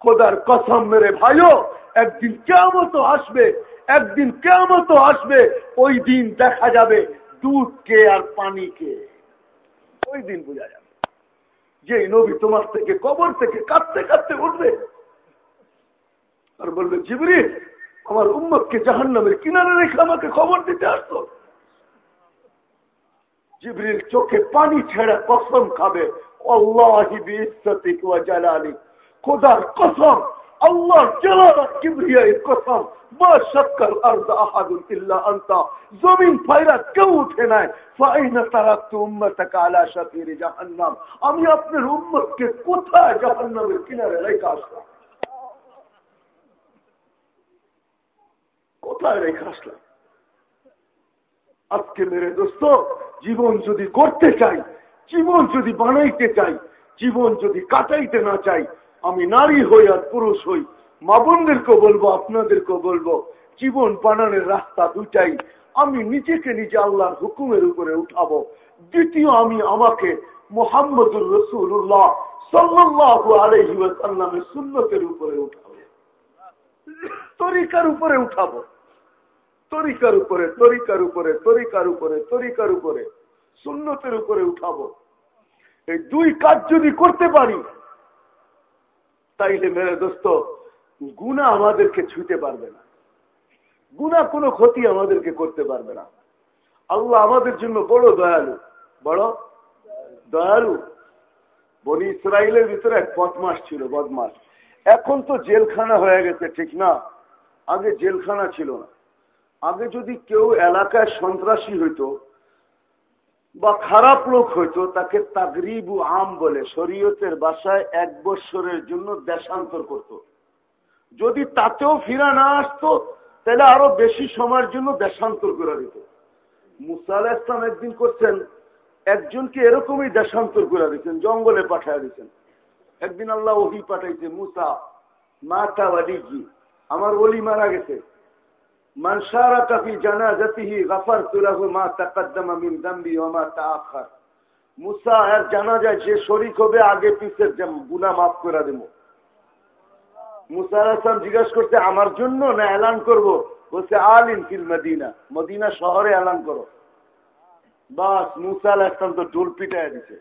খোদার কসম মেরে ভাইও, একদিন কেমত আসবে, একদিন কেমত আসবে, ওই দিন দেখা যাবে দুধ কে আর পানি কে। ওই দিন বোঝা যাবে। যে নবী তোমার থেকে কবর থেকে কাঁদতে কাঁদতে উঠবে। আর বলবে জিবরি আমার উম্মতকে জাহান নামের কিনারে রেখে আমাকে খবর দিতে আসতো জিবরির চোখে পানি ছেড়ে কসম খাবে জালালি খোদার কসম, আল্লাহর জালালার আমি আপনার উম্মতকে কোথায় জাহান্নামের কিনারে রেখে আসলাম? কোথায় রেখে আসলাম? আজকে মেরে দোস্ত, জীবন যদি করতে চাই, জীবন যদি বানাইতে চাই, জীবন যদি কাটাইতে না চাই আমি নারী হই আর পুরুষ হই, মা বোনদেরকেও বলব, আপনাদেরকেও বলব, জীবন বানানোর রাস্তা দুটাই আমি নিজেকে নিজে আল্লাহর হুকুমের উপরে উঠাবো। দ্বিতীয়, আমি আমাকে মোহাম্মদুর রসুল্লাহ সাল্লাহ আলহিমের সুন্নতের উপরে উঠাবো। তরিকার উপরে উঠাবো। তরিকার উপরে তরিকার উপরে তরিকার উপরে তরিকার উপরে, সুন্নতের উপরে উঠাবো। এই দুই কাজ যদি করতে পারি তাইলে মেরে দোস্ত গুণা আমাদেরকে ছুতে পারবে না। গুণা কোনো ক্ষতি আমাদেরকে করতে পারবে না। আল্লাহ আমাদের জন্য বড় দয়ালু। বড় দয়ালু। বনি ইসরায়েলের ভিতরে এক বদমাস ছিল বদমাস এখন তো জেলখানা হয়ে গেছে, ঠিক না? আগে জেলখানা ছিল না। আগে যদি কেউ এলাকায় সন্ত্রাসী হইতো বা খারাপ লোক হইতো, তাকে তাগরিবু আম বলে, শরীয়তের বাসায় এক বৎসরের জন্য দেশান্তর করত। যদি তাতেও ফিরা না আসতো, তাহলে আরও বেশি সময়ের জন্য দেশান্তর করে দিত। মুসা আলাহ ইসলাম একদিন করছেন, একজনকে এরকমই দেশান্তর করে দিচ্ছেন জঙ্গলে পাঠায় দিচ্ছেন একদিন আল্লাহ ওহি পাঠাইছে, মুসা মাতা ওয়ালিজি, আমার ওলি মারা গেছে। কাফি জানা জাতিহি গাফার তুলাহু মা তাকাদ্দামা মিন দাম্বি ওয়া মা তাআখার। মুসা যায় যে শরিক হবে, আগে পিছের গুনাহ মাফ করে মুসা জিজ্ঞাসা আমার জন্য না এলান করব? বলছে, আলিন ফিল মদিনা। মদিনা শহরে এলান করো। বাস, মুসা আলাইহিস তো ডোল পিটায় দিছে।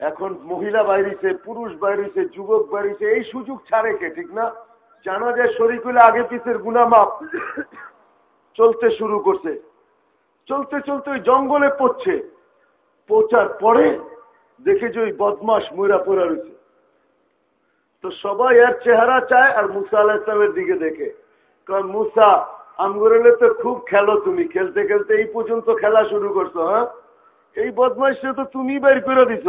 এখন মহিলা বাইরেছে পুরুষ বাইরেছে যুবক বাইরেছে এই সুযোগ ছাড়ে কে, ঠিক না? জানা যায় শরিক আগে পিছের গুনামাপ চলতে শুরু করছে। চলতে চলতে ওই জঙ্গলে পড়ছে। পৌঁছার পরে দেখে যে ওই বদমাস ময়রা পড়া রয়েছে। তো সবাই এর চেহারা চায় আর মুসা আল্লাহ ইসলামের দিকে দেখে। কারণ মুসা আমগরেলে তো খুব খেলো তুমি। খেলতে খেলতে এই পর্যন্ত খেলা শুরু করছ হ্যাঁ? এই বদমাইশে তো তুমি বের করে দিছ।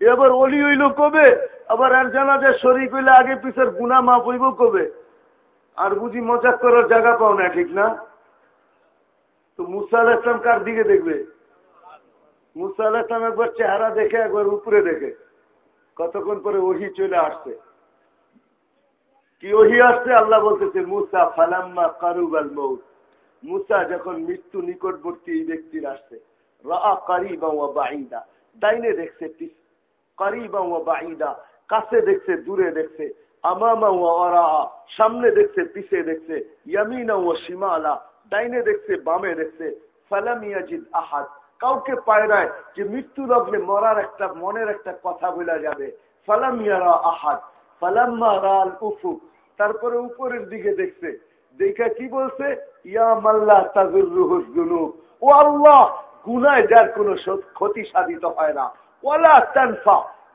এবার অলি হইল কবে? আবার আর জানা যায় শরীর হইলে আগে পিছের গুণা মাপ হইব কবে? আর বুঝি মজাক করার জায়গা পাও না, ঠিক না? তো মুসা আল ইসলাম কার দিকে দেখবে? মুসা আল ইসলাম একবার চেহারা দেখে, একবার উপরে দেখে। কতক্ষণ পরে ওহি চলে আসছে? কি ওহি আসছে? আল্লাহ বলতেছে, মুসা ফালাম্মা কারুবাল মৌত মুসা যখন মৃত্যু নিকটবর্তী এই ব্যক্তির আসছে রা কারিবা বাঈদা। ডাইনে দেখছে কারিবা বাঈদা। কাছে দেখছে, দূরে দেখছে, আমামা সামনে দেখছে, পিছে দেখছে, ইয়ামিনা সীমালা ডাইনে দেখছে, বামে দেখছে ফালামিয়াজিদ আহাদ। কাউকে পায়রায় যে মৃত্যু লগ্নে মরার একটা, মনের একটা কথা বলা যাবে। ফালামিয়ারা আহাদ, ফালাম্মা রাল উফুক তারপরে উপরের দিকে দেখছে, দেখা কি বলছে? ইয়া গুনায় যার কোন ক্ষতি সাধিত হয় না। ওলা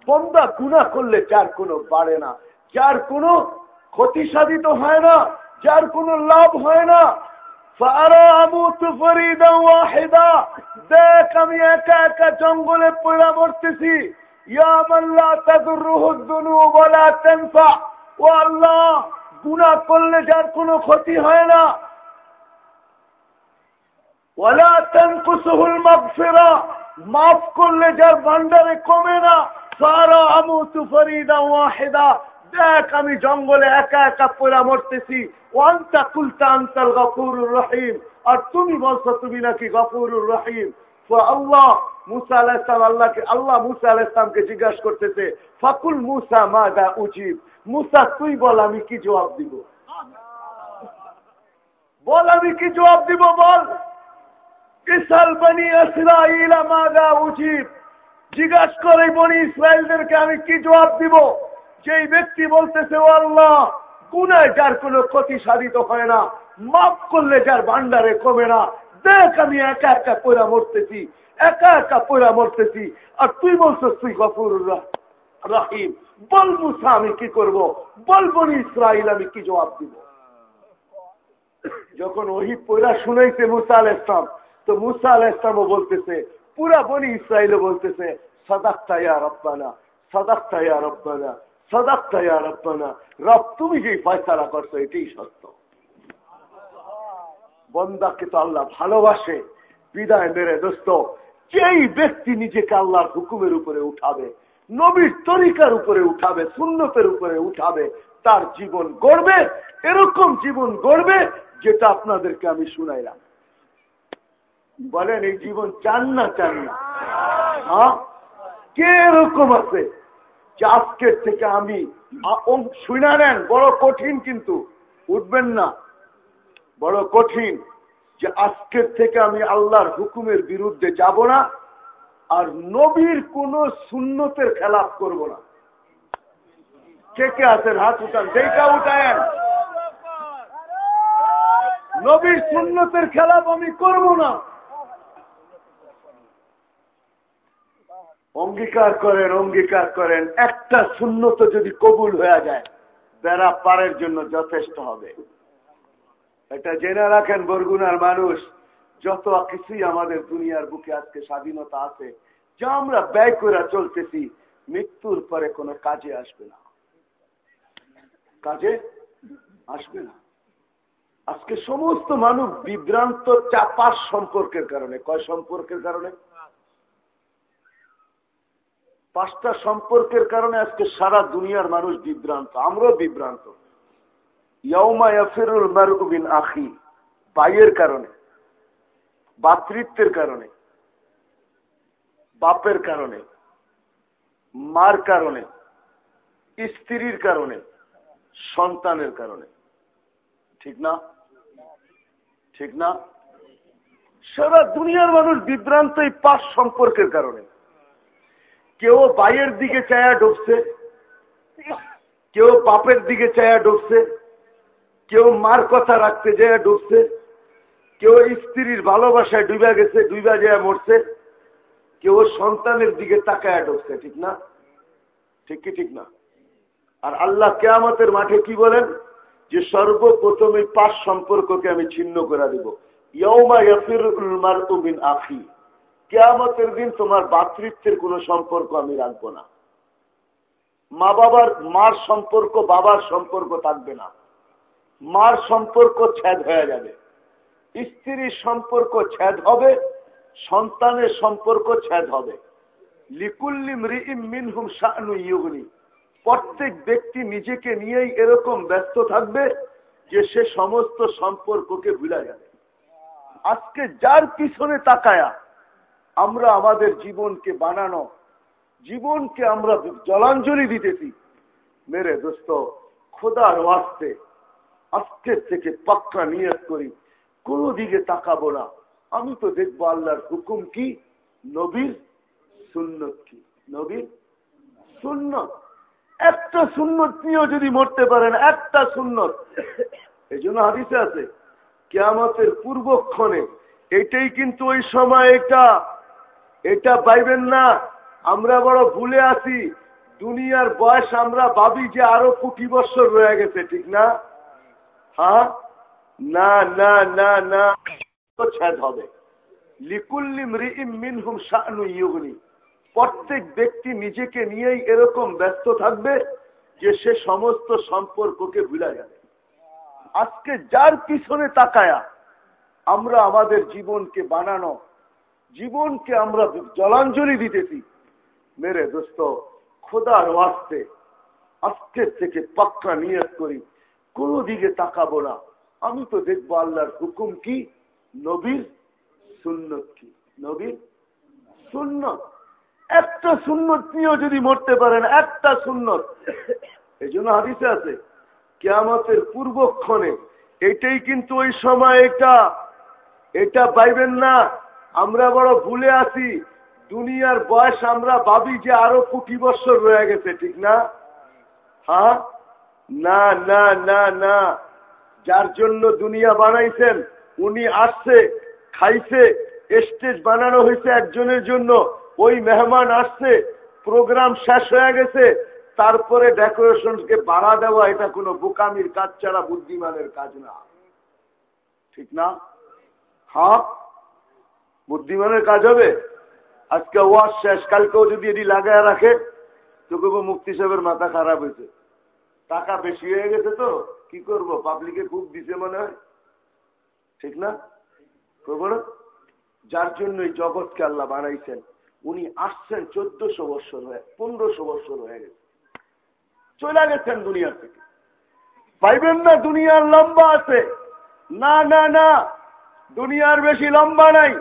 বন্দা গুণা করলে যার কোনো বাড়ে না, যার কোনো ক্ষতি সাধিত হয় না, যার কোনো লাভ হয় না। দেখ আমি একা একা জঙ্গলে পড়া মরতেছি। গুণা করলে যার কোনো ক্ষতি হয় না। ওলা মাফ করলে যার ভান্ডারে কমে না। দেখ আমি জঙ্গলে একা একা পোড়া মরতেছি। ওয়ান্তা কুলতা আন্তাল গফুরুর রহিম। আর তুমি বলছো তুমি নাকি গফুরুর রহিম। আল্লাহ মুসা আলাহ ইসলাম আল্লাহকে আল্লাহ মুসা আলাহ ইসলামকে জিজ্ঞাসা করতেছে, ফাকুল মুসা মা দা উচিত মুসা, তুই বল, আমি কি জবাব দিব? বল, আমি কি জবাব দিব? বল। ইসাল বনি ইসরাইল মা দা উচিত জিজ্ঞাসা করে বনি ইসরায়েলদেরকে আমি কি জবাব দিব? যেই ব্যক্তি বলতেছে, ও আল্লাহ, গুনায় যার কোনো ক্ষতি সাধিত হয় না, মাফ করলে যার ভান্ডারে কমে না। দেখ, আমি একা একা পয়রা মরতেছি, একা একা পয়রা মরতেছি। আর তুই বলছিস, তুই গফুর রাহিম। বল মুসা, আমি কি করব? বল বনি ইসরাইল আমি কি জবাব দিব? যখন ওহি পয়রা শুনাইছে মুসা আল ইসলাম তো মুসা আল ইসলামও বলতেছে, পুরা বনি ইসরায়েলও বলতেছে সদাক্তা রব্বানা সদাক্তা রব্বানা সদাক্তা রব্বানা রব, তুমি যে ফয়সালা করছ, এটাই সত্য। বন্দাকে তো আল্লাহ ভালোবাসে, বিদায় মেরে দোস্ত। যেই ব্যক্তি নিজেকে আল্লাহর হুকুমের উপরে উঠাবে, নবীর তরিকার উপরে উঠাবে, সুন্নতের উপরে উঠাবে, তার জীবন গড়বে, এরকম জীবন গড়বে যেটা আপনাদেরকে আমি শুনাইলাম। বলেন, এই জীবন চান না চান না? হ্যাঁ? কে এরকম আছে? যে আজকের থেকে আমি শুনা নেন, বড় কঠিন কিন্তু, উঠবেন না। বড় কঠিন যে আজকের থেকে আমি আল্লাহর হুকুমের বিরুদ্ধে যাব না, আর নবীর কোন সুন্নতের খেলাপ করব না। কে কে আছেন? হাত উঠান যেটা উঠায়েন। নবীর সুন্নতের খেলাপ আমি করব না। অঙ্গীকার করেন অঙ্গীকার করেন, একটা শূন্যত যদি কবুল হয়ে যায়, বেড়া পারের জন্য যথেষ্ট হবে। এটা জেনে রাখেন বরগুনার মানুষ, যত কিছুই আমাদের দুনিয়ার বুকে আজকে স্বাধীনতা আছে, যা আমরা ব্যয় করে চলতেছি, মৃত্যুর পরে কোনো কাজে আসবে না। কাজে আসবে না। আজকে সমস্ত মানুষ বিভ্রান্ত, চাপার সম্পর্কের কারণে। কয় সম্পর্কের কারণে? পাঁচটা সম্পর্কের কারণে আজকে সারা দুনিয়ার মানুষ বিভ্রান্ত, আমরাও বিভ্রান্ত। ইয়াফিরুল মারুবিন আখি বাইয়ের কারণে বাতৃত্বের কারণে, বাপের কারণে, মার কারণে, স্ত্রীর কারণে, সন্তানের কারণে। ঠিক না? ঠিক না? সারা দুনিয়ার মানুষ বিভ্রান্ত এই পাঁচ সম্পর্কের কারণে। কেউ বাইয়ের দিকে চায়া ঢুকছে, কেউ বাপের দিকে চায়া ঢুকছে, কেউ মার কথা রাখতে যায় ঢুকছে, কেউ স্ত্রীর ভালোবাসায় ডুবা গেছে, ডুবা যায় মরছে, কেউ সন্তানের দিকে তাকায় ঢুকছে, ঠিক না? ঠিক কি ঠিক না? আর আল্লাহ কেয়ামতের মাঠে কি বলেন? যে সর্বপ্রথম এই পাঁচ সম্পর্ককে আমি ছিন্ন করে দেব। ইয়মা ইয়াফিরুল মারতু বিন আখি। কেয়ামতের দিন তোমার বাতৃত্বের কোন সম্পর্ক আমি রাখব না। মা বাবার, মার সম্পর্ক, বাবার সম্পর্ক থাকবে না। মার সম্পর্ক ছেদ হয়ে যাবে। স্ত্রীর সম্পর্ক ছেদ হবে, সন্তানের সম্পর্ক ছেদ হবে। প্রত্যেক ব্যক্তি নিজেকে নিয়েই এরকম ব্যস্ত থাকবে যে সে সমস্ত সম্পর্ককে ভুলে যাবে। আজকে যার পিছনে তাকায়া আমরা আমাদের জীবনকে বানানো, জীবনকে আমরা জলাঞ্জলি দিতেছি। মেরে দোস্ত, খোদার ওয়াস্তে আজকের থেকে পাক্কা নিয়ত করি। কোন দিকে তাকাবো না। আমি তো দেখব আল্লাহর হুকুম কি? নবীর সুন্নত কি? নবীর সুন্নত। একটা সুন্নত নিয়েও যদি মরতে পারেন, একটা সুন্নত। এই জন্য হাদিসে আছে, কেয়ামতের পূর্বক্ষণে, এটাই কিন্তু ওই সময় এটা এটা পাইবেন না। আমরা বড় ভুলে আছি। দুনিয়ার বয়স আমরা ভাবি যে আরও কোটি বছর রয়ে গেছে, ঠিক না? হ্যাঁ? না না না প্রত্যেক ব্যক্তি নিজেকে নিয়েই এরকম ব্যস্ত থাকবে যে সে সমস্ত সম্পর্ককে ভুলে যাবে। আজকে যার পিছনে তাকায়া আমরা আমাদের জীবনকে বানানো জীবনকে আমরা জলাঞ্জলি দিতেছি। মেরে দোস্ত, খোদার ওয়াস্তে আজকের থেকে পাক্কা নিয়ত করি। কোন দিকে তাকাবো না। আমি তো দেখব আল্লাহর হুকুম কি? নবীর সুন্নত কি? নবীর সুন্নত। একটা সুন্নত নিয়েও যদি মরতে পারেন, একটা সুন্নত। এই জন্য হাদিসে আছে, কেয়ামতের পূর্বক্ষণে, এটাই কিন্তু ওই সময়, এটা এটা পাইবেন না। আমরা বড় ভুলে আছি, দুনিয়ার বয়স আমরা ভাবি যে আরও কোটি বছর রয়ে গেছে, ঠিক না? হ্যাঁ? না না না না। যার জন্য দুনিয়া বানাইছেন, উনি আসছে, খাইছে, স্টেজ বানানো হয়েছে একজনের জন্য। ওই মেহমান আসছে, প্রোগ্রাম শেষ হয়ে গেছে, তারপরে ডেকোরেশনকে বাড়া দেওয়া এটা কোনো বোকামির কাজ ছাড়া বুদ্ধিমানের কাজ না। ঠিক না? হ্যাঁ? বুদ্ধিমানের কাজ হবে? আজকে ওয়াশ শেষ, কালকেও যদি এটি লাগায় রাখে, তো কেবো মুক্তি সাহেবের মাথা খারাপ হয়েছে। টাকা বেশি হয়ে গেছে তো, কি করব? পাবলিকে খুব দিছে মনে হয়। ঠিক না? করব না? যার জন্য এই জগৎকে আল্লাহ বানাইছেন, উনি আসছেন চোদ্দশো বৎসর হয়ে, পনেরোশো বৎসর হয়ে গেছে। চলে গেছেন দুনিয়ার থেকে। পাইবেন না, দুনিয়ার লম্বা আছে। না না না, দুনিয়ার বেশি লম্বা নাই।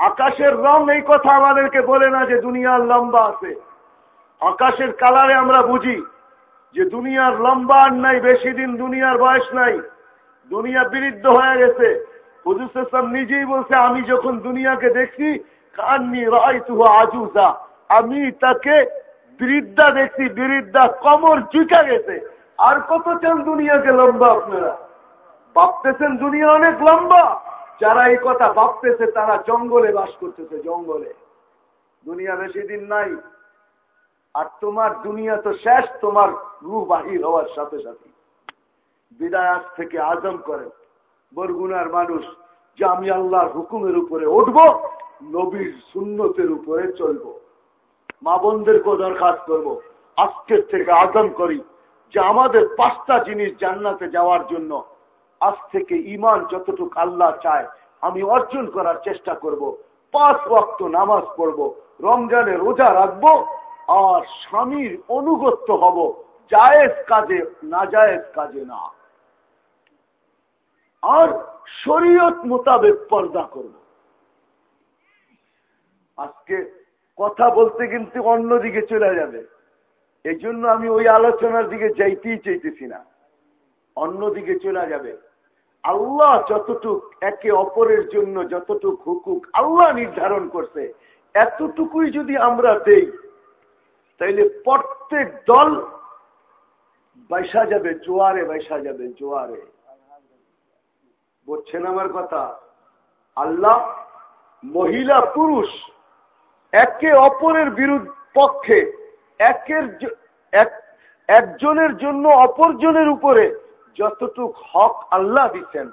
আকাশের রং এই কথা আমাদেরকে বলে না যে দুনিয়ার লম্বা আছে। আকাশের কালারে আমরা বুঝি যে দুনিয়ার লম্বা আর নাই, বেশি দিন দুনিয়ার বয়স নাই। দুনিয়া বিরুদ্ধ হয়ে গেছে। হুজুর নিজেই বলছে, আমি যখন দুনিয়াকে দেখছি, কান্নি রায় তুহ আজুজা। আমি তাকে বৃদ্ধা দেখছি, বৃদ্ধা কমর চুকা গেছে। আর কত চান দুনিয়াকে লম্বা আপনারা? ভাবতেছেন দুনিয়া অনেক লম্বা। যারা এই কথা ভাবতেছে, তারা জঙ্গলে বাস করতেছে, জঙ্গলে। দুনিয়া বেশি দিন নাই। আর তোমার দুনিয়া তো শেষ, তোমার রুহ বাহির হওয়ার সাথে সাথে। বিদায় থেকে আজম করে। বরগুনার মানুষ, যে আমি আল্লাহর হুকুমের উপরে উঠব, নবীর সুন্নতের উপরে চলব। মা বোনদেরকেও দরখাস্ত করব। আজকের থেকে আজম করি যে আমাদের পাঁচটা জিনিস জান্নাতে যাওয়ার জন্য আজ থেকে ইমান যতটুকু আল্লাহ চায়, আমি অর্জন করার চেষ্টা করব। পাঁচ ওয়াক্ত নামাজ পড়ব রমজানে রোজা রাখব আর স্বামীর অনুগত্য হব, জায়েজ কাজে না জায়েজ কাজে না। আর শরীয়ত মোতাবেক পর্দা করব। আজকে কথা বলতে কিন্তু অন্যদিকে চলে যাবে। এই আমি ওই আলোচনার দিকে যাইতেই চাইতেছি না। অন্যদিকে চলে যাবে। আল্লাহ যতটুক একে অপরের জন্য যতটুক হুকুক আল্লাহ নির্ধারণ করছে। এতটুকুই যদি আমরা দেই, তাইলে প্রত্যেক দল বাইসা যাবে, জোয়ারে বাইসা যাবে, জোয়ারে। বলছেন আমার কথা, আল্লাহ মহিলা, পুরুষ, একে অপরের বিরুদ্ধ পক্ষে, একের একজনের জন্য অপরজনের উপরে যতটুক হক আল্লাহ দিচ্ছেন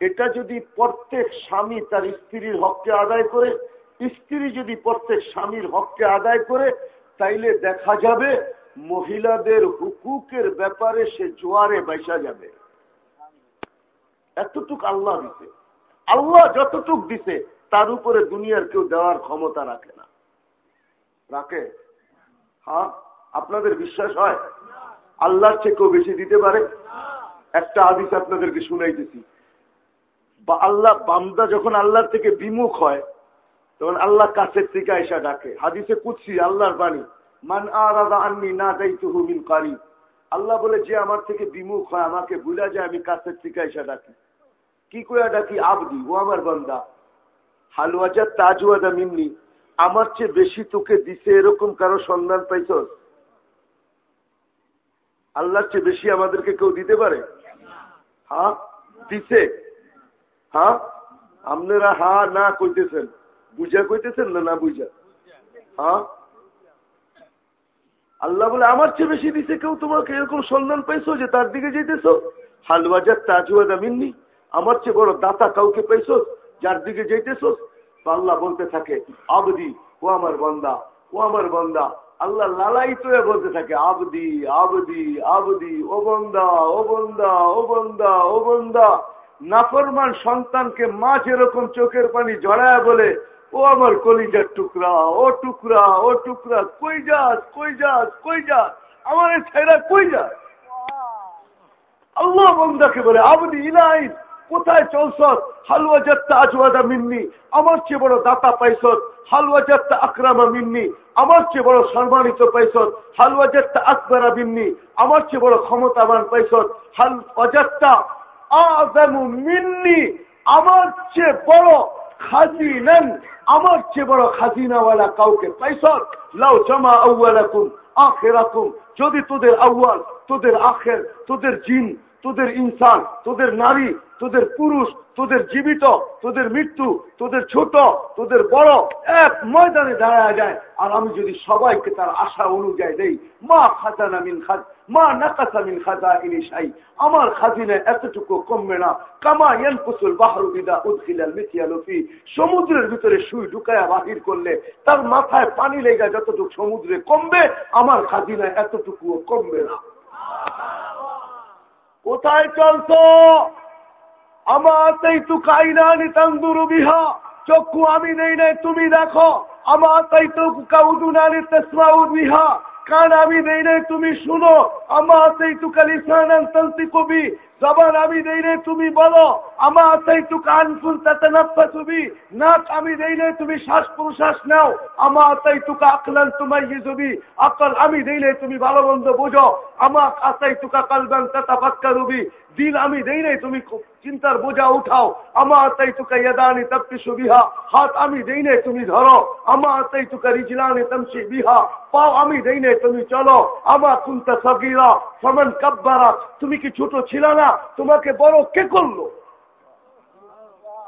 এটা যদি প্রত্যেক স্বামী তার স্ত্রীর হককে আদায় করে, স্ত্রী যদি প্রত্যেক স্বামীর হককে আদায় করে, তাইলে দেখা যাবে মহিলাদের হুকুকের ব্যাপারে সে জোয়ারে বাইসা যাবে। এতটুক আল্লাহ দিছে। আল্লাহ যতটুক দিছে, তার উপরে দুনিয়ার কেউ দেওয়ার ক্ষমতা রাখে না। রাখে? হ্যাঁ? আপনাদের বিশ্বাস হয়? আল্লাহর চেয়ে কেউ বেশি দিতে পারে? একটা আদিস আপনাদেরকে শুনাইতেছি। বা আল্লাহ বান্দা যখন আল্লাহর থেকে বিমুখ হয়, তখন আল্লাহ কাছের থেকে আইসা ডাকে। হাদিসে কুচ্ছি আল্লাহর বাণী, মান আরাদা আননি না দায়িত্ব হুমিন কারি আল্লাহ বলে, যে আমার থেকে বিমুখ হয়, আমাকে ভুলা যায়, আমি কাছের থেকে আইসা ডাকি। কি করে ডাকি? আবদি, ও আমার বন্দা হালুয়াজার তাজুয়াদা মিমনি আমার চেয়ে বেশি তোকে দিছে এরকম কারও সন্ধান পাইছ আল্লাহর চেয়ে বেশি আমাদেরকে কেউ দিতে পারে? হ্যাঁ? দিছে। হ্যাঁ? আপনারা হা না কইতেছেন। বুঝা কইতেছেন না না বুঝা? হ্যাঁ? আল্লাহ বলে, আমার চেয়ে বেশি দিছে কেউ? তোমাকে এরকম সন্ধান পাইছো যে তার দিকে যেতেছ হালবাজার তাজুয়াদা মিন্নি। আমার চেয়ে বড় দাতা কাউকে পাইছো যার দিকে যেতেছ আল্লাহ বলতে থাকে, আবদি, ও আমার বন্দা, ও আমার বন্দা আল্লাহ লালাই তো বলতে থাকে, আবদি আবদি আবদি, ও বন্দা ও বন্দা ও বন্দা ও বন্দা। নাফরমান সন্তানকে মা যেরকম চোখের পানি জড়ায় বলে, ও আমার কলিজার টুকরা, ও টুকরা ও টুকরা, কই যাস কই যাস কই যাস? আমার ছেড়া কই যাস আল্লাহ বন্দাকে বলে, আবদি ইলাই কোথায় চলছ হালুয়া যাত্রা আজওয়াদা মিন্নি। আমার চেয়ে বড় দাতা পাইছত হালুয়া যাত্রা আকরামা মিন্নি। আমার চেয়ে বড় সম্মানিত পাইছত হালুয়া যাত্রা আকবরা মিন্নি। আমার চেয়ে বড় ক্ষমতাবান পাইছত হাল অজাত্তা আজামু মিন্নি। আমার চেয়ে বড় খাজিনান। আমার চেয়ে বড় খাজিনাওয়ালা কাউকে পাইছত লাউ জমা আউয়া রাখুন আউ্লাকুম আখেরাকুম। যদি তোদের আউ্য়াল, তোদের আখের, তোদের জিন, তোদের ইনসান, তোদের নারী তোদের পুরুষ, তোদের জীবিত, তোদের মৃত্যু, তোদের ছোট, তোদের বড় এক ময়দানে দাঁড়ায় যায়। আর আমি যদি সবাইকে তার আশা অনুযায়ী দেই, মা খাজানা মিন খাজ, মা নাকাসা মিন খাজা ইনিশাই আমার খাজিনে এতটুকু কমবে না। কামা ইয়ানকুসুল বাহরুবিদা উদ্খিলাল মিথিয়ালফি সমুদ্রের ভিতরে সুই ঢুকায়া বাহির করলে তার মাথায় পানি লেগা যতটুকু সমুদ্রে কমবে, আমার খাজিনা এতটুকুও কমবে না। কোথায় চলছ আমার বিহা। চক্ষু আমি নেই নাই, তুমি দেখো। আমার তাই তো কাউদুনানি বিহা। কান আমি নেই নাই, তুমি শুনো। আমার তাই তু কালিসানান তন্তি কবি জবান আমি দেই নাই, তুমি বলো। আমার তাই তু কান ফুল তাতে তুমি নাক আমি দেই নাই, তুমি শ্বাস প্রশ্বাস নাও। আমার তাই তুকা আকলান তোমাই জবি আকল আমি দেই নাই, তুমি ভালো বন্ধ বুঝো। আমার আসাই তুকা কালবান তাতাফাক্কা রুবি দিন আমি দেই নাই, তুমি চিন্তার বোঝা উঠাও। আমার তাই তুকা ইয়াদানি তপ্তি সুবিহা হাত আমি দেই নে তুমি ধরো। আমার তাই তুকা রিজলানি তমসি বিহা। পাও আমি দেই নে তুমি চলো। আমার কুন্তা সগিরা সমান কাব্বারা। তুমি কি ছোট ছিল না? তোমাকে বড় কে করল?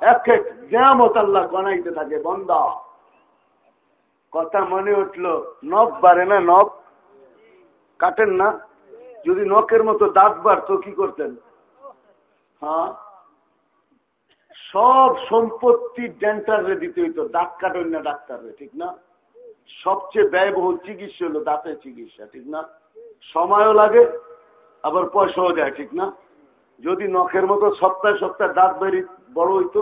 এক এক জ্ঞামত আল্লাহ গনাইতে থাকে, বন্দা। কথা মনে উঠল, নখ বাড়ে না নখ? কাটেন না? যদি নখের মতো দাঁত বাড়তো কি করতেন? হ্যাঁ? সব সম্পত্তি ডেন্টারে দিতে হইতো, দাঁত কাটেন না ডাক্তারে, ঠিক না? সবচেয়ে ব্যয়বহুল চিকিৎসা হলো দাঁতের চিকিৎসা, ঠিক না? সময়ও লাগে, আবার পয়সাও যায় ঠিক না? যদি নখের মতো সপ্তাহে সপ্তাহে দাঁত বেরি বড় হইতো,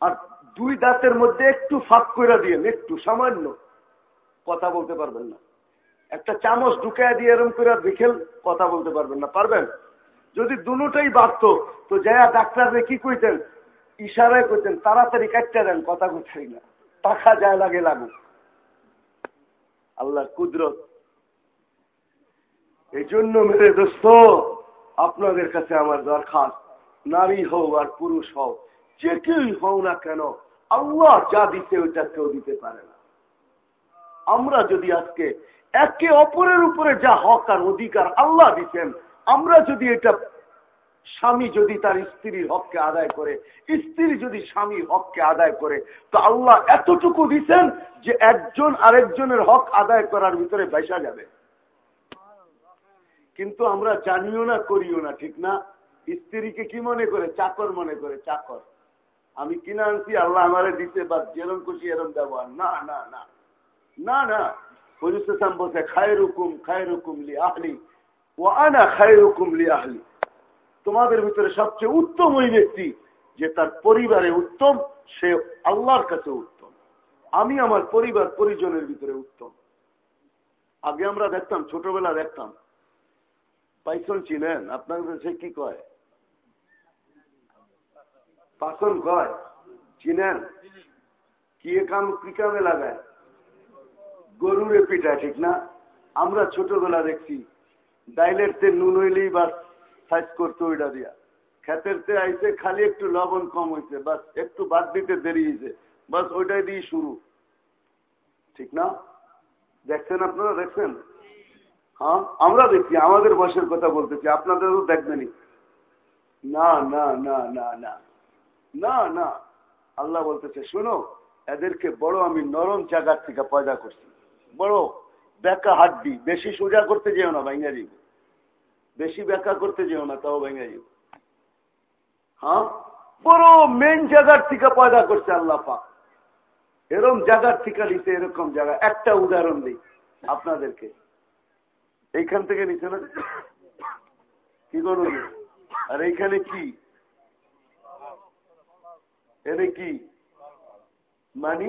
আর দুই দাঁতের মধ্যে একটু ফাঁক করে দিয়ে একটু সামান্য, কথা বলতে পারবেন না। একটা চামচ ঢুকায় দিয়ে এরম করে দেখেন কথা বলতে পারবেন না, পারবেন? যদি দুটাই বাড়ত, তো যায়া ডাক্তাররে কি কইতেন? ইশারায় কইতেন, তাড়াতাড়ি কাটতে দেন, কথা কইতেই না। টাকা যায় লাগে লাগুক। আল্লাহ কুদরত। এই জন্য মেরে দোস্ত, আপনাদের কাছে আমার দরখাস্ত। নারী হোক আর পুরুষ হোক যে কেউই হও না কেন, আল্লাহ যা দিতে ওইটা কেউ দিতে পারে না। আমরা যদি আজকে একে অপরের উপরে যা হক আর অধিকার আল্লাহ দিচ্ছেন আমরা যদি এটা স্বামী যদি তার স্ত্রীর হককে আদায় করে, স্ত্রী যদি স্বামীর হককে আদায় করে, তো আল্লাহ এতটুকু দিচ্ছেন যে একজন আরেকজনের হক আদায় করার ভিতরে বেসা যাবে। কিন্তু আমরা জানিও না, করিও না, ঠিক না? স্ত্রীকে কি মনে করে? চাকর মনে করে, চাকর। আমি কিনা আনছি, আল্লাহ আমারে দিতে বা যেরম খুশি এরম ব্যবহার। না না না। না না। হজুসাম বলছে খায়ের হুকুম খায়ের হুকুম লি আহলি। ও আনা খায়ের হুকুম লি আহলি। তোমাদের ভিতরে সবচেয়ে উত্তম ওই ব্যক্তি যে তার পরিবারে উত্তম, সে আল্লাহর কাছে উত্তম। আমি আমার পরিবার, পরিজনের ভিতরে উত্তম। আগে আমরা দেখতাম ছোটবেলা দেখতাম। পাইসন চিনেন? আপনার কাছে কি কয়? পাচন কয়? চিনেন? কি কাম, কি কামে লাগায়? গরুরে পিঠা ঠিক না? আমরা ছোটবেলা দেখছি ডাইলের তে নুন হইলেই বাস সাইজ করতো ওইটা দিয়া। খেতের তে আইসে খালি একটু লবণ কম হয়েছে বাস একটু বাদ দিতে দেরি হয়েছে বাস ওইটাই দিয়ে শুরু। ঠিক না? দেখছেন আপনারা? দেখছেন? হ্যাঁ আমরা দেখছি, আমাদের বয়সের কথা বলতেছি, আপনাদেরও দেখবেনি না না না না না না না, আল্লাহ বলতেছে, শোনো, এদেরকে বড় আমি নরম জায়গার থেকে পয়দা করছি। বড় ব্যাকা হাড্ডি, বেশি সোজা করতে যেও না ভাইঙ্গা বেশি ব্যাখ্যা করতে যেও না, তাও ভেঙে যাইব হ্যাঁ? বড় মেন জায়গার থেকে পয়দা করছে আল্লাহ পাক। এরকম জায়গার থেকে নিতে এরকম জায়গা। একটা উদাহরণ দিই আপনাদেরকে। এইখান থেকে নিচ্ছে না? কি করুন আর এইখানে কি? এনে কি? মানে?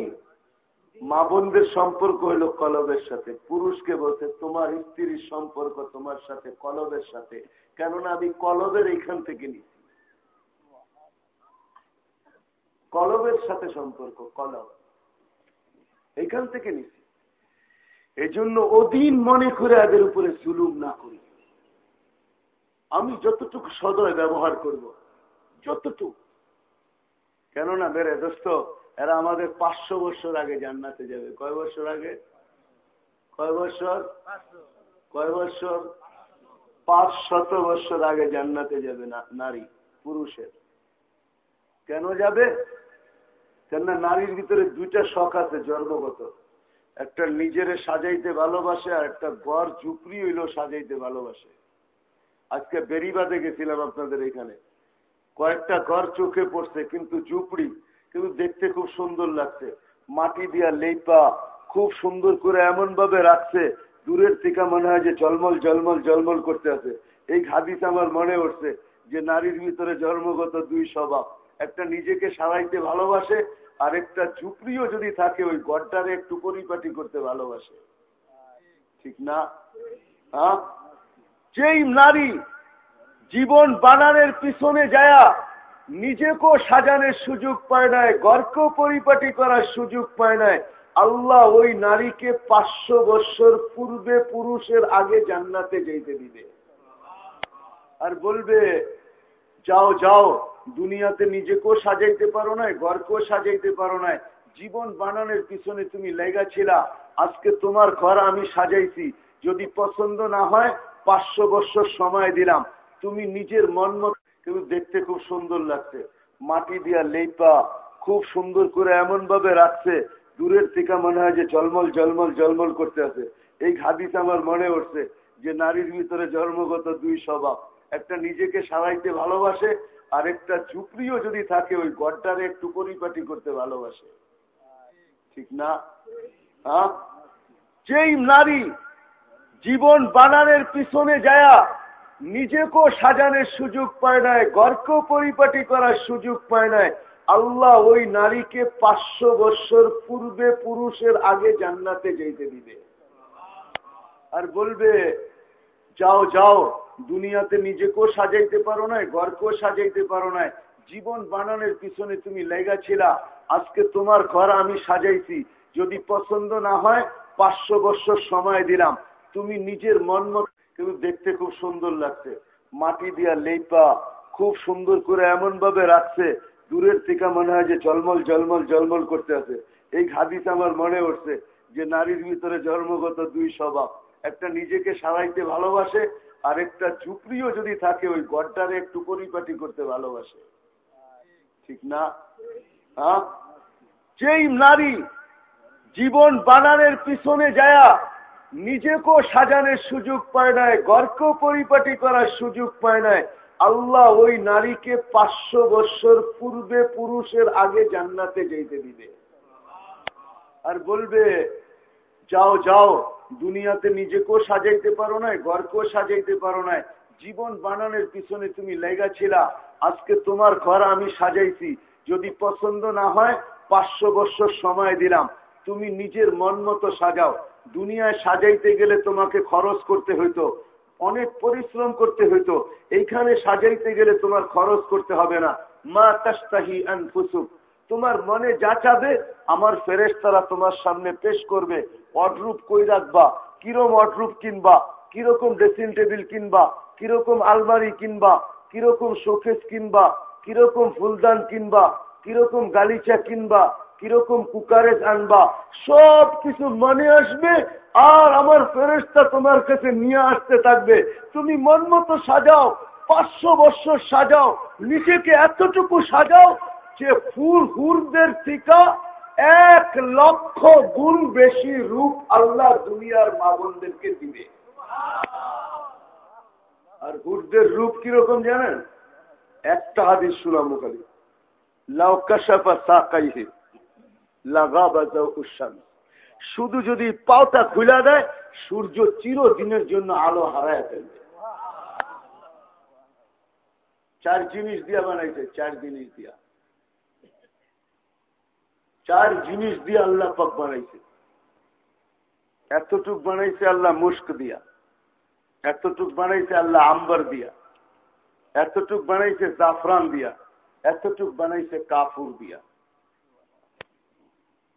মা বোনদের সম্পর্ক হইল কলবের সাথে। পুরুষকে বলছে, তোমার স্ত্রীর সম্পর্ক তোমার সাথে, কলবের সাথে। কেননা আমি কলবের এইখান থেকে নিচ্ছি কলবের সাথে সম্পর্ক, কলব। এইখান থেকে নিচ্ছি এই জন্য অধীন মনে করে এদের উপরে জুলুম না করি। আমি যতটুকু সদয় ব্যবহার করব, যতটুকু। কেননা বেড়ে দোস্ত এরা আমাদের পাঁচশো বছর আগে জান্নাতে যাবে। কয় বছর আগে? কয় বছর? কয় বছর? পাঁচ শত বছর আগে জান্নাতে যাবে নারী, পুরুষের। কেন যাবে? কেননা নারীর ভিতরে দুইটা শখ আছে, জন্মগত। একটা নিজেরে সাজাইতে ভালোবাসে আর একটা গড় ঝুপড়ি হইল সাজাইতে ভালোবাসে। আজকে বেরিবাদে গেছিলাম আপনাদের এখানে। কয়েকটা ঘর চোখে পড়ছে, কিন্তু ঝুপড়ি কিন্তু দেখতে খুব সুন্দর লাগছে। মাটি দিয়া লেপা খুব সুন্দর করে এমন ভাবে রাখছে, দূরের থেকে মনে হয় যে জলমল জলমল জলমল করতে আছে। এই হাদিস আমার মনে উঠছে যে নারীর ভিতরে জন্মগত দুই স্বভাব, একটা নিজেকে সারাইতে ভালোবাসে আর একটা ঝুপড়িও যদি থাকে, ওই গড্ডারে একটু পরিপাটি করতে ভালোবাসে। ঠিক না? যেই নারী জীবন বানানের পিছনে যায়া নিজেকেও সাজানোর সুযোগ পায় নাই গর্ক পরিপাটি করার সুযোগ পায় নাই। আল্লাহ ওই নারীকে পাঁচশো বৎসর পূর্বে পুরুষের আগে জান্নাতে যেতে দিবে। আর বলবে, যাও যাও, দুনিয়াতে নিজেকেও সাজাইতে পারো নাই, ঘরকেও সাজাইতে পারো নাই। জীবন বানানোর পিছনে তুমি লেগা ছিলা, আজকে তোমার ঘর আমি সাজাইছি। যদি পছন্দ না হয়, পাঁচশো বৎসর সময় দিলাম। তুমি নিজের মন মত কিন্তু দেখতে খুব সুন্দর লাগছে। মাটি দিয়া লেপা খুব সুন্দর করে এমন ভাবে রাখছে, দূরের থেকে মনে হয় যে জলমল জলমল জলমল করতে আছে। এই হাদিস আমার মনে উঠছে যে নারীর ভিতরে জন্মগত দুই স্বভাব, একটা নিজেকে সারাইতে ভালোবাসে, আর একটা ঝুপড়িও যদি থাকে, ওই গড্ডারে একটু পরিপাটি করতে ভালোবাসে। ঠিক না? হ্যাঁ? যেই নারী জীবন বানানের পিছনে যায়া নিজেকেও সাজানোর সুযোগ পায় নাই গর্ক পরিপাটি করার সুযোগ পায় নাই। আল্লাহ ওই নারীকে পাঁচশো বৎসর পূর্বে পুরুষের আগে জান্নাতে যেতে দিবে। আর বলবে, যাও যাও, দুনিয়াতে নিজেকেও সাজাইতে পারো নাই, ঘরকেও সাজাইতে পারো নাই। জীবন বানানোর পিছনে তুমি লেগা ছিলা, আজকে তোমার ঘর আমি সাজাইছি। যদি পছন্দ না হয়, পাঁচশো বৎসর সময় দিলাম। তুমি নিজের মন মত কিন্তু দেখতে খুব সুন্দর লাগছে। মাটি দিয়া লেপা খুব সুন্দর করে এমন ভাবে রাখছে, দূরের থেকে মনে হয় যে জলমল জলমল জলমল করতে আছে। এই হাদিস আমার মনে উঠছে যে নারীর ভিতরে জন্মগত দুই স্বভাব, একটা নিজেকে সারাইতে ভালোবাসে, আর একটা ঝুপড়িও যদি থাকে, ওই গড্ডারে একটু পরিপাটি করতে ভালোবাসে। ঠিক না? যেই নারী জীবন বানানের পিছনে যায়া নিজেকেও সাজানোর সুযোগ পায় নাই গর্কেও পরিপাটি করার সুযোগ পায় নাই। আল্লাহ ওই নারীকে পাঁচশো বৎসর পূর্বে পুরুষের আগে জান্নাতে যেতে দিবে। আর বলবে, যাও যাও, দুনিয়াতে নিজেকেও সাজাইতে পারো নাই, ঘরকেও সাজাইতে পারো নাই। জীবন বানানোর পিছনে তুমি লেগা আজকে তোমার ঘর আমি সাজাইছি। যদি পছন্দ না হয়, পাঁচশো বৎসর সময় দিলাম। তুমি নিজের মন মতো সাজাও। দুনিয়ায় সাজাইতে গেলে তোমাকে খরচ করতে হইতো, অনেক পরিশ্রম করতে হইতো। এইখানে সাজাইতে গেলে তোমার খরচ করতে হবে না। মা তাস্তাহি ফুসুক তোমার মনে যা চাবে, আমার ফেরেস তারা তোমার সামনে পেশ করবে। অডরূপ কই রাখবা? কীরকম অডরূপ কিনবা? কীরকম ড্রেসিং টেবিল কিনবা? কীরকম আলমারি কিনবা? কীরকম শোকেস কিনবা? কীরকম ফুলদান কিনবা? কীরকম গালিচা কিনবা? কীরকম কুকারেজ আনবা, সব কিছু মনে আসবে আর আমার ফেরেস্তা তোমার কাছে নিয়ে আসতে থাকবে। তুমি মন মতো সাজাও, পাঁচশো বছর সাজাও, নিজেকে এতটুকু সাজাও যে ফুল হুরদের টিকা এক লক্ষ গুণ বেশি রূপ আল্লাহ দুনিয়ার মা বোনদেরকে দিবে। আর হুরদের রূপ কীরকম জানেন? একটা হাদিস শুনাম খালি। লাউ কাশাফা সাকাইহে। শুধু যদি পাওটা খুলে দেয়, সূর্য চিরদিনের জন্য আলো হারায় ফেলবে। চার জিনিস দিয়া বানাইছে, চার জিনিস দিয়া। চার জিনিস দিয়ে আল্লাহ পাক বানাইছে। এতটুক বানাইছে আল্লাহ মুস্ক দিয়া। এতটুক বানাইছে আল্লাহ আম্বার দিয়া। এতটুক বানাইছে জাফরান দিয়া। এতটুক বানাইছে কাপুর দিয়া।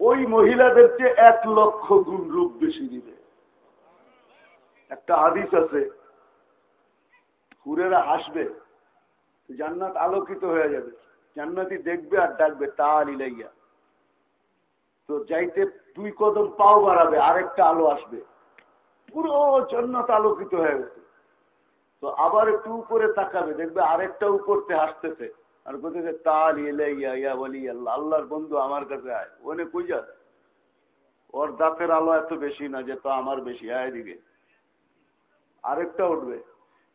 ওই মহিলাদের চেয়ে এক লক্ষ গুণ রূপ বেশি দিবে। একটা হাদিস আছে, হুরেরা হাসবে, জান্নাত আলোকিত হয়ে যাবে, জান্নাতি দেখবে আর ডাকবে তা ইলাইয়া। তো যাইতে দুই কদম পাও বাড়াবে, আরেকটা আলো আসবে। পুরো জন্নত আলোকিত হয়ে গেছে তো আবার একটু উপরে তাকাবে, দেখবে আরেকটা উপরতে হাসতেছে। আর কোথায় তাল ইয়া ইয়া বলি আল্লাহ আল্লাহর বন্ধু আমার কাছে আয়। ওনে কই যা ওর দাঁতের আলো এত বেশি না যে তো আমার বেশি আয় দিকে আরেকটা উঠবে,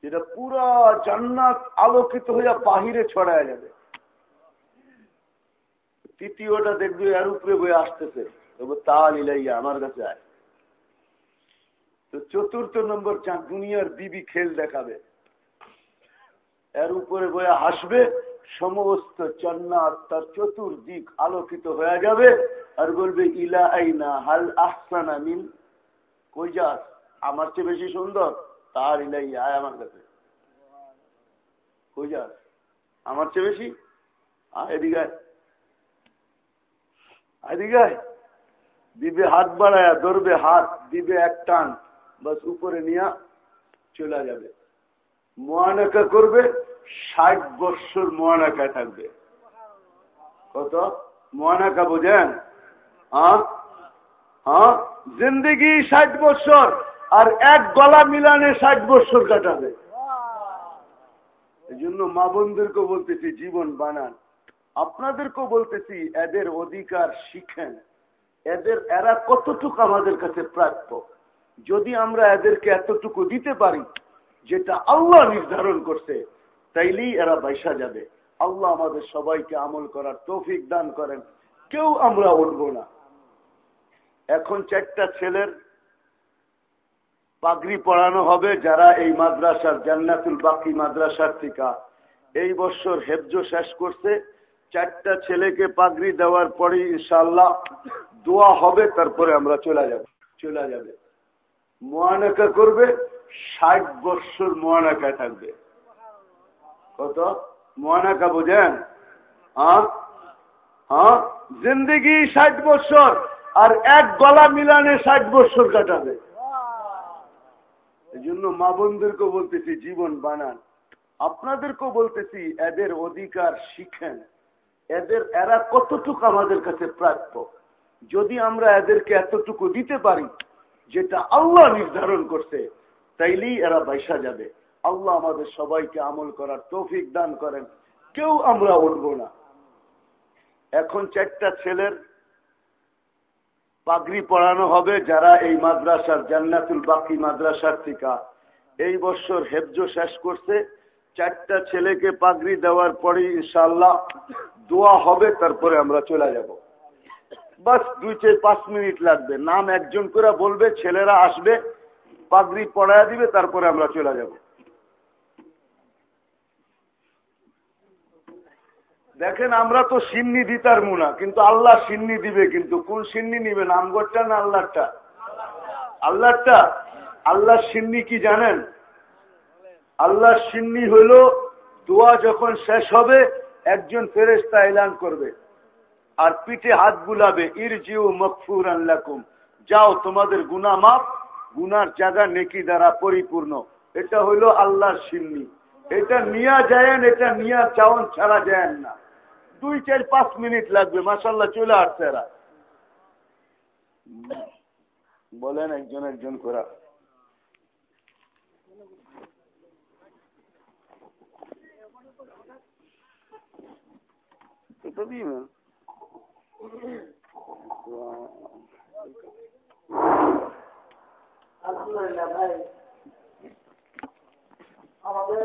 যেটা পুরা জান্নাত আলোকিত হইয়া বাহিরে ছড়ায় যাবে। তৃতীয়টা দেখবে, এর উপরে বয়ে আসতেছে। তবে তাল ইলাইয়া আমার কাছে আয়। তো চতুর্থ নম্বর চাঁদ, দুনিয়ার বিবি খেল দেখাবে। এর উপরে বয়ে হাসবে। সমস্ত চন্নার তার চতুর্দিক আলোকিত হয়ে যাবে। আর বলবে, ইলা আইনা, হাল আহসানা মিন কই যাস? আমার চেয়ে বেশি সুন্দর। তার ইলাই আয় আমার কাছে। কই যাস? আমার চেয়ে বেশি? দিবে হাত বাড়ায়, ধরবে হাত, দিবে এক টান। বাস উপরে নিয়ে চলে যাবে। মোয়ানাকা করবে ষাট বৎসর মহানাকায় থাকবে। কত? মহানাকা বোঝেন? হ্যাঁ? জিন্দগি ষাট বৎসর, আর এক গলা মিলানে ষাট বৎসর কাটাবে। এই জন্য মা বোনদেরকে বলতেছি, জীবন বানান। আপনাদেরকেও বলতেছি, এদের অধিকার শিখেন। এদের, এরা কতটুকু আমাদের কাছে প্রাপ্য? যদি আমরা এদেরকে এতটুকু দিতে পারি, যেটা আল্লাহ নির্ধারণ করছে তাইলেই এরা বাইসা যাবে। আল্লাহ আমাদের সবাইকে আমল করার তৌফিক দান করেন। কেউ আমরা উঠবো না। এখন চারটা ছেলের পাগড়ি পড়ানো হবে যারা এই মাদ্রাসার জান্নাতুল বাকি মাদ্রাসার থেকে। এই বছর হেফজ শেষ করছে। চারটা ছেলেকে পাগড়ি দেওয়ার পরে ইনশাল্লাহ দোয়া হবে, তারপরে আমরা চলে যাব, চলে যাবে। মহানাকা করবে, ষাট বৎসর মহানাকায় থাকবে। কত? মহানাকা বোঝেন? জিন্দগি ষাট বৎসর, আর এক গলা মিলানে ষাট বৎসর কাটাবে। এই জন্য মা বোনদেরকে বলতেছি, জীবন বানান। আপনাদেরকেও বলতেছি, এদের অধিকার শিখেন। এদের, এরা কতটুকু আমাদের কাছে প্রাপ্য? যদি আমরা এদেরকে এতটুকু দিতে পারি, যেটা আল্লাহ নির্ধারণ করছে, তাইলেই এরা বাইসা যাবে। আল্লাহ আমাদের সবাইকে আমল করার তৌফিক দান করেন। কেউ আমরা উঠব না। এখন চারটা ছেলের পাগড়ি পড়ানো হবে যারা এই মাদ্রাসার জান্নাতুল বাকি মাদ্রাসার থেকে এই বছর হেফজ শেষ করছে। চারটা ছেলেকে পাগড়ি দেওয়ার পরে ইনশাল্লাহ দোয়া হবে, তারপরে আমরা চলে যাব। বাস দুই চার পাঁচ মিনিট লাগবে। নাম একজন করে বলবে, ছেলেরা আসবে, পাগড়ি পড়ায় দিবে, তারপরে আমরা চলে যাব। দেখেন, আমরা তো সিন্নি দিতার মুনা, কিন্তু আল্লাহ সিন্নি দিবে কিন্তু, কোন সিন্নি নিবে নামগরটা না আল্লাহটা আল্লাহটা আল্লাহ সিন্নি কি জানেন? আল্লাহ সিন্নি হইল, দোয়া যখন শেষ হবে, একজন ফেরেস্তা এলান করবে, আর পিঠে হাত বুলাবে ইর জিউ মকফুর আল্লাকুম যাও, তোমাদের গুনা মাপ গুনার জায়গা নেকি দ্বারা পরিপূর্ণ। এটা হইল আল্লাহর সিন্নি। এটা নিয়া যায়েন, এটা নিয়া চাওন ছাড়া যায়েন না। দুই চার পাঁচ মিনিট লাগবে মাসাল্লাহ চলে আসছে এরা। বলেন একজন একজন করা। এটা আমাদের